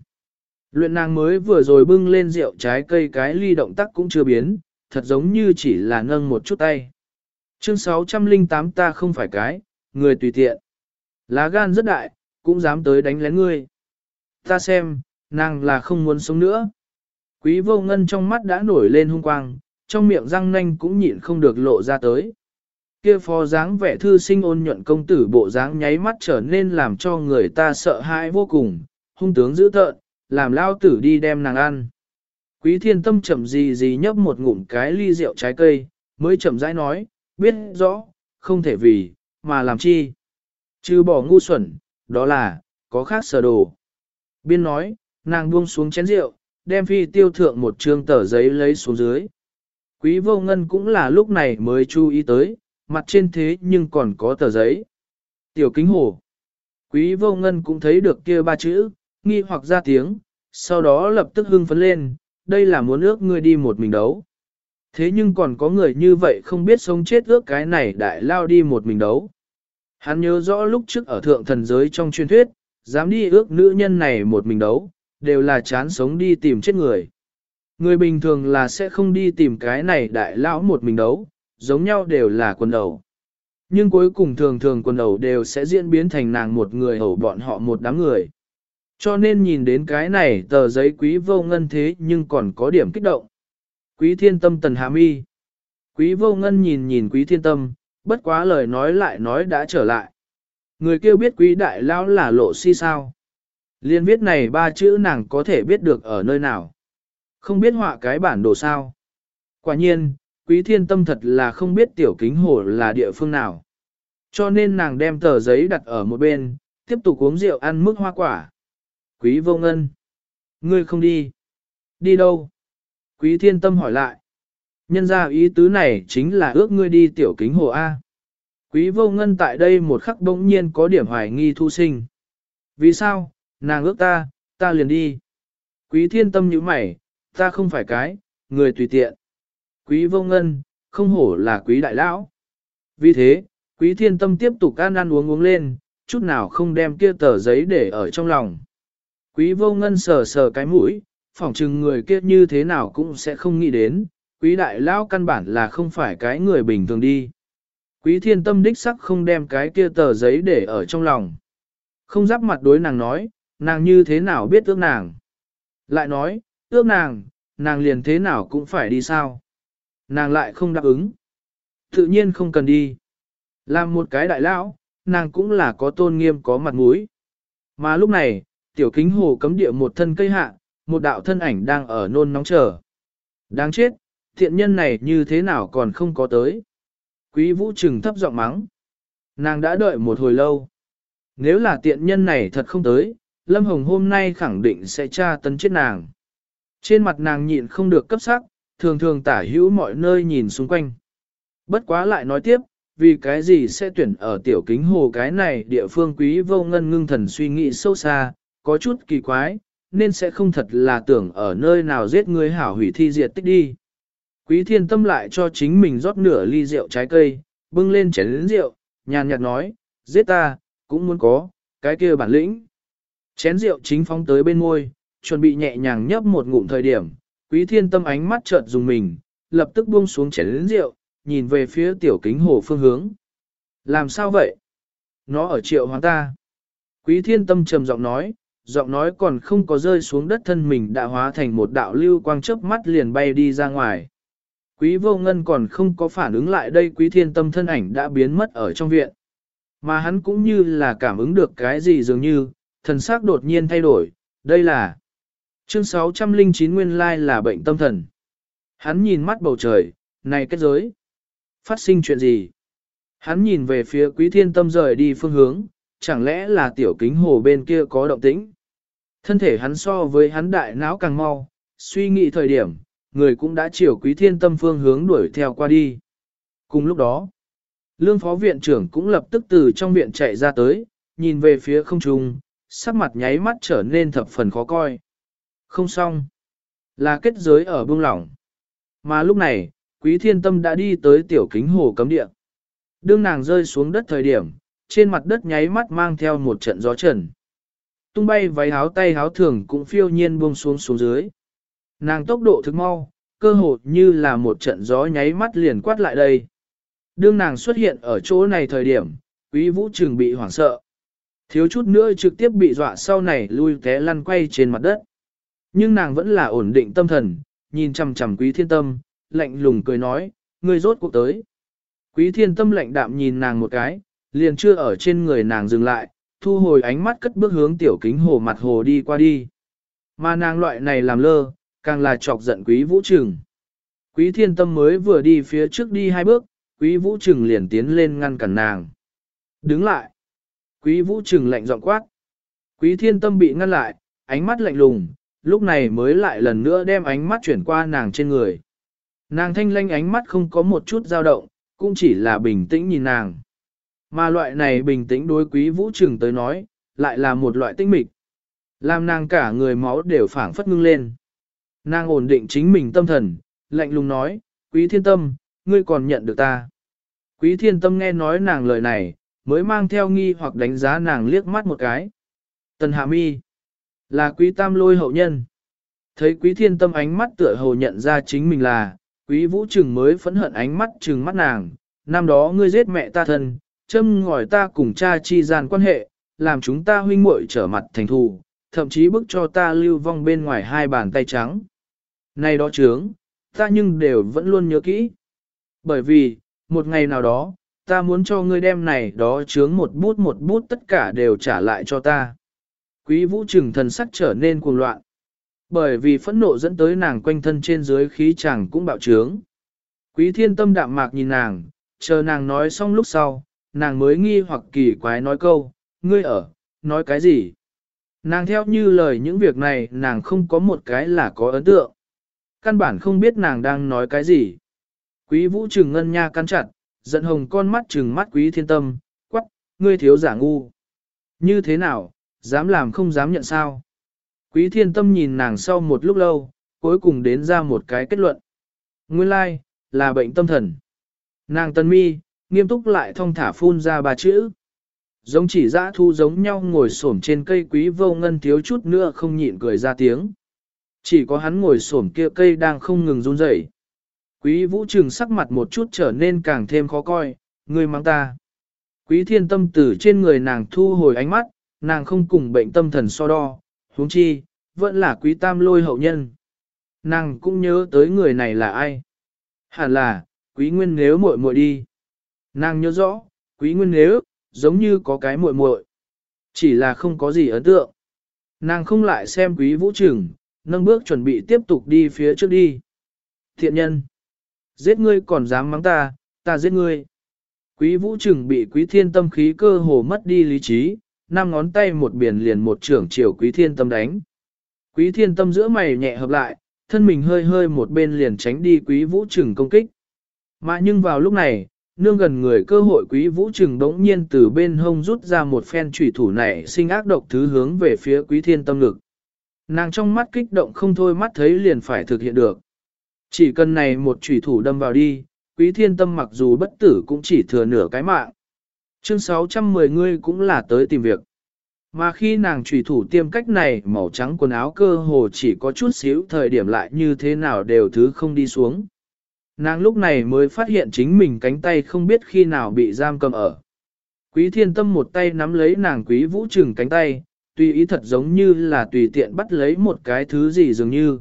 Luyện nàng mới vừa rồi bưng lên rượu trái cây cái ly động tác cũng chưa biến, thật giống như chỉ là nâng một chút tay. Chương 608 ta không phải cái, người tùy tiện. Lá gan rất đại, cũng dám tới đánh lén ngươi. Ta xem, nàng là không muốn sống nữa. Quý vô ngân trong mắt đã nổi lên hung quang, trong miệng răng nanh cũng nhịn không được lộ ra tới. Kia phó dáng vẻ thư sinh ôn nhuận công tử bộ dáng nháy mắt trở nên làm cho người ta sợ hãi vô cùng, hung tướng dữ tợn, làm lao tử đi đem nàng ăn. Quý thiên tâm chậm gì gì nhấp một ngụm cái ly rượu trái cây, mới chậm rãi nói, biết rõ, không thể vì, mà làm chi. Chứ bỏ ngu xuẩn, đó là, có khác sở đồ. Biên nói, nàng buông xuống chén rượu, đem phi tiêu thượng một trương tờ giấy lấy xuống dưới. Quý vô ngân cũng là lúc này mới chú ý tới, mặt trên thế nhưng còn có tờ giấy. Tiểu kính hồ. Quý vô ngân cũng thấy được kia ba chữ, nghi hoặc ra tiếng, sau đó lập tức hưng phấn lên, đây là muốn ước ngươi đi một mình đấu. Thế nhưng còn có người như vậy không biết sống chết ước cái này đại lao đi một mình đấu. Hắn nhớ rõ lúc trước ở thượng thần giới trong truyền thuyết, dám đi ước nữ nhân này một mình đấu, đều là chán sống đi tìm chết người. Người bình thường là sẽ không đi tìm cái này đại lão một mình đấu, giống nhau đều là quần đầu. Nhưng cuối cùng thường thường quần đầu đều sẽ diễn biến thành nàng một người hầu bọn họ một đám người. Cho nên nhìn đến cái này tờ giấy quý vô ngân thế nhưng còn có điểm kích động. Quý thiên tâm tần hạ mi. Quý vô ngân nhìn nhìn quý thiên tâm, bất quá lời nói lại nói đã trở lại. Người kêu biết quý đại lão là lộ si sao. Liên viết này ba chữ nàng có thể biết được ở nơi nào. Không biết họa cái bản đồ sao. Quả nhiên, quý thiên tâm thật là không biết tiểu kính hồ là địa phương nào. Cho nên nàng đem tờ giấy đặt ở một bên, tiếp tục uống rượu ăn mức hoa quả. Quý vô ngân. Ngươi không đi. Đi đâu? Quý thiên tâm hỏi lại. Nhân ra ý tứ này chính là ước ngươi đi tiểu kính hồ A. Quý vô ngân tại đây một khắc bỗng nhiên có điểm hoài nghi thu sinh. Vì sao, nàng ước ta, ta liền đi. Quý thiên tâm như mày, ta không phải cái, người tùy tiện. Quý vô ngân, không hổ là quý đại lão. Vì thế, quý thiên tâm tiếp tục ăn ăn uống uống lên, chút nào không đem kia tờ giấy để ở trong lòng. Quý vô ngân sờ sờ cái mũi, phỏng chừng người kia như thế nào cũng sẽ không nghĩ đến, quý đại lão căn bản là không phải cái người bình thường đi. Quý thiên tâm đích sắc không đem cái kia tờ giấy để ở trong lòng. Không giáp mặt đối nàng nói, nàng như thế nào biết ước nàng. Lại nói, ước nàng, nàng liền thế nào cũng phải đi sao. Nàng lại không đáp ứng. Tự nhiên không cần đi. Làm một cái đại lão, nàng cũng là có tôn nghiêm có mặt mũi. Mà lúc này, tiểu kính hồ cấm địa một thân cây hạ, một đạo thân ảnh đang ở nôn nóng chờ. Đáng chết, thiện nhân này như thế nào còn không có tới. Quý vũ trừng thấp giọng mắng. Nàng đã đợi một hồi lâu. Nếu là tiện nhân này thật không tới, Lâm Hồng hôm nay khẳng định sẽ tra tấn chết nàng. Trên mặt nàng nhịn không được cấp sắc, thường thường tả hữu mọi nơi nhìn xung quanh. Bất quá lại nói tiếp, vì cái gì sẽ tuyển ở tiểu kính hồ cái này địa phương quý vô ngân ngưng thần suy nghĩ sâu xa, có chút kỳ quái, nên sẽ không thật là tưởng ở nơi nào giết người hảo hủy thi diệt tích đi. Quý thiên tâm lại cho chính mình rót nửa ly rượu trái cây, bưng lên chén lĩnh rượu, nhàn nhạt nói, giết ta, cũng muốn có, cái kia bản lĩnh. Chén rượu chính phóng tới bên môi, chuẩn bị nhẹ nhàng nhấp một ngụm thời điểm, quý thiên tâm ánh mắt chợt dùng mình, lập tức buông xuống chén lĩnh rượu, nhìn về phía tiểu kính hồ phương hướng. Làm sao vậy? Nó ở triệu hoàng ta. Quý thiên tâm trầm giọng nói, giọng nói còn không có rơi xuống đất thân mình đã hóa thành một đạo lưu quang chớp mắt liền bay đi ra ngoài. Quý vô ngân còn không có phản ứng lại đây quý thiên tâm thân ảnh đã biến mất ở trong viện. Mà hắn cũng như là cảm ứng được cái gì dường như, thần sắc đột nhiên thay đổi, đây là chương 609 nguyên lai là bệnh tâm thần. Hắn nhìn mắt bầu trời, này kết giới. Phát sinh chuyện gì? Hắn nhìn về phía quý thiên tâm rời đi phương hướng, chẳng lẽ là tiểu kính hồ bên kia có động tĩnh? Thân thể hắn so với hắn đại não càng mau, suy nghĩ thời điểm, người cũng đã chiều quý thiên tâm phương hướng đuổi theo qua đi. Cùng lúc đó, lương phó viện trưởng cũng lập tức từ trong viện chạy ra tới, nhìn về phía không trung, sắc mặt nháy mắt trở nên thập phần khó coi. Không xong. Là kết giới ở bông lỏng. Mà lúc này, quý thiên tâm đã đi tới tiểu kính hồ cấm địa. Đương nàng rơi xuống đất thời điểm, trên mặt đất nháy mắt mang theo một trận gió trần. Tung bay váy áo tay áo thường cũng phiêu nhiên buông xuống xuống dưới. Nàng tốc độ thực mau, cơ hồ như là một trận gió nháy mắt liền quát lại đây. Đương nàng xuất hiện ở chỗ này thời điểm, quý vũ trường bị hoảng sợ. Thiếu chút nữa trực tiếp bị dọa sau này lui té lăn quay trên mặt đất. Nhưng nàng vẫn là ổn định tâm thần, nhìn chằm chằm quý thiên tâm, lạnh lùng cười nói, ngươi rốt cuộc tới. Quý thiên tâm lạnh đạm nhìn nàng một cái, liền chưa ở trên người nàng dừng lại, thu hồi ánh mắt cất bước hướng tiểu kính hồ mặt hồ đi qua đi. Mà nàng loại này làm lơ, càng là chọc giận quý vũ trừng. Quý thiên tâm mới vừa đi phía trước đi hai bước, quý vũ trừng liền tiến lên ngăn cản nàng. Đứng lại. Quý vũ trừng lạnh giọng quát. Quý thiên tâm bị ngăn lại, ánh mắt lạnh lùng, lúc này mới lại lần nữa đem ánh mắt chuyển qua nàng trên người. Nàng thanh lanh ánh mắt không có một chút dao động, cũng chỉ là bình tĩnh nhìn nàng. Mà loại này bình tĩnh đối quý vũ trừng tới nói, lại là một loại tinh mịch. Làm nàng cả người máu đều phảng phất ngưng lên. Nàng ổn định chính mình tâm thần, lạnh lùng nói, quý thiên tâm, ngươi còn nhận được ta. Quý thiên tâm nghe nói nàng lời này, mới mang theo nghi hoặc đánh giá nàng liếc mắt một cái. Tần hạ mi, là quý tam lôi hậu nhân. Thấy quý thiên tâm ánh mắt tựa hồ nhận ra chính mình là, quý vũ trừng mới phẫn hận ánh mắt trừng mắt nàng, năm đó ngươi giết mẹ ta thân, châm ngòi ta cùng cha chi gian quan hệ, làm chúng ta huynh muội trở mặt thành thù, thậm chí bức cho ta lưu vong bên ngoài hai bàn tay trắng. Này đó trướng, ta nhưng đều vẫn luôn nhớ kỹ. Bởi vì, một ngày nào đó, ta muốn cho ngươi đem này đó trướng một bút một bút tất cả đều trả lại cho ta. Quý vũ trừng thần sắc trở nên cuồng loạn. Bởi vì phẫn nộ dẫn tới nàng quanh thân trên dưới khí chẳng cũng bạo trướng. Quý thiên tâm đạm mạc nhìn nàng, chờ nàng nói xong lúc sau, nàng mới nghi hoặc kỳ quái nói câu, ngươi ở, nói cái gì? Nàng theo như lời những việc này nàng không có một cái là có ấn tượng. Căn bản không biết nàng đang nói cái gì. Quý vũ trừng ngân nha căn chặt, giận hồng con mắt trừng mắt quý thiên tâm, quắc, ngươi thiếu giả ngu. Như thế nào, dám làm không dám nhận sao? Quý thiên tâm nhìn nàng sau một lúc lâu, cuối cùng đến ra một cái kết luận. Nguyên lai, là bệnh tâm thần. Nàng tân mi, nghiêm túc lại thong thả phun ra ba chữ. Giống chỉ dã thu giống nhau ngồi xổm trên cây quý vô ngân thiếu chút nữa không nhịn cười ra tiếng. Chỉ có hắn ngồi xổm kia cây đang không ngừng run rẩy. Quý vũ Trường sắc mặt một chút trở nên càng thêm khó coi, người mang ta. Quý thiên tâm tử trên người nàng thu hồi ánh mắt, nàng không cùng bệnh tâm thần so đo, huống chi, vẫn là quý tam lôi hậu nhân. Nàng cũng nhớ tới người này là ai. Hẳn là, quý nguyên nếu muội muội đi. Nàng nhớ rõ, quý nguyên nếu, giống như có cái muội muội, Chỉ là không có gì ấn tượng. Nàng không lại xem quý vũ trừng, nâng bước chuẩn bị tiếp tục đi phía trước đi. Thiện nhân, giết ngươi còn dám mắng ta, ta giết ngươi. Quý vũ trừng bị quý thiên tâm khí cơ hồ mất đi lý trí, năm ngón tay một biển liền một trưởng chiều quý thiên tâm đánh. Quý thiên tâm giữa mày nhẹ hợp lại, thân mình hơi hơi một bên liền tránh đi quý vũ trừng công kích. Mà nhưng vào lúc này, nương gần người cơ hội quý vũ trừng đống nhiên từ bên hông rút ra một phen trùy thủ này sinh ác độc thứ hướng về phía quý thiên tâm ngực. Nàng trong mắt kích động không thôi mắt thấy liền phải thực hiện được. Chỉ cần này một trùy thủ đâm vào đi, quý thiên tâm mặc dù bất tử cũng chỉ thừa nửa cái mạng. Chương 610 ngươi cũng là tới tìm việc. Mà khi nàng trùy thủ tiêm cách này màu trắng quần áo cơ hồ chỉ có chút xíu thời điểm lại như thế nào đều thứ không đi xuống. Nàng lúc này mới phát hiện chính mình cánh tay không biết khi nào bị giam cầm ở. Quý thiên tâm một tay nắm lấy nàng quý vũ trừng cánh tay, tùy ý thật giống như là tùy tiện bắt lấy một cái thứ gì dường như.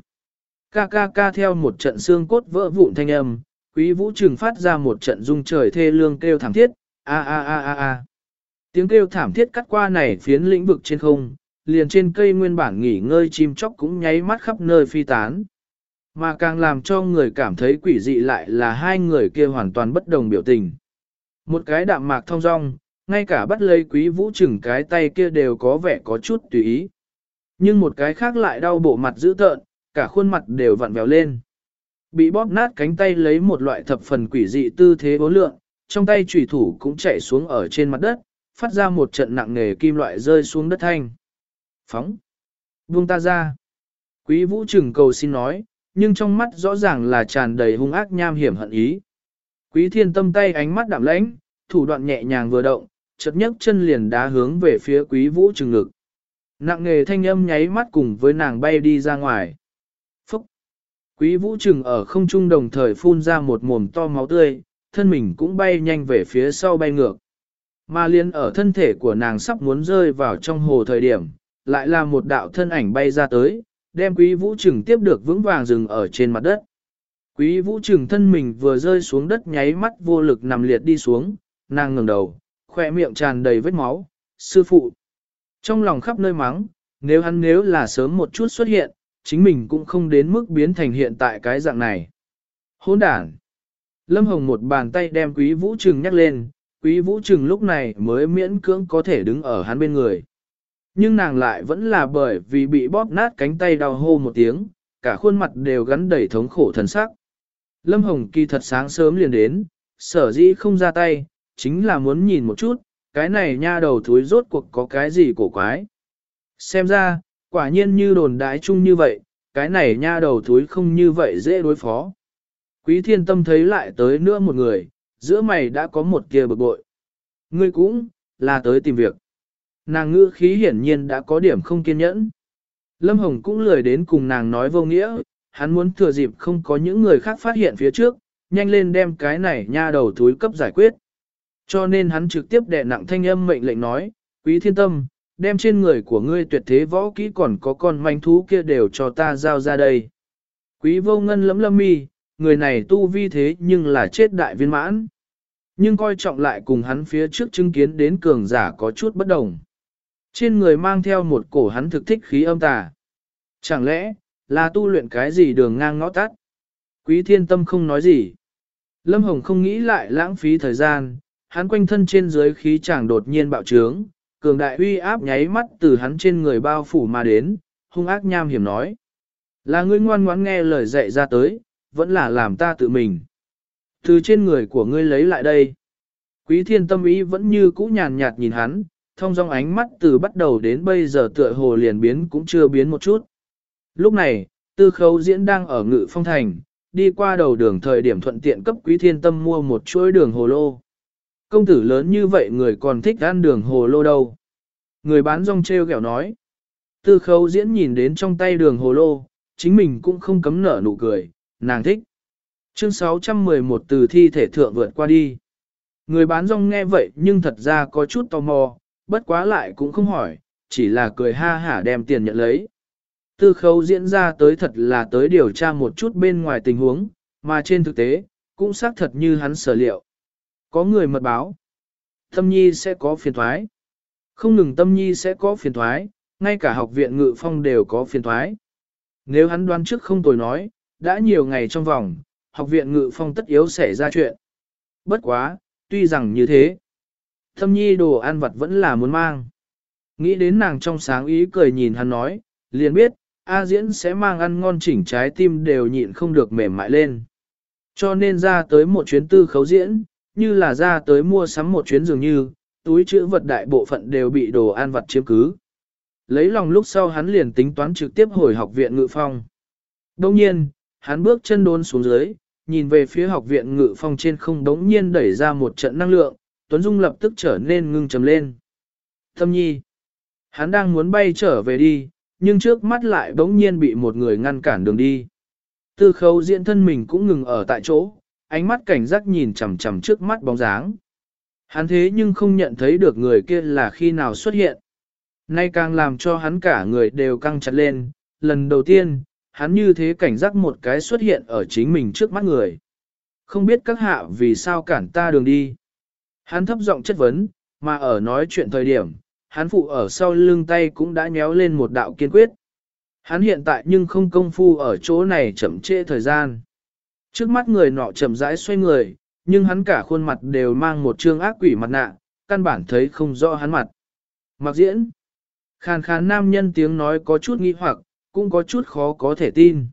Ca ca ca theo một trận xương cốt vỡ vụn thanh âm, quý vũ trừng phát ra một trận rung trời thê lương kêu thảm thiết, a a a a a. Tiếng kêu thảm thiết cắt qua này phiến lĩnh vực trên không, liền trên cây nguyên bản nghỉ ngơi chim chóc cũng nháy mắt khắp nơi phi tán. Mà càng làm cho người cảm thấy quỷ dị lại là hai người kia hoàn toàn bất đồng biểu tình. Một cái đạm mạc thong dong, ngay cả bắt lấy quý vũ chừng cái tay kia đều có vẻ có chút tùy ý. Nhưng một cái khác lại đau bộ mặt dữ tợn, cả khuôn mặt đều vặn vẹo lên. Bị bóp nát cánh tay lấy một loại thập phần quỷ dị tư thế bố lượng, trong tay trùy thủ cũng chạy xuống ở trên mặt đất, phát ra một trận nặng nề kim loại rơi xuống đất thanh. Phóng! Buông ta ra! Quý vũ trừng cầu xin nói, nhưng trong mắt rõ ràng là tràn đầy hung ác nham hiểm hận ý. Quý thiên tâm tay ánh mắt đạm lãnh, thủ đoạn nhẹ nhàng vừa động, chợt nhấc chân liền đá hướng về phía quý vũ trừng ngực. Nặng nghề thanh âm nháy mắt cùng với nàng bay đi ra ngoài. Phúc! Quý vũ trừng ở không trung đồng thời phun ra một mồm to máu tươi, thân mình cũng bay nhanh về phía sau bay ngược. Mà liên ở thân thể của nàng sắp muốn rơi vào trong hồ thời điểm, lại là một đạo thân ảnh bay ra tới, đem quý vũ trừng tiếp được vững vàng dừng ở trên mặt đất. Quý vũ trừng thân mình vừa rơi xuống đất nháy mắt vô lực nằm liệt đi xuống, nàng ngẩng đầu, khỏe miệng tràn đầy vết máu, sư phụ. Trong lòng khắp nơi mắng, nếu hắn nếu là sớm một chút xuất hiện, chính mình cũng không đến mức biến thành hiện tại cái dạng này. Hỗn đản. Lâm Hồng một bàn tay đem quý vũ trừng nhắc lên, quý vũ trừng lúc này mới miễn cưỡng có thể đứng ở hắn bên người. Nhưng nàng lại vẫn là bởi vì bị bóp nát cánh tay đau hô một tiếng, cả khuôn mặt đều gắn đầy thống khổ thần sắc. Lâm Hồng kỳ thật sáng sớm liền đến, sở dĩ không ra tay, chính là muốn nhìn một chút, cái này nha đầu thúi rốt cuộc có cái gì cổ quái. Xem ra, quả nhiên như đồn đái chung như vậy, cái này nha đầu thúi không như vậy dễ đối phó. Quý thiên tâm thấy lại tới nữa một người, giữa mày đã có một kia bực bội. Ngươi cũng, là tới tìm việc. Nàng ngữ khí hiển nhiên đã có điểm không kiên nhẫn. Lâm Hồng cũng lười đến cùng nàng nói vô nghĩa, hắn muốn thừa dịp không có những người khác phát hiện phía trước, nhanh lên đem cái này nha đầu túi cấp giải quyết. Cho nên hắn trực tiếp đè nặng thanh âm mệnh lệnh nói, quý thiên tâm, đem trên người của ngươi tuyệt thế võ kỹ còn có con manh thú kia đều cho ta giao ra đây. Quý vô ngân lấm lâm mi, người này tu vi thế nhưng là chết đại viên mãn. Nhưng coi trọng lại cùng hắn phía trước chứng kiến đến cường giả có chút bất đồng. Trên người mang theo một cổ hắn thực thích khí âm tà. Chẳng lẽ, là tu luyện cái gì đường ngang ngõ tắt? Quý thiên tâm không nói gì. Lâm Hồng không nghĩ lại lãng phí thời gian, hắn quanh thân trên dưới khí chẳng đột nhiên bạo trướng, cường đại uy áp nháy mắt từ hắn trên người bao phủ mà đến, hung ác nham hiểm nói. Là ngươi ngoan ngoãn nghe lời dạy ra tới, vẫn là làm ta tự mình. Từ trên người của ngươi lấy lại đây. Quý thiên tâm ý vẫn như cũ nhàn nhạt nhìn hắn, thông dong ánh mắt từ bắt đầu đến bây giờ tựa hồ liền biến cũng chưa biến một chút. Lúc này, tư khấu diễn đang ở ngự phong thành, đi qua đầu đường thời điểm thuận tiện cấp quý thiên tâm mua một chuỗi đường hồ lô. Công tử lớn như vậy người còn thích ăn đường hồ lô đâu. Người bán rong treo kẹo nói. Tư khấu diễn nhìn đến trong tay đường hồ lô, chính mình cũng không cấm nở nụ cười, nàng thích. Chương 611 từ thi thể thượng vượt qua đi. Người bán rong nghe vậy nhưng thật ra có chút tò mò, bất quá lại cũng không hỏi, chỉ là cười ha hả đem tiền nhận lấy. Tư khấu diễn ra tới thật là tới điều tra một chút bên ngoài tình huống, mà trên thực tế, cũng xác thật như hắn sở liệu. Có người mật báo, tâm nhi sẽ có phiền thoái. Không ngừng tâm nhi sẽ có phiền thoái, ngay cả học viện ngự phong đều có phiền thoái. Nếu hắn đoán trước không tồi nói, đã nhiều ngày trong vòng, học viện ngự phong tất yếu xảy ra chuyện. Bất quá, tuy rằng như thế, thâm nhi đồ ăn vật vẫn là muốn mang. Nghĩ đến nàng trong sáng ý cười nhìn hắn nói, liền biết, A diễn sẽ mang ăn ngon chỉnh trái tim đều nhịn không được mềm mại lên. Cho nên ra tới một chuyến tư khấu diễn, như là ra tới mua sắm một chuyến dường như, túi chữ vật đại bộ phận đều bị đồ ăn vật chiếm cứ. Lấy lòng lúc sau hắn liền tính toán trực tiếp hồi học viện ngự phong. Đông nhiên, hắn bước chân đôn xuống dưới, nhìn về phía học viện ngự phong trên không đống nhiên đẩy ra một trận năng lượng, Tuấn Dung lập tức trở nên ngưng trầm lên. Thâm nhi, hắn đang muốn bay trở về đi, nhưng trước mắt lại đống nhiên bị một người ngăn cản đường đi. Tư khấu diễn thân mình cũng ngừng ở tại chỗ, ánh mắt cảnh giác nhìn chằm chằm trước mắt bóng dáng. Hắn thế nhưng không nhận thấy được người kia là khi nào xuất hiện. Nay càng làm cho hắn cả người đều căng chặt lên, lần đầu tiên, hắn như thế cảnh giác một cái xuất hiện ở chính mình trước mắt người. Không biết các hạ vì sao cản ta đường đi. Hắn thấp giọng chất vấn, mà ở nói chuyện thời điểm, hắn phụ ở sau lưng tay cũng đã nhéo lên một đạo kiên quyết. Hắn hiện tại nhưng không công phu ở chỗ này chậm trễ thời gian. Trước mắt người nọ chậm rãi xoay người, nhưng hắn cả khuôn mặt đều mang một trương ác quỷ mặt nạ, căn bản thấy không rõ hắn mặt. Mặc diễn, khàn khàn nam nhân tiếng nói có chút nghi hoặc, cũng có chút khó có thể tin.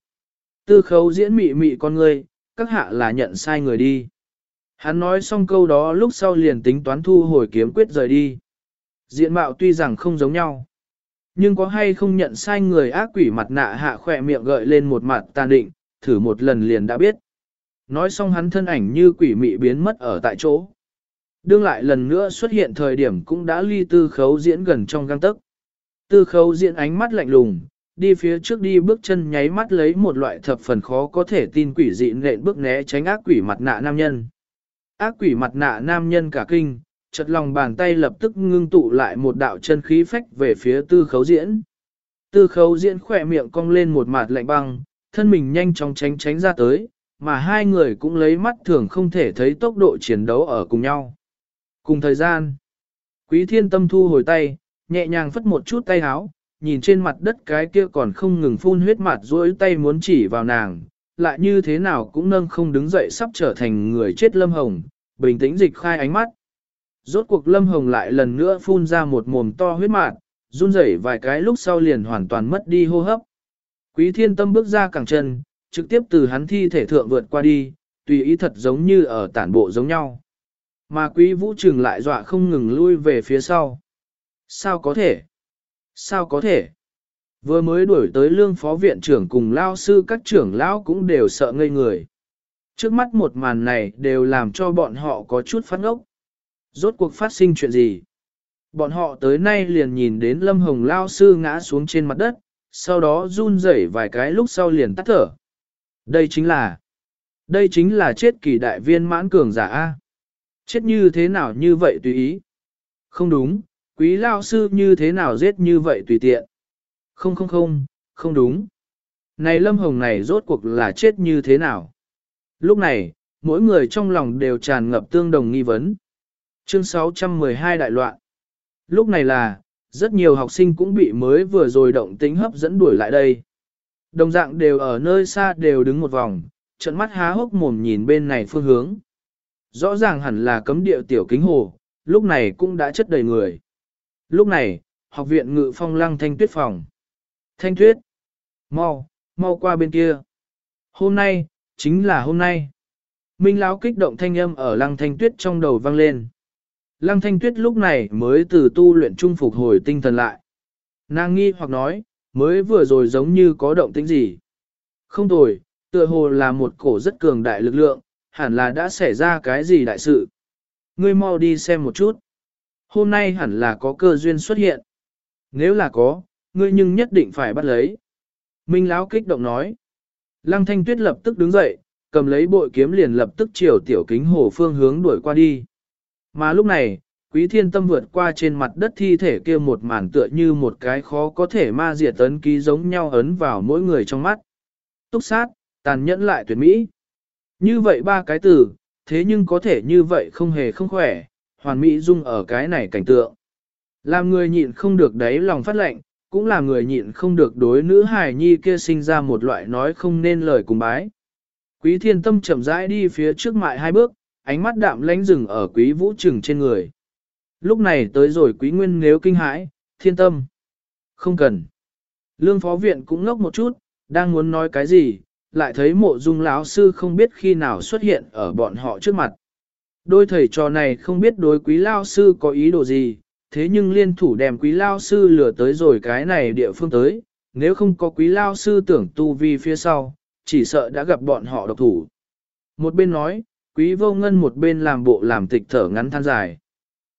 Tư khấu diễn mị mị con người, các hạ là nhận sai người đi. Hắn nói xong câu đó lúc sau liền tính toán thu hồi kiếm quyết rời đi. Diện mạo tuy rằng không giống nhau, nhưng có hay không nhận sai người ác quỷ mặt nạ hạ khỏe miệng gợi lên một mặt tàn định, thử một lần liền đã biết. Nói xong hắn thân ảnh như quỷ mị biến mất ở tại chỗ. Đương lại lần nữa xuất hiện thời điểm cũng đã ly tư khấu diễn gần trong găng tức. Tư khấu diễn ánh mắt lạnh lùng, đi phía trước đi bước chân nháy mắt lấy một loại thập phần khó có thể tin quỷ dị nện bước né tránh ác quỷ mặt nạ nam nhân. Ác quỷ mặt nạ nam nhân cả kinh, chật lòng bàn tay lập tức ngưng tụ lại một đạo chân khí phách về phía tư khấu diễn. Tư khấu diễn khỏe miệng cong lên một mặt lạnh băng, thân mình nhanh chóng tránh tránh ra tới, mà hai người cũng lấy mắt thường không thể thấy tốc độ chiến đấu ở cùng nhau. Cùng thời gian, quý thiên tâm thu hồi tay, nhẹ nhàng phất một chút tay háo, nhìn trên mặt đất cái kia còn không ngừng phun huyết mặt duỗi tay muốn chỉ vào nàng, lại như thế nào cũng nâng không đứng dậy sắp trở thành người chết lâm hồng, bình tĩnh dịch khai ánh mắt. Rốt cuộc lâm hồng lại lần nữa phun ra một mồm to huyết mạt, run rẩy vài cái lúc sau liền hoàn toàn mất đi hô hấp. Quý thiên tâm bước ra cẳng chân, trực tiếp từ hắn thi thể thượng vượt qua đi, tùy ý thật giống như ở tản bộ giống nhau. Mà quý vũ trừng lại dọa không ngừng lui về phía sau. Sao có thể? Sao có thể? Vừa mới đuổi tới lương phó viện trưởng cùng lao sư các trưởng lão cũng đều sợ ngây người. Trước mắt một màn này đều làm cho bọn họ có chút phát ngốc. Rốt cuộc phát sinh chuyện gì? Bọn họ tới nay liền nhìn đến Lâm Hồng lao sư ngã xuống trên mặt đất, sau đó run rẩy vài cái lúc sau liền tắt thở. Đây chính là, đây chính là chết kỳ đại viên mãn cường giả A. Chết như thế nào như vậy tùy ý? Không đúng, quý lao sư như thế nào giết như vậy tùy tiện? Không không không, không đúng. Này Lâm Hồng này rốt cuộc là chết như thế nào? Lúc này, mỗi người trong lòng đều tràn ngập tương đồng nghi vấn. Chương 612 đại loạn. Lúc này là, rất nhiều học sinh cũng bị mới vừa rồi động tính hấp dẫn đuổi lại đây. Đồng dạng đều ở nơi xa đều đứng một vòng, trận mắt há hốc mồm nhìn bên này phương hướng. Rõ ràng hẳn là cấm địa tiểu kính hồ, lúc này cũng đã chất đầy người. Lúc này, học viện ngự phong lăng thanh tuyết phòng. Thanh tuyết, mau, mau qua bên kia. Hôm nay, chính là hôm nay. Minh Lão kích động thanh âm ở lăng thanh tuyết trong đầu vang lên. Lăng thanh tuyết lúc này mới từ tu luyện trung phục hồi tinh thần lại. Nàng nghi hoặc nói, mới vừa rồi giống như có động tĩnh gì. Không tồi, tựa hồ là một cổ rất cường đại lực lượng, hẳn là đã xảy ra cái gì đại sự. ngươi mau đi xem một chút. Hôm nay hẳn là có cơ duyên xuất hiện. Nếu là có, ngươi nhưng nhất định phải bắt lấy. Minh Lão kích động nói. Lăng thanh tuyết lập tức đứng dậy, cầm lấy bội kiếm liền lập tức chiều tiểu kính hồ phương hướng đuổi qua đi. Mà lúc này, quý thiên tâm vượt qua trên mặt đất thi thể kia một màn tựa như một cái khó có thể ma diệt tấn ký giống nhau ấn vào mỗi người trong mắt. Túc sát, tàn nhẫn lại tuyệt mỹ. Như vậy ba cái từ, thế nhưng có thể như vậy không hề không khỏe, hoàn mỹ dung ở cái này cảnh tượng. Làm người nhịn không được đáy lòng phát lệnh, cũng là người nhịn không được đối nữ hài nhi kia sinh ra một loại nói không nên lời cùng bái. Quý thiên tâm chậm rãi đi phía trước mại hai bước, ánh mắt đạm lánh rừng ở quý vũ trừng trên người. Lúc này tới rồi quý nguyên nếu kinh hãi, thiên tâm. Không cần. Lương phó viện cũng ngốc một chút, đang muốn nói cái gì, lại thấy mộ dung lão sư không biết khi nào xuất hiện ở bọn họ trước mặt. Đôi thầy trò này không biết đối quý lao sư có ý đồ gì, thế nhưng liên thủ đem quý lao sư lừa tới rồi cái này địa phương tới, nếu không có quý lao sư tưởng tu vi phía sau, chỉ sợ đã gặp bọn họ độc thủ. Một bên nói, quý vô ngân một bên làm bộ làm tịch thở ngắn than dài.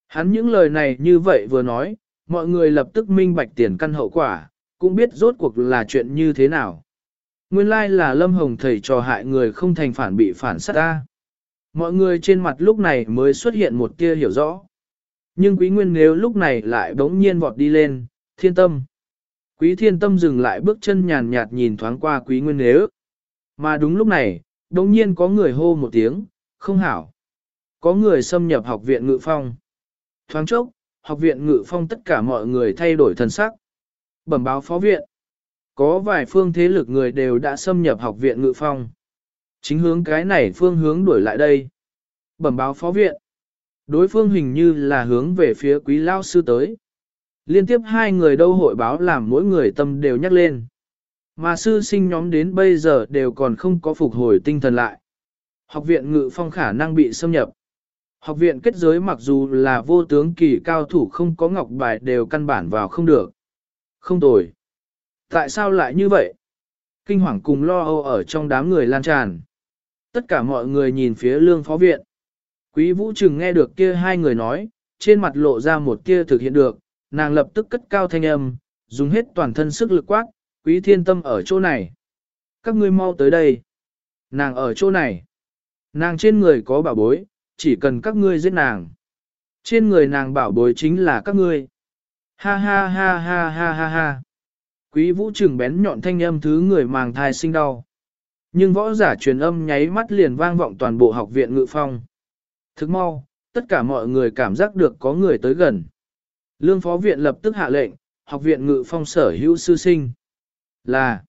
Hắn những lời này như vậy vừa nói, mọi người lập tức minh bạch tiền căn hậu quả, cũng biết rốt cuộc là chuyện như thế nào. Nguyên lai là Lâm Hồng thầy trò hại người không thành phản bị phản sát ta. Mọi người trên mặt lúc này mới xuất hiện một tia hiểu rõ. Nhưng quý nguyên nếu lúc này lại bỗng nhiên vọt đi lên, thiên tâm. Quý thiên tâm dừng lại bước chân nhàn nhạt nhìn thoáng qua quý nguyên nếu. Mà đúng lúc này, đống nhiên có người hô một tiếng, không hảo. Có người xâm nhập học viện ngự phong. Thoáng chốc, học viện ngự phong tất cả mọi người thay đổi thần sắc. Bẩm báo phó viện. Có vài phương thế lực người đều đã xâm nhập học viện ngự phong. Chính hướng cái này phương hướng đuổi lại đây. Bẩm báo phó viện. Đối phương hình như là hướng về phía quý lao sư tới. Liên tiếp hai người đâu hội báo làm mỗi người tâm đều nhắc lên. Mà sư sinh nhóm đến bây giờ đều còn không có phục hồi tinh thần lại. Học viện ngự phong khả năng bị xâm nhập. Học viện kết giới mặc dù là vô tướng kỳ cao thủ không có ngọc bài đều căn bản vào không được. Không tồi. Tại sao lại như vậy? Kinh hoàng cùng lo âu ở trong đám người lan tràn. Tất cả mọi người nhìn phía lương phó viện. Quý vũ trừng nghe được kia hai người nói, trên mặt lộ ra một kia thực hiện được, nàng lập tức cất cao thanh âm, dùng hết toàn thân sức lực quát, quý thiên tâm ở chỗ này. Các ngươi mau tới đây. Nàng ở chỗ này. Nàng trên người có bảo bối, chỉ cần các ngươi giết nàng. Trên người nàng bảo bối chính là các ngươi. Ha ha ha ha ha ha ha. Quý vũ trừng bén nhọn thanh âm thứ người màng thai sinh đau. Nhưng võ giả truyền âm nháy mắt liền vang vọng toàn bộ học viện ngự phong. Thức mau, tất cả mọi người cảm giác được có người tới gần. Lương phó viện lập tức hạ lệnh, học viện ngự phong sở hữu sư sinh. Là,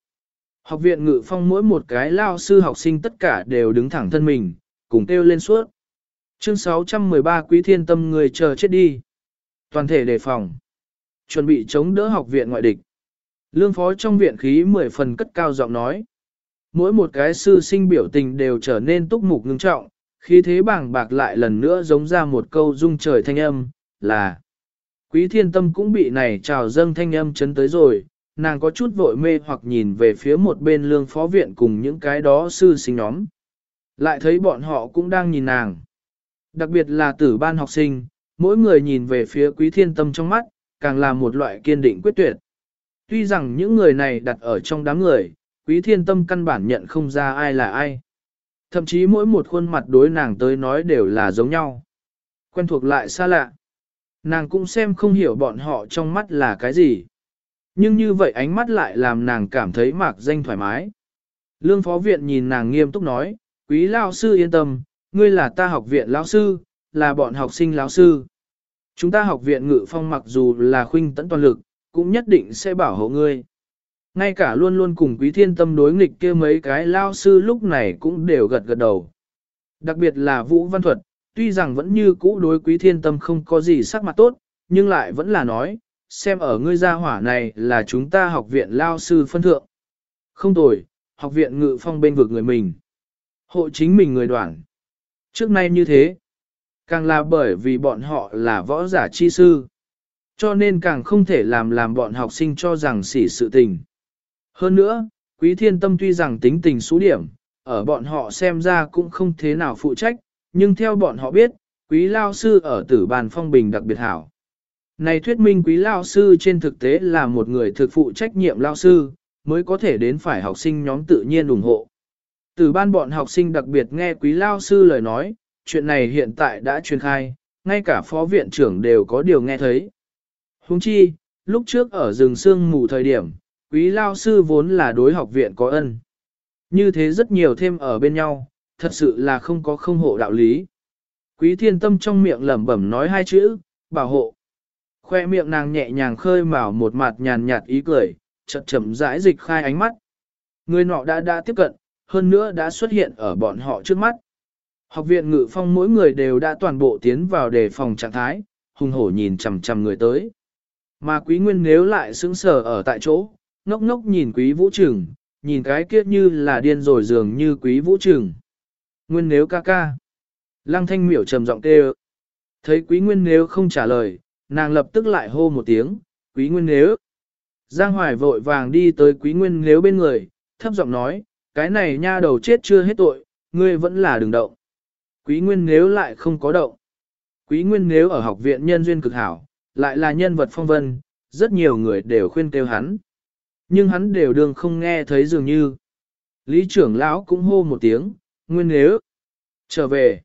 học viện ngự phong mỗi một cái lao sư học sinh tất cả đều đứng thẳng thân mình, cùng kêu lên suốt. Chương 613 Quý Thiên Tâm người chờ chết đi. Toàn thể đề phòng. Chuẩn bị chống đỡ học viện ngoại địch. Lương phó trong viện khí mười phần cất cao giọng nói. Mỗi một cái sư sinh biểu tình đều trở nên túc mục ngưng trọng, khi thế bảng bạc lại lần nữa giống ra một câu rung trời thanh âm, là Quý thiên tâm cũng bị này trào dâng thanh âm chấn tới rồi, nàng có chút vội mê hoặc nhìn về phía một bên lương phó viện cùng những cái đó sư sinh nhóm. Lại thấy bọn họ cũng đang nhìn nàng. Đặc biệt là tử ban học sinh, mỗi người nhìn về phía quý thiên tâm trong mắt, càng là một loại kiên định quyết tuyệt. Tuy rằng những người này đặt ở trong đám người, quý thiên tâm căn bản nhận không ra ai là ai. Thậm chí mỗi một khuôn mặt đối nàng tới nói đều là giống nhau. Quen thuộc lại xa lạ. Nàng cũng xem không hiểu bọn họ trong mắt là cái gì. Nhưng như vậy ánh mắt lại làm nàng cảm thấy mạc danh thoải mái. Lương phó viện nhìn nàng nghiêm túc nói, quý lao sư yên tâm, ngươi là ta học viện lao sư, là bọn học sinh lao sư. Chúng ta học viện ngự phong mặc dù là khuynh tấn toàn lực, cũng nhất định sẽ bảo hộ ngươi. Ngay cả luôn luôn cùng quý thiên tâm đối nghịch kia mấy cái lao sư lúc này cũng đều gật gật đầu. Đặc biệt là Vũ Văn Thuật, tuy rằng vẫn như cũ đối quý thiên tâm không có gì sắc mặt tốt, nhưng lại vẫn là nói, xem ở ngươi gia hỏa này là chúng ta học viện lao sư phân thượng. Không tồi, học viện ngự phong bên vực người mình. Hộ chính mình người đoạn. Trước nay như thế, càng là bởi vì bọn họ là võ giả chi sư. Cho nên càng không thể làm làm bọn học sinh cho rằng xỉ sự tình. Hơn nữa, quý thiên tâm tuy rằng tính tình số điểm, ở bọn họ xem ra cũng không thế nào phụ trách, nhưng theo bọn họ biết, Quý lao sư ở tử bàn phong bình đặc biệt hảo. Này thuyết minh quý lao sư trên thực tế là một người thực phụ trách nhiệm lao sư, mới có thể đến phải học sinh nhóm tự nhiên ủng hộ. Từ ban bọn học sinh đặc biệt nghe quý lao sư lời nói, chuyện này hiện tại đã truyền khai, ngay cả phó viện trưởng đều có điều nghe thấy. Huống chi, lúc trước ở rừng sương mù thời điểm, quý lao sư vốn là đối học viện có ân. Như thế rất nhiều thêm ở bên nhau, thật sự là không có không hộ đạo lý. Quý thiên tâm trong miệng lẩm bẩm nói hai chữ, bảo hộ. Khoe miệng nàng nhẹ nhàng khơi mào một mặt nhàn nhạt ý cười, chậm chậm rãi dịch khai ánh mắt. Người nọ đã đã tiếp cận, hơn nữa đã xuất hiện ở bọn họ trước mắt. Học viện ngự phong mỗi người đều đã toàn bộ tiến vào đề phòng trạng thái, hùng hổ nhìn chằm chằm người tới. Mà quý nguyên nếu lại sững sờ ở tại chỗ, ngốc ngốc nhìn quý vũ Trường, nhìn cái kia như là điên rồi dường như quý vũ Trường. Nguyên nếu ca ca. Lăng thanh miểu trầm giọng kêu. Thấy quý nguyên nếu không trả lời, nàng lập tức lại hô một tiếng, quý nguyên nếu. Giang Hoài vội vàng đi tới quý nguyên nếu bên người, thấp giọng nói, cái này nha đầu chết chưa hết tội, ngươi vẫn là đừng động. Quý nguyên nếu lại không có động. Quý nguyên nếu ở học viện nhân duyên cực hảo, lại là nhân vật phong vân, rất nhiều người đều khuyên kêu hắn. Nhưng hắn đều đương không nghe thấy dường như. Lý trưởng lão cũng hô một tiếng, nguyên nếu. Trở về.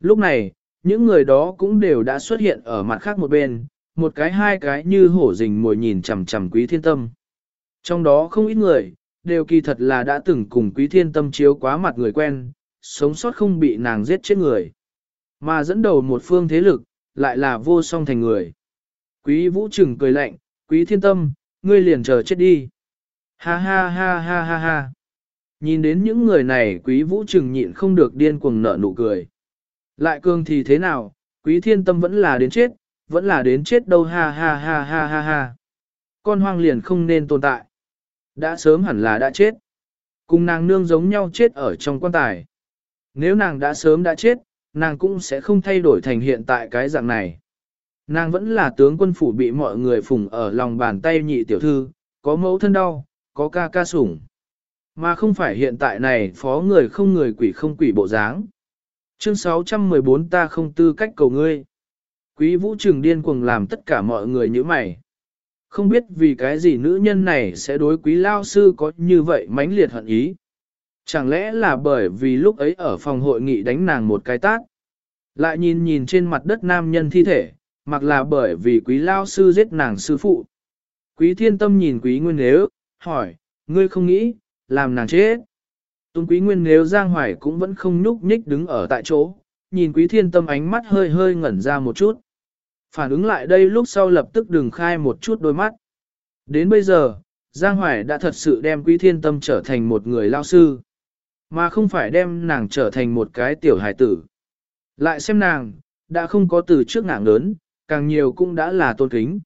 Lúc này, những người đó cũng đều đã xuất hiện ở mặt khác một bên, một cái hai cái như hổ rình mồi nhìn chằm chằm quý thiên tâm. Trong đó không ít người, đều kỳ thật là đã từng cùng quý thiên tâm chiếu quá mặt người quen, sống sót không bị nàng giết chết người. Mà dẫn đầu một phương thế lực, lại là vô song thành người. Quý vũ trừng cười lạnh, quý thiên tâm, ngươi liền chờ chết đi. Ha ha ha ha ha ha. Nhìn đến những người này quý vũ trừng nhịn không được điên cuồng nở nụ cười. Lại cường thì thế nào, quý thiên tâm vẫn là đến chết, vẫn là đến chết đâu ha ha ha ha ha ha. Con hoang liền không nên tồn tại. Đã sớm hẳn là đã chết. Cùng nàng nương giống nhau chết ở trong quan tài. Nếu nàng đã sớm đã chết, nàng cũng sẽ không thay đổi thành hiện tại cái dạng này. Nàng vẫn là tướng quân phủ bị mọi người phụng ở lòng bàn tay nhị tiểu thư, có mẫu thân đau, có ca ca sủng. Mà không phải hiện tại này phó người không người quỷ không quỷ bộ dáng. Chương 614 ta không tư cách cầu ngươi. Quý vũ trường điên cuồng làm tất cả mọi người như mày. Không biết vì cái gì nữ nhân này sẽ đối quý lao sư có như vậy mãnh liệt hận ý. Chẳng lẽ là bởi vì lúc ấy ở phòng hội nghị đánh nàng một cái tát. Lại nhìn nhìn trên mặt đất nam nhân thi thể, mặc là bởi vì quý lao sư giết nàng sư phụ. Quý thiên tâm nhìn quý nguyên nếu, hỏi, ngươi không nghĩ, làm nàng chết. Tôn quý nguyên nếu giang hoài cũng vẫn không nhúc nhích đứng ở tại chỗ, nhìn quý thiên tâm ánh mắt hơi hơi ngẩn ra một chút. Phản ứng lại đây lúc sau lập tức đừng khai một chút đôi mắt. Đến bây giờ, Giang Hoài đã thật sự đem quý thiên tâm trở thành một người lao sư, mà không phải đem nàng trở thành một cái tiểu hài tử. Lại xem nàng, đã không có từ trước ngạng lớn, càng nhiều cũng đã là tôn kính.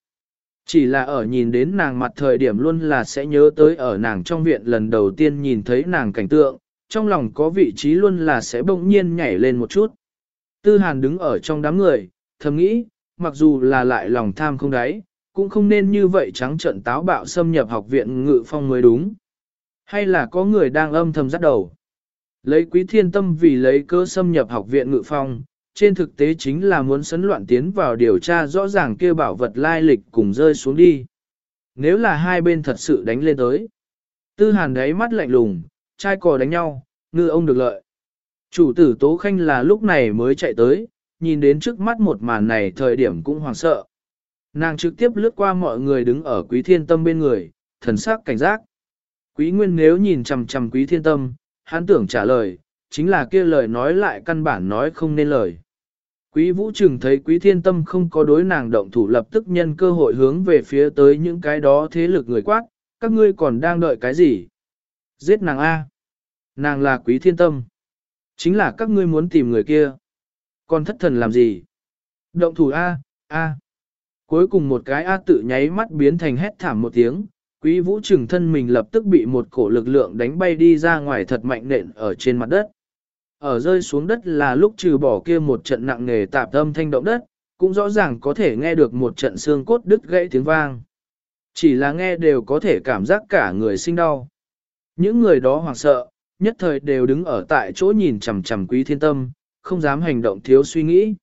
Chỉ là ở nhìn đến nàng mặt thời điểm luôn là sẽ nhớ tới ở nàng trong viện lần đầu tiên nhìn thấy nàng cảnh tượng, trong lòng có vị trí luôn là sẽ bỗng nhiên nhảy lên một chút. Tư Hàn đứng ở trong đám người, thầm nghĩ, mặc dù là lại lòng tham không đáy, cũng không nên như vậy trắng trận táo bạo xâm nhập học viện ngự phong mới đúng. Hay là có người đang âm thầm dắt đầu. Lấy quý thiên tâm vì lấy cơ xâm nhập học viện ngự phong, trên thực tế chính là muốn sấn loạn tiến vào điều tra rõ ràng kia bảo vật lai lịch cùng rơi xuống đi. Nếu là hai bên thật sự đánh lên tới. Tư hàn đáy mắt lạnh lùng, trai cò đánh nhau, ngư ông được lợi. Chủ tử Tố Khanh là lúc này mới chạy tới, nhìn đến trước mắt một màn này thời điểm cũng hoảng sợ. Nàng trực tiếp lướt qua mọi người đứng ở quý thiên tâm bên người, thần sắc cảnh giác. Quý nguyên nếu nhìn chằm chằm quý thiên tâm, hắn tưởng trả lời, chính là kia lời nói lại căn bản nói không nên lời. Quý vũ trừng thấy quý thiên tâm không có đối nàng động thủ lập tức nhân cơ hội hướng về phía tới những cái đó thế lực người quát, các ngươi còn đang đợi cái gì? Giết nàng A. Nàng là quý thiên tâm. Chính là các ngươi muốn tìm người kia. Còn thất thần làm gì? Động thủ A, A. Cuối cùng một cái A tự nháy mắt biến thành hét thảm một tiếng, quý vũ trừng thân mình lập tức bị một cổ lực lượng đánh bay đi ra ngoài thật mạnh nện ở trên mặt đất. Ở rơi xuống đất là lúc trừ bỏ kia một trận nặng nề tạp âm thanh động đất, cũng rõ ràng có thể nghe được một trận xương cốt đứt gãy tiếng vang. Chỉ là nghe đều có thể cảm giác cả người sinh đau. Những người đó hoảng sợ, nhất thời đều đứng ở tại chỗ nhìn chằm chằm quý thiên tâm, không dám hành động thiếu suy nghĩ.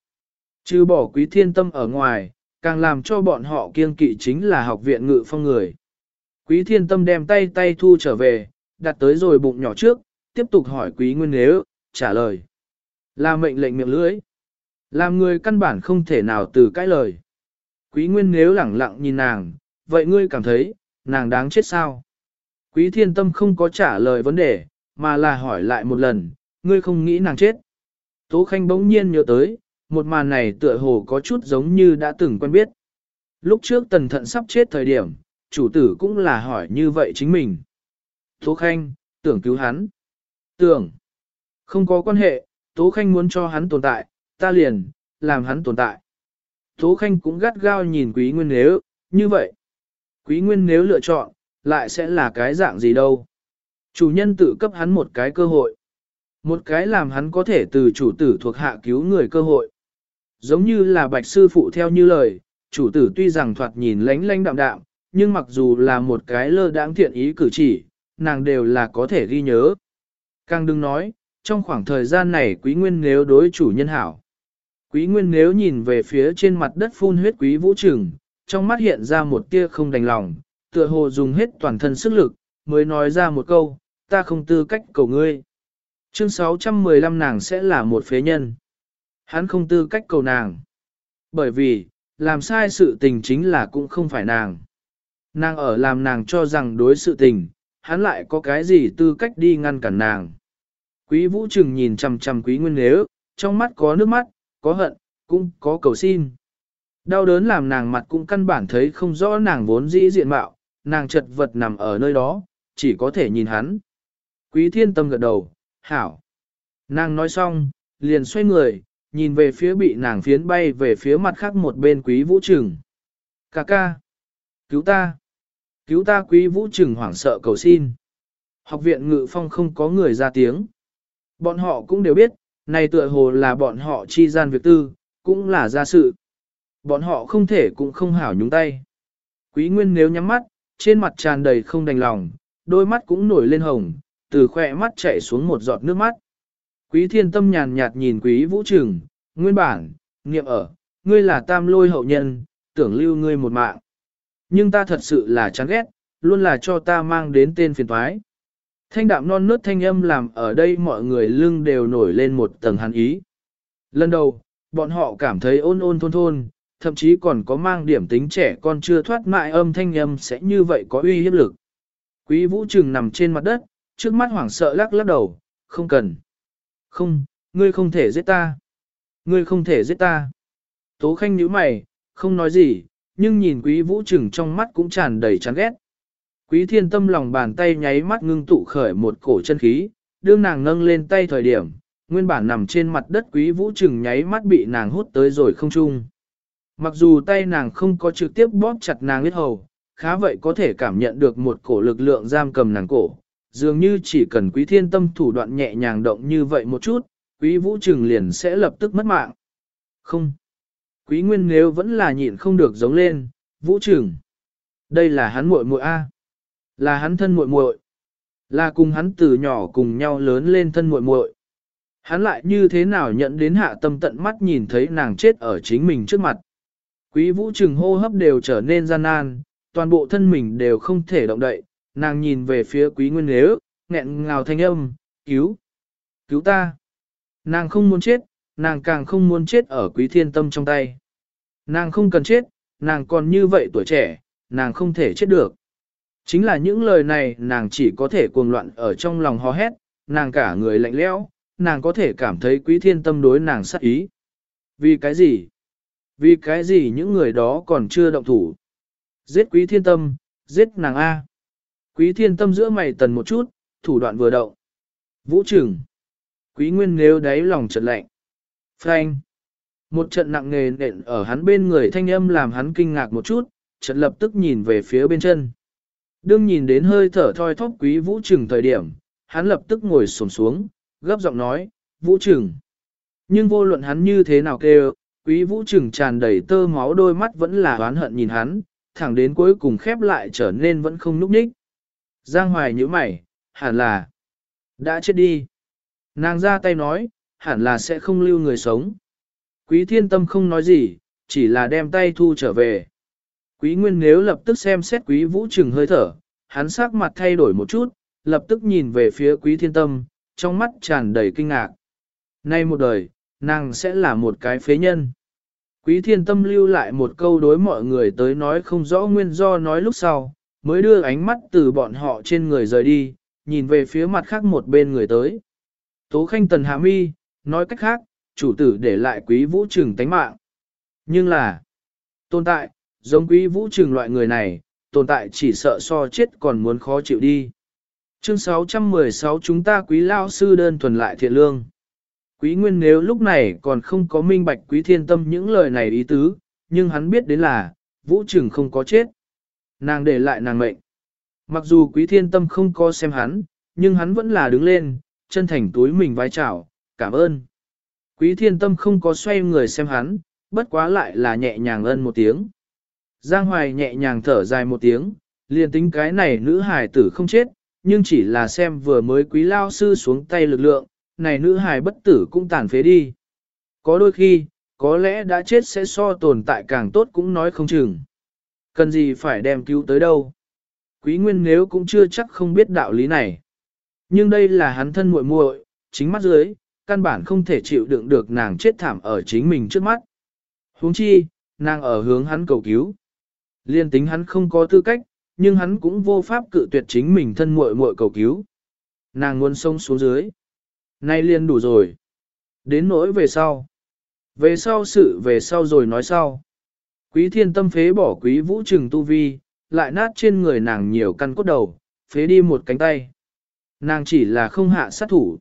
Trừ bỏ quý thiên tâm ở ngoài, càng làm cho bọn họ kiên kỵ chính là học viện ngự phong người. Quý thiên tâm đem tay tay thu trở về, đặt tới rồi bụng nhỏ trước, tiếp tục hỏi quý nguyên nếu, trả lời. Là mệnh lệnh miệng lưỡi. Làm người căn bản không thể nào từ cãi lời. Quý nguyên nếu lẳng lặng nhìn nàng, vậy ngươi cảm thấy, nàng đáng chết sao? Quý thiên tâm không có trả lời vấn đề, mà là hỏi lại một lần, ngươi không nghĩ nàng chết. Tố Khanh bỗng nhiên nhớ tới, một màn này tựa hồ có chút giống như đã từng quen biết. Lúc trước tần thận sắp chết thời điểm, chủ tử cũng là hỏi như vậy chính mình. Tố Khanh, tưởng cứu hắn. Tưởng. Không có quan hệ, Tố Khanh muốn cho hắn tồn tại, ta liền, làm hắn tồn tại. Tố Khanh cũng gắt gao nhìn Quý Nguyên nếu, như vậy. Quý Nguyên nếu lựa chọn, lại sẽ là cái dạng gì đâu. Chủ nhân tự cấp hắn một cái cơ hội. Một cái làm hắn có thể từ chủ tử thuộc hạ cứu người cơ hội. Giống như là bạch sư phụ theo như lời, chủ tử tuy rằng thoạt nhìn lánh lánh đạm đạm, nhưng mặc dù là một cái lơ đãng thiện ý cử chỉ, nàng đều là có thể ghi nhớ. Càng đừng nói, trong khoảng thời gian này quý nguyên nếu đối chủ nhân hảo. Quý nguyên nếu nhìn về phía trên mặt đất phun huyết quý vũ trừng, trong mắt hiện ra một tia không đành lòng, tựa hồ dùng hết toàn thân sức lực, mới nói ra một câu, ta không tư cách cầu ngươi. Chương 615 nàng sẽ là một phế nhân. Hắn không tư cách cầu nàng. Bởi vì, làm sai sự tình chính là cũng không phải nàng. Nàng ở làm nàng cho rằng đối sự tình, hắn lại có cái gì tư cách đi ngăn cản nàng. Quý vũ trừng nhìn chằm chằm quý nguyên nếu, trong mắt có nước mắt, có hận, cũng có cầu xin. Đau đớn làm nàng mặt cũng căn bản thấy không rõ nàng vốn dĩ diện mạo, nàng chật vật nằm ở nơi đó, chỉ có thể nhìn hắn. Quý thiên tâm gật đầu, hảo. Nàng nói xong, liền xoay người, nhìn về phía bị nàng phiến bay về phía mặt khác một bên quý vũ trừng. Cà ca! Cứu ta! Cứu ta quý vũ trừng hoảng sợ cầu xin. Học viện ngự phong không có người ra tiếng. Bọn họ cũng đều biết, này tựa hồ là bọn họ chi gian việc tư, cũng là gia sự. Bọn họ không thể cũng không hảo nhúng tay. Quý Nguyên nếu nhắm mắt, trên mặt tràn đầy không đành lòng, đôi mắt cũng nổi lên hồng, từ khỏe mắt chảy xuống một giọt nước mắt. Quý thiên tâm nhàn nhạt nhìn quý vũ trừng, nguyên bản, niệm ở, ngươi là tam lôi hậu nhân, tưởng lưu ngươi một mạng. Nhưng ta thật sự là chán ghét, luôn là cho ta mang đến tên phiền toái. Thanh đạm non nớt thanh âm làm ở đây mọi người lưng đều nổi lên một tầng hàn ý. Lần đầu, bọn họ cảm thấy ôn ôn thôn thôn, thậm chí còn có mang điểm tính trẻ con chưa thoát mại âm thanh âm sẽ như vậy có uy hiếp lực. Quý vũ trừng nằm trên mặt đất, trước mắt hoảng sợ lắc lắc đầu, không cần. Không, ngươi không thể giết ta. Ngươi không thể giết ta. Tố khanh nhíu mày, không nói gì, nhưng nhìn quý vũ trừng trong mắt cũng tràn đầy chán ghét. Quý thiên tâm lòng bàn tay nháy mắt ngưng tụ khởi một cổ chân khí, đương nàng nâng lên tay thời điểm, nguyên bản nằm trên mặt đất quý vũ trừng nháy mắt bị nàng hút tới rồi không chung. Mặc dù tay nàng không có trực tiếp bóp chặt nàng huyết hầu, khá vậy có thể cảm nhận được một cổ lực lượng giam cầm nàng cổ, dường như chỉ cần quý thiên tâm thủ đoạn nhẹ nhàng động như vậy một chút, quý vũ trừng liền sẽ lập tức mất mạng. Không. Quý nguyên nếu vẫn là nhịn không được giống lên, vũ trừng. Đây là hắn muội muội A. Là hắn thân muội muội. Là cùng hắn từ nhỏ cùng nhau lớn lên thân muội muội. Hắn lại như thế nào nhận đến hạ tâm tận mắt nhìn thấy nàng chết ở chính mình trước mặt. Quý vũ trừng hô hấp đều trở nên gian nan, toàn bộ thân mình đều không thể động đậy, nàng nhìn về phía quý nguyên nếu, nghẹn ngào thanh âm, cứu, cứu ta. Nàng không muốn chết, nàng càng không muốn chết ở quý thiên tâm trong tay. Nàng không cần chết, nàng còn như vậy tuổi trẻ, nàng không thể chết được. Chính là những lời này nàng chỉ có thể cuồng loạn ở trong lòng hò hét, nàng cả người lạnh lẽo, nàng có thể cảm thấy quý thiên tâm đối nàng sát ý. Vì cái gì? Vì cái gì những người đó còn chưa động thủ? Giết quý thiên tâm, giết nàng A. Quý thiên tâm giữa mày tần một chút, thủ đoạn vừa động. Vũ trừng. Quý nguyên nếu đáy lòng trật lạnh. Frank. Một trận nặng nề nện ở hắn bên người thanh âm làm hắn kinh ngạc một chút, trận lập tức nhìn về phía bên chân. Đương nhìn đến hơi thở thoi thóp quý vũ trừng thời điểm, hắn lập tức ngồi xổm xuống, gấp giọng nói, vũ trừng. Nhưng vô luận hắn như thế nào kêu, quý vũ trừng tràn đầy tơ máu đôi mắt vẫn là oán hận nhìn hắn, thẳng đến cuối cùng khép lại trở nên vẫn không núp ních. Giang hoài như mày, hẳn là, đã chết đi. Nàng ra tay nói, hẳn là sẽ không lưu người sống. Quý thiên tâm không nói gì, chỉ là đem tay thu trở về. Quý nguyên nếu lập tức xem xét quý vũ trừng hơi thở, hắn sắc mặt thay đổi một chút, lập tức nhìn về phía quý thiên tâm, trong mắt tràn đầy kinh ngạc. Nay một đời, nàng sẽ là một cái phế nhân. Quý thiên tâm lưu lại một câu đối mọi người tới nói không rõ nguyên do nói lúc sau, mới đưa ánh mắt từ bọn họ trên người rời đi, nhìn về phía mặt khác một bên người tới. Tố khanh tần hạ mi, nói cách khác, chủ tử để lại quý vũ trừng tánh mạng. Nhưng là, tồn tại, giống quý vũ trường loại người này, tồn tại chỉ sợ so chết còn muốn khó chịu đi. Chương 616 chúng ta quý lao sư đơn thuần lại thiện lương. Quý nguyên nếu lúc này còn không có minh bạch quý thiên tâm những lời này ý tứ, nhưng hắn biết đến là, vũ trường không có chết. Nàng để lại nàng mệnh. Mặc dù quý thiên tâm không có xem hắn, nhưng hắn vẫn là đứng lên, chân thành túi mình vai chào, cảm ơn. Quý thiên tâm không có xoay người xem hắn, bất quá lại là nhẹ nhàng ân một tiếng. Giang Hoài nhẹ nhàng thở dài một tiếng, liền tính cái này nữ hài tử không chết, nhưng chỉ là xem vừa mới quý lao sư xuống tay lực lượng, này nữ hài bất tử cũng tàn phế đi. Có đôi khi, có lẽ đã chết sẽ so tồn tại càng tốt cũng nói không chừng. Cần gì phải đem cứu tới đâu. Quý nguyên nếu cũng chưa chắc không biết đạo lý này. Nhưng đây là hắn thân muội muội, chính mắt dưới, căn bản không thể chịu đựng được nàng chết thảm ở chính mình trước mắt. huống chi, nàng ở hướng hắn cầu cứu. Liên tính hắn không có tư cách, nhưng hắn cũng vô pháp cự tuyệt chính mình thân muội muội cầu cứu. Nàng muốn sông xuống dưới. Nay liên đủ rồi. Đến nỗi về sau. Về sau sự về sau rồi nói sau. Quý thiên tâm phế bỏ quý vũ trừng tu vi, lại nát trên người nàng nhiều căn cốt đầu, phế đi một cánh tay. Nàng chỉ là không hạ sát thủ.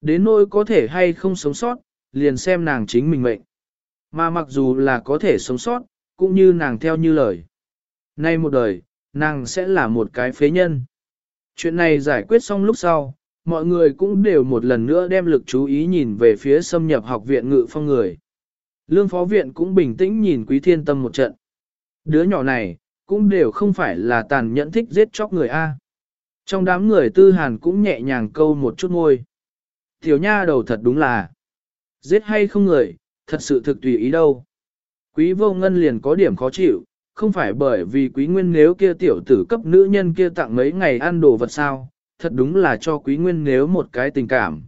Đến nỗi có thể hay không sống sót, liền xem nàng chính mình mệnh. Mà mặc dù là có thể sống sót, cũng như nàng theo như lời. Nay một đời, nàng sẽ là một cái phế nhân. Chuyện này giải quyết xong lúc sau, mọi người cũng đều một lần nữa đem lực chú ý nhìn về phía xâm nhập học viện ngự phong người. Lương phó viện cũng bình tĩnh nhìn quý thiên tâm một trận. Đứa nhỏ này, cũng đều không phải là tàn nhẫn thích giết chóc người A. Trong đám người tư hàn cũng nhẹ nhàng câu một chút ngôi. Tiểu nha đầu thật đúng là, giết hay không người, thật sự thực tùy ý đâu. Quý vô ngân liền có điểm khó chịu, không phải bởi vì quý nguyên nếu kia tiểu tử cấp nữ nhân kia tặng mấy ngày ăn đồ vật sao, thật đúng là cho quý nguyên nếu một cái tình cảm.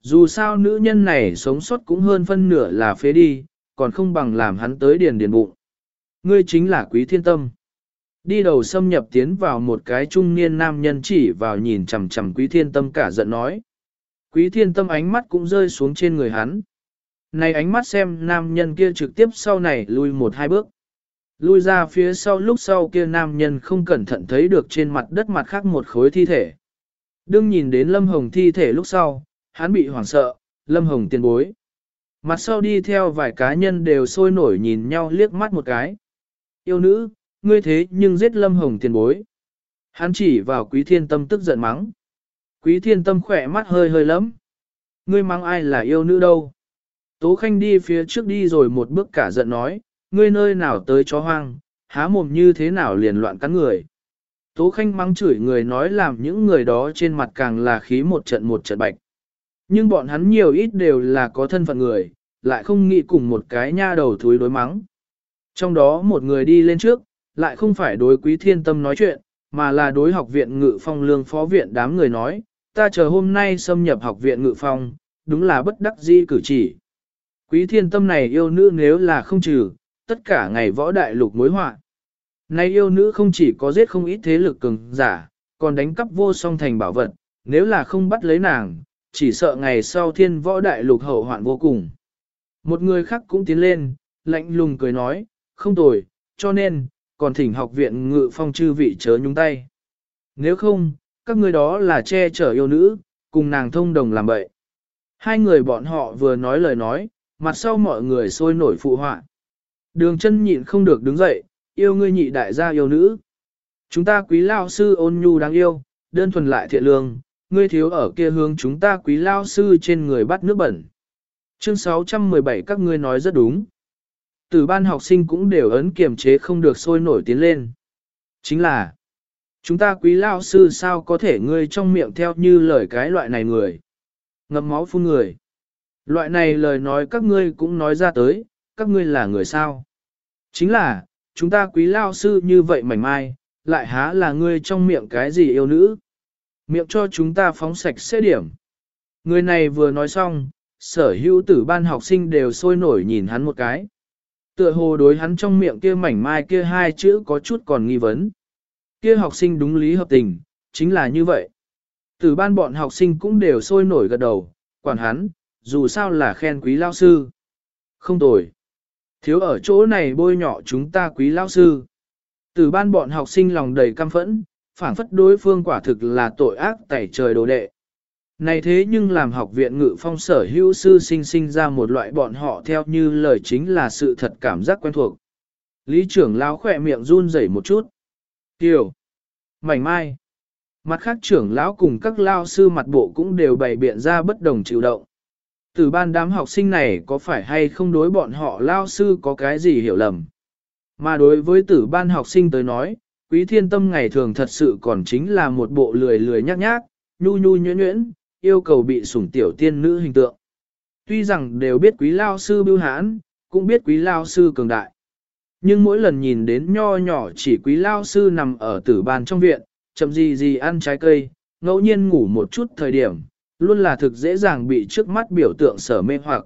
Dù sao nữ nhân này sống sót cũng hơn phân nửa là phế đi, còn không bằng làm hắn tới điền điền bụng. Ngươi chính là quý thiên tâm. Đi đầu xâm nhập tiến vào một cái trung niên nam nhân chỉ vào nhìn chằm chằm quý thiên tâm cả giận nói. Quý thiên tâm ánh mắt cũng rơi xuống trên người hắn. Này ánh mắt xem nam nhân kia trực tiếp sau này lui một hai bước. Lui ra phía sau lúc sau kia nam nhân không cẩn thận thấy được trên mặt đất mặt khác một khối thi thể. Đương nhìn đến Lâm Hồng thi thể lúc sau, hắn bị hoảng sợ, Lâm Hồng tiền bối. Mặt sau đi theo vài cá nhân đều sôi nổi nhìn nhau liếc mắt một cái. Yêu nữ, ngươi thế nhưng giết Lâm Hồng tiền bối. Hắn chỉ vào quý thiên tâm tức giận mắng. Quý thiên tâm khỏe mắt hơi hơi lắm. Ngươi mắng ai là yêu nữ đâu. Tố Khanh đi phía trước đi rồi một bước cả giận nói, ngươi nơi nào tới chó hoang, há mồm như thế nào liền loạn cắn người. Tố Khanh mắng chửi người nói làm những người đó trên mặt càng là khí một trận một trận bạch. Nhưng bọn hắn nhiều ít đều là có thân phận người, lại không nghĩ cùng một cái nha đầu thúi đối mắng. Trong đó một người đi lên trước, lại không phải đối quý thiên tâm nói chuyện, mà là đối học viện ngự phong lương phó viện đám người nói, ta chờ hôm nay xâm nhập học viện ngự phong, đúng là bất đắc dĩ cử chỉ. Quý thiên tâm này yêu nữ nếu là không trừ, tất cả ngày võ đại lục mối họa. Nay yêu nữ không chỉ có giết không ít thế lực cường giả, còn đánh cắp vô song thành bảo vật, nếu là không bắt lấy nàng, chỉ sợ ngày sau thiên võ đại lục hậu hoạn vô cùng. Một người khác cũng tiến lên, lạnh lùng cười nói, không tồi, cho nên, còn thỉnh học viện ngự phong chư vị chớ nhúng tay. Nếu không, các người đó là che chở yêu nữ, cùng nàng thông đồng làm bậy. Hai người bọn họ vừa nói lời nói, mặt sau mọi người sôi nổi phụ họa. Đường chân nhịn không được đứng dậy, yêu ngươi nhị đại gia yêu nữ. Chúng ta quý lao sư ôn nhu đáng yêu, đơn thuần lại thiện lương, ngươi thiếu ở kia hướng chúng ta quý lao sư trên người bắt nước bẩn. Chương 617 các ngươi nói rất đúng. Từ ban học sinh cũng đều ấn kiềm chế không được sôi nổi tiến lên. Chính là, chúng ta quý lao sư sao có thể ngươi trong miệng theo như lời cái loại này người. Ngậm máu phun người. Loại này lời nói các ngươi cũng nói ra tới, các ngươi là người sao. Chính là, chúng ta quý lao sư như vậy mảnh mai, lại há là ngươi trong miệng cái gì yêu nữ. Miệng cho chúng ta phóng sạch sẽ điểm. Người này vừa nói xong, sở hữu tử ban học sinh đều sôi nổi nhìn hắn một cái. Tựa hồ đối hắn trong miệng kia mảnh mai kia hai chữ có chút còn nghi vấn. Kia học sinh đúng lý hợp tình, chính là như vậy. Tử ban bọn học sinh cũng đều sôi nổi gật đầu, quản hắn, dù sao là khen quý lao sư. Không tồi. Thiếu ở chỗ này bôi nhỏ chúng ta quý lao sư. Từ ban bọn học sinh lòng đầy căm phẫn, phản phất đối phương quả thực là tội ác tẩy trời đồ đệ. Này thế nhưng làm học viện ngự phong sở hữu sư sinh sinh ra một loại bọn họ theo như lời chính là sự thật cảm giác quen thuộc. Lý trưởng lão khỏe miệng run rẩy một chút. Kiều. Mảnh mai. Mặt khác trưởng lão cùng các lao sư mặt bộ cũng đều bày biện ra bất đồng chịu động. Từ ban đám học sinh này có phải hay không đối bọn họ lao sư có cái gì hiểu lầm. Mà đối với tử ban học sinh tới nói, quý thiên tâm ngày thường thật sự còn chính là một bộ lười lười nhác nhác, nhu nhu nhuyễn nhuyễn, yêu cầu bị sủng tiểu tiên nữ hình tượng. Tuy rằng đều biết quý lao sư bưu hãn, cũng biết quý lao sư cường đại. Nhưng mỗi lần nhìn đến nho nhỏ chỉ quý lao sư nằm ở tử ban trong viện, chậm gì gì ăn trái cây, ngẫu nhiên ngủ một chút thời điểm, luôn là thực dễ dàng bị trước mắt biểu tượng sở mê hoặc.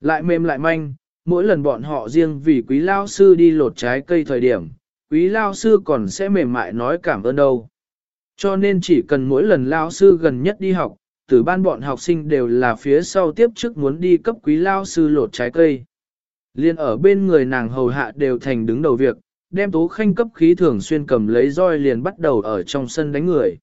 Lại mềm lại manh, mỗi lần bọn họ riêng vì quý lao sư đi lột trái cây thời điểm, quý lao sư còn sẽ mềm mại nói cảm ơn đâu. Cho nên chỉ cần mỗi lần lao sư gần nhất đi học, từ ban bọn học sinh đều là phía sau tiếp trước muốn đi cấp quý lao sư lột trái cây. Liên ở bên người nàng hầu hạ đều thành đứng đầu việc, đem tố khanh cấp khí thường xuyên cầm lấy roi liền bắt đầu ở trong sân đánh người.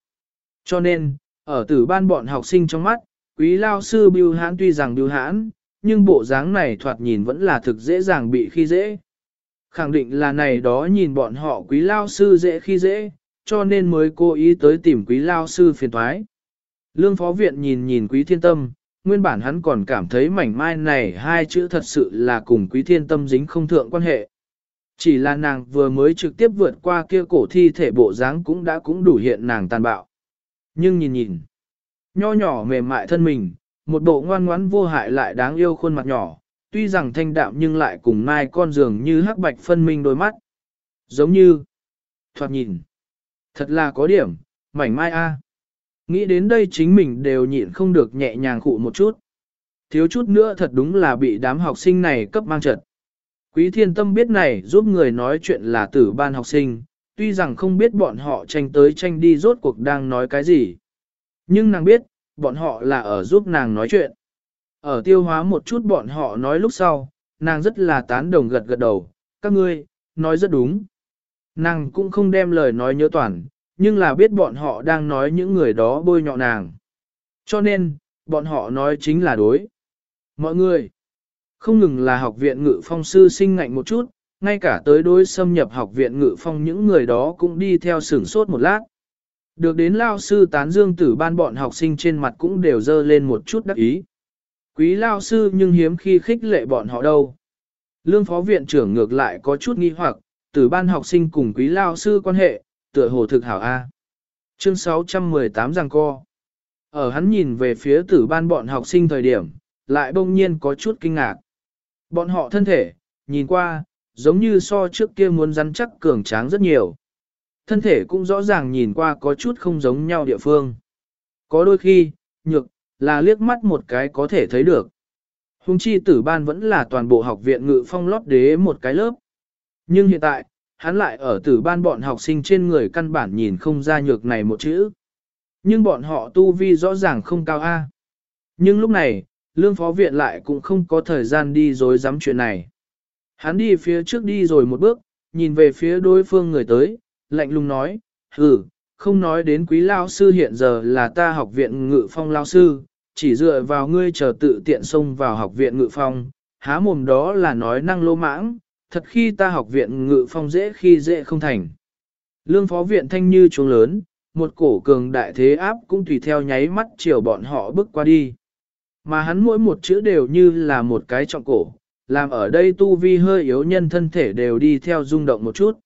Cho nên, ở tử ban bọn học sinh trong mắt, quý lao sư biêu hãn tuy rằng biêu hãn, nhưng bộ dáng này thoạt nhìn vẫn là thực dễ dàng bị khi dễ. Khẳng định là này đó nhìn bọn họ quý lao sư dễ khi dễ, cho nên mới cố ý tới tìm quý lao sư phiền thoái. Lương phó viện nhìn nhìn quý thiên tâm, nguyên bản hắn còn cảm thấy mảnh mai này hai chữ thật sự là cùng quý thiên tâm dính không thượng quan hệ. Chỉ là nàng vừa mới trực tiếp vượt qua kia cổ thi thể bộ dáng cũng đã cũng đủ hiện nàng tàn bạo. Nhưng nhìn nhìn, nho nhỏ mềm mại thân mình, một bộ ngoan ngoãn vô hại lại đáng yêu khuôn mặt nhỏ, tuy rằng thanh đạm nhưng lại cùng mai con giường như hắc bạch phân minh đôi mắt. Giống như, thoạt nhìn, thật là có điểm, mảnh mai a. Nghĩ đến đây chính mình đều nhịn không được nhẹ nhàng khụ một chút. Thiếu chút nữa thật đúng là bị đám học sinh này cấp mang trật. Quý thiên tâm biết này giúp người nói chuyện là tử ban học sinh, tuy rằng không biết bọn họ tranh tới tranh đi rốt cuộc đang nói cái gì. Nhưng nàng biết, bọn họ là ở giúp nàng nói chuyện. Ở tiêu hóa một chút bọn họ nói lúc sau, nàng rất là tán đồng gật gật đầu, các ngươi, nói rất đúng. Nàng cũng không đem lời nói nhớ toàn, nhưng là biết bọn họ đang nói những người đó bôi nhọ nàng. Cho nên, bọn họ nói chính là đối. Mọi người, không ngừng là học viện ngự phong sư sinh ngạnh một chút, ngay cả tới đối xâm nhập học viện ngự phong những người đó cũng đi theo sửng sốt một lát. Được đến lao sư tán dương tử ban bọn học sinh trên mặt cũng đều dơ lên một chút đắc ý. Quý lao sư nhưng hiếm khi khích lệ bọn họ đâu. Lương phó viện trưởng ngược lại có chút nghi hoặc, tử ban học sinh cùng quý lao sư quan hệ, tựa hồ thực hảo A. Chương 618 giang co. Ở hắn nhìn về phía tử ban bọn học sinh thời điểm, lại bỗng nhiên có chút kinh ngạc. Bọn họ thân thể, nhìn qua, giống như so trước kia muốn rắn chắc cường tráng rất nhiều. Thân thể cũng rõ ràng nhìn qua có chút không giống nhau địa phương. Có đôi khi, nhược, là liếc mắt một cái có thể thấy được. Hùng chi tử ban vẫn là toàn bộ học viện ngự phong lót đế một cái lớp. Nhưng hiện tại, hắn lại ở tử ban bọn học sinh trên người căn bản nhìn không ra nhược này một chữ. Nhưng bọn họ tu vi rõ ràng không cao A. Nhưng lúc này, lương phó viện lại cũng không có thời gian đi dối dám chuyện này. Hắn đi phía trước đi rồi một bước, nhìn về phía đối phương người tới, lạnh lùng nói, hừ, không nói đến quý lao sư hiện giờ là ta học viện ngự phong lao sư, chỉ dựa vào ngươi chờ tự tiện xông vào học viện ngự phong, há mồm đó là nói năng lô mãng, thật khi ta học viện ngự phong dễ khi dễ không thành. Lương phó viện thanh như trống lớn, một cổ cường đại thế áp cũng tùy theo nháy mắt chiều bọn họ bước qua đi. Mà hắn mỗi một chữ đều như là một cái trọng cổ, làm ở đây tu vi hơi yếu nhân thân thể đều đi theo rung động một chút.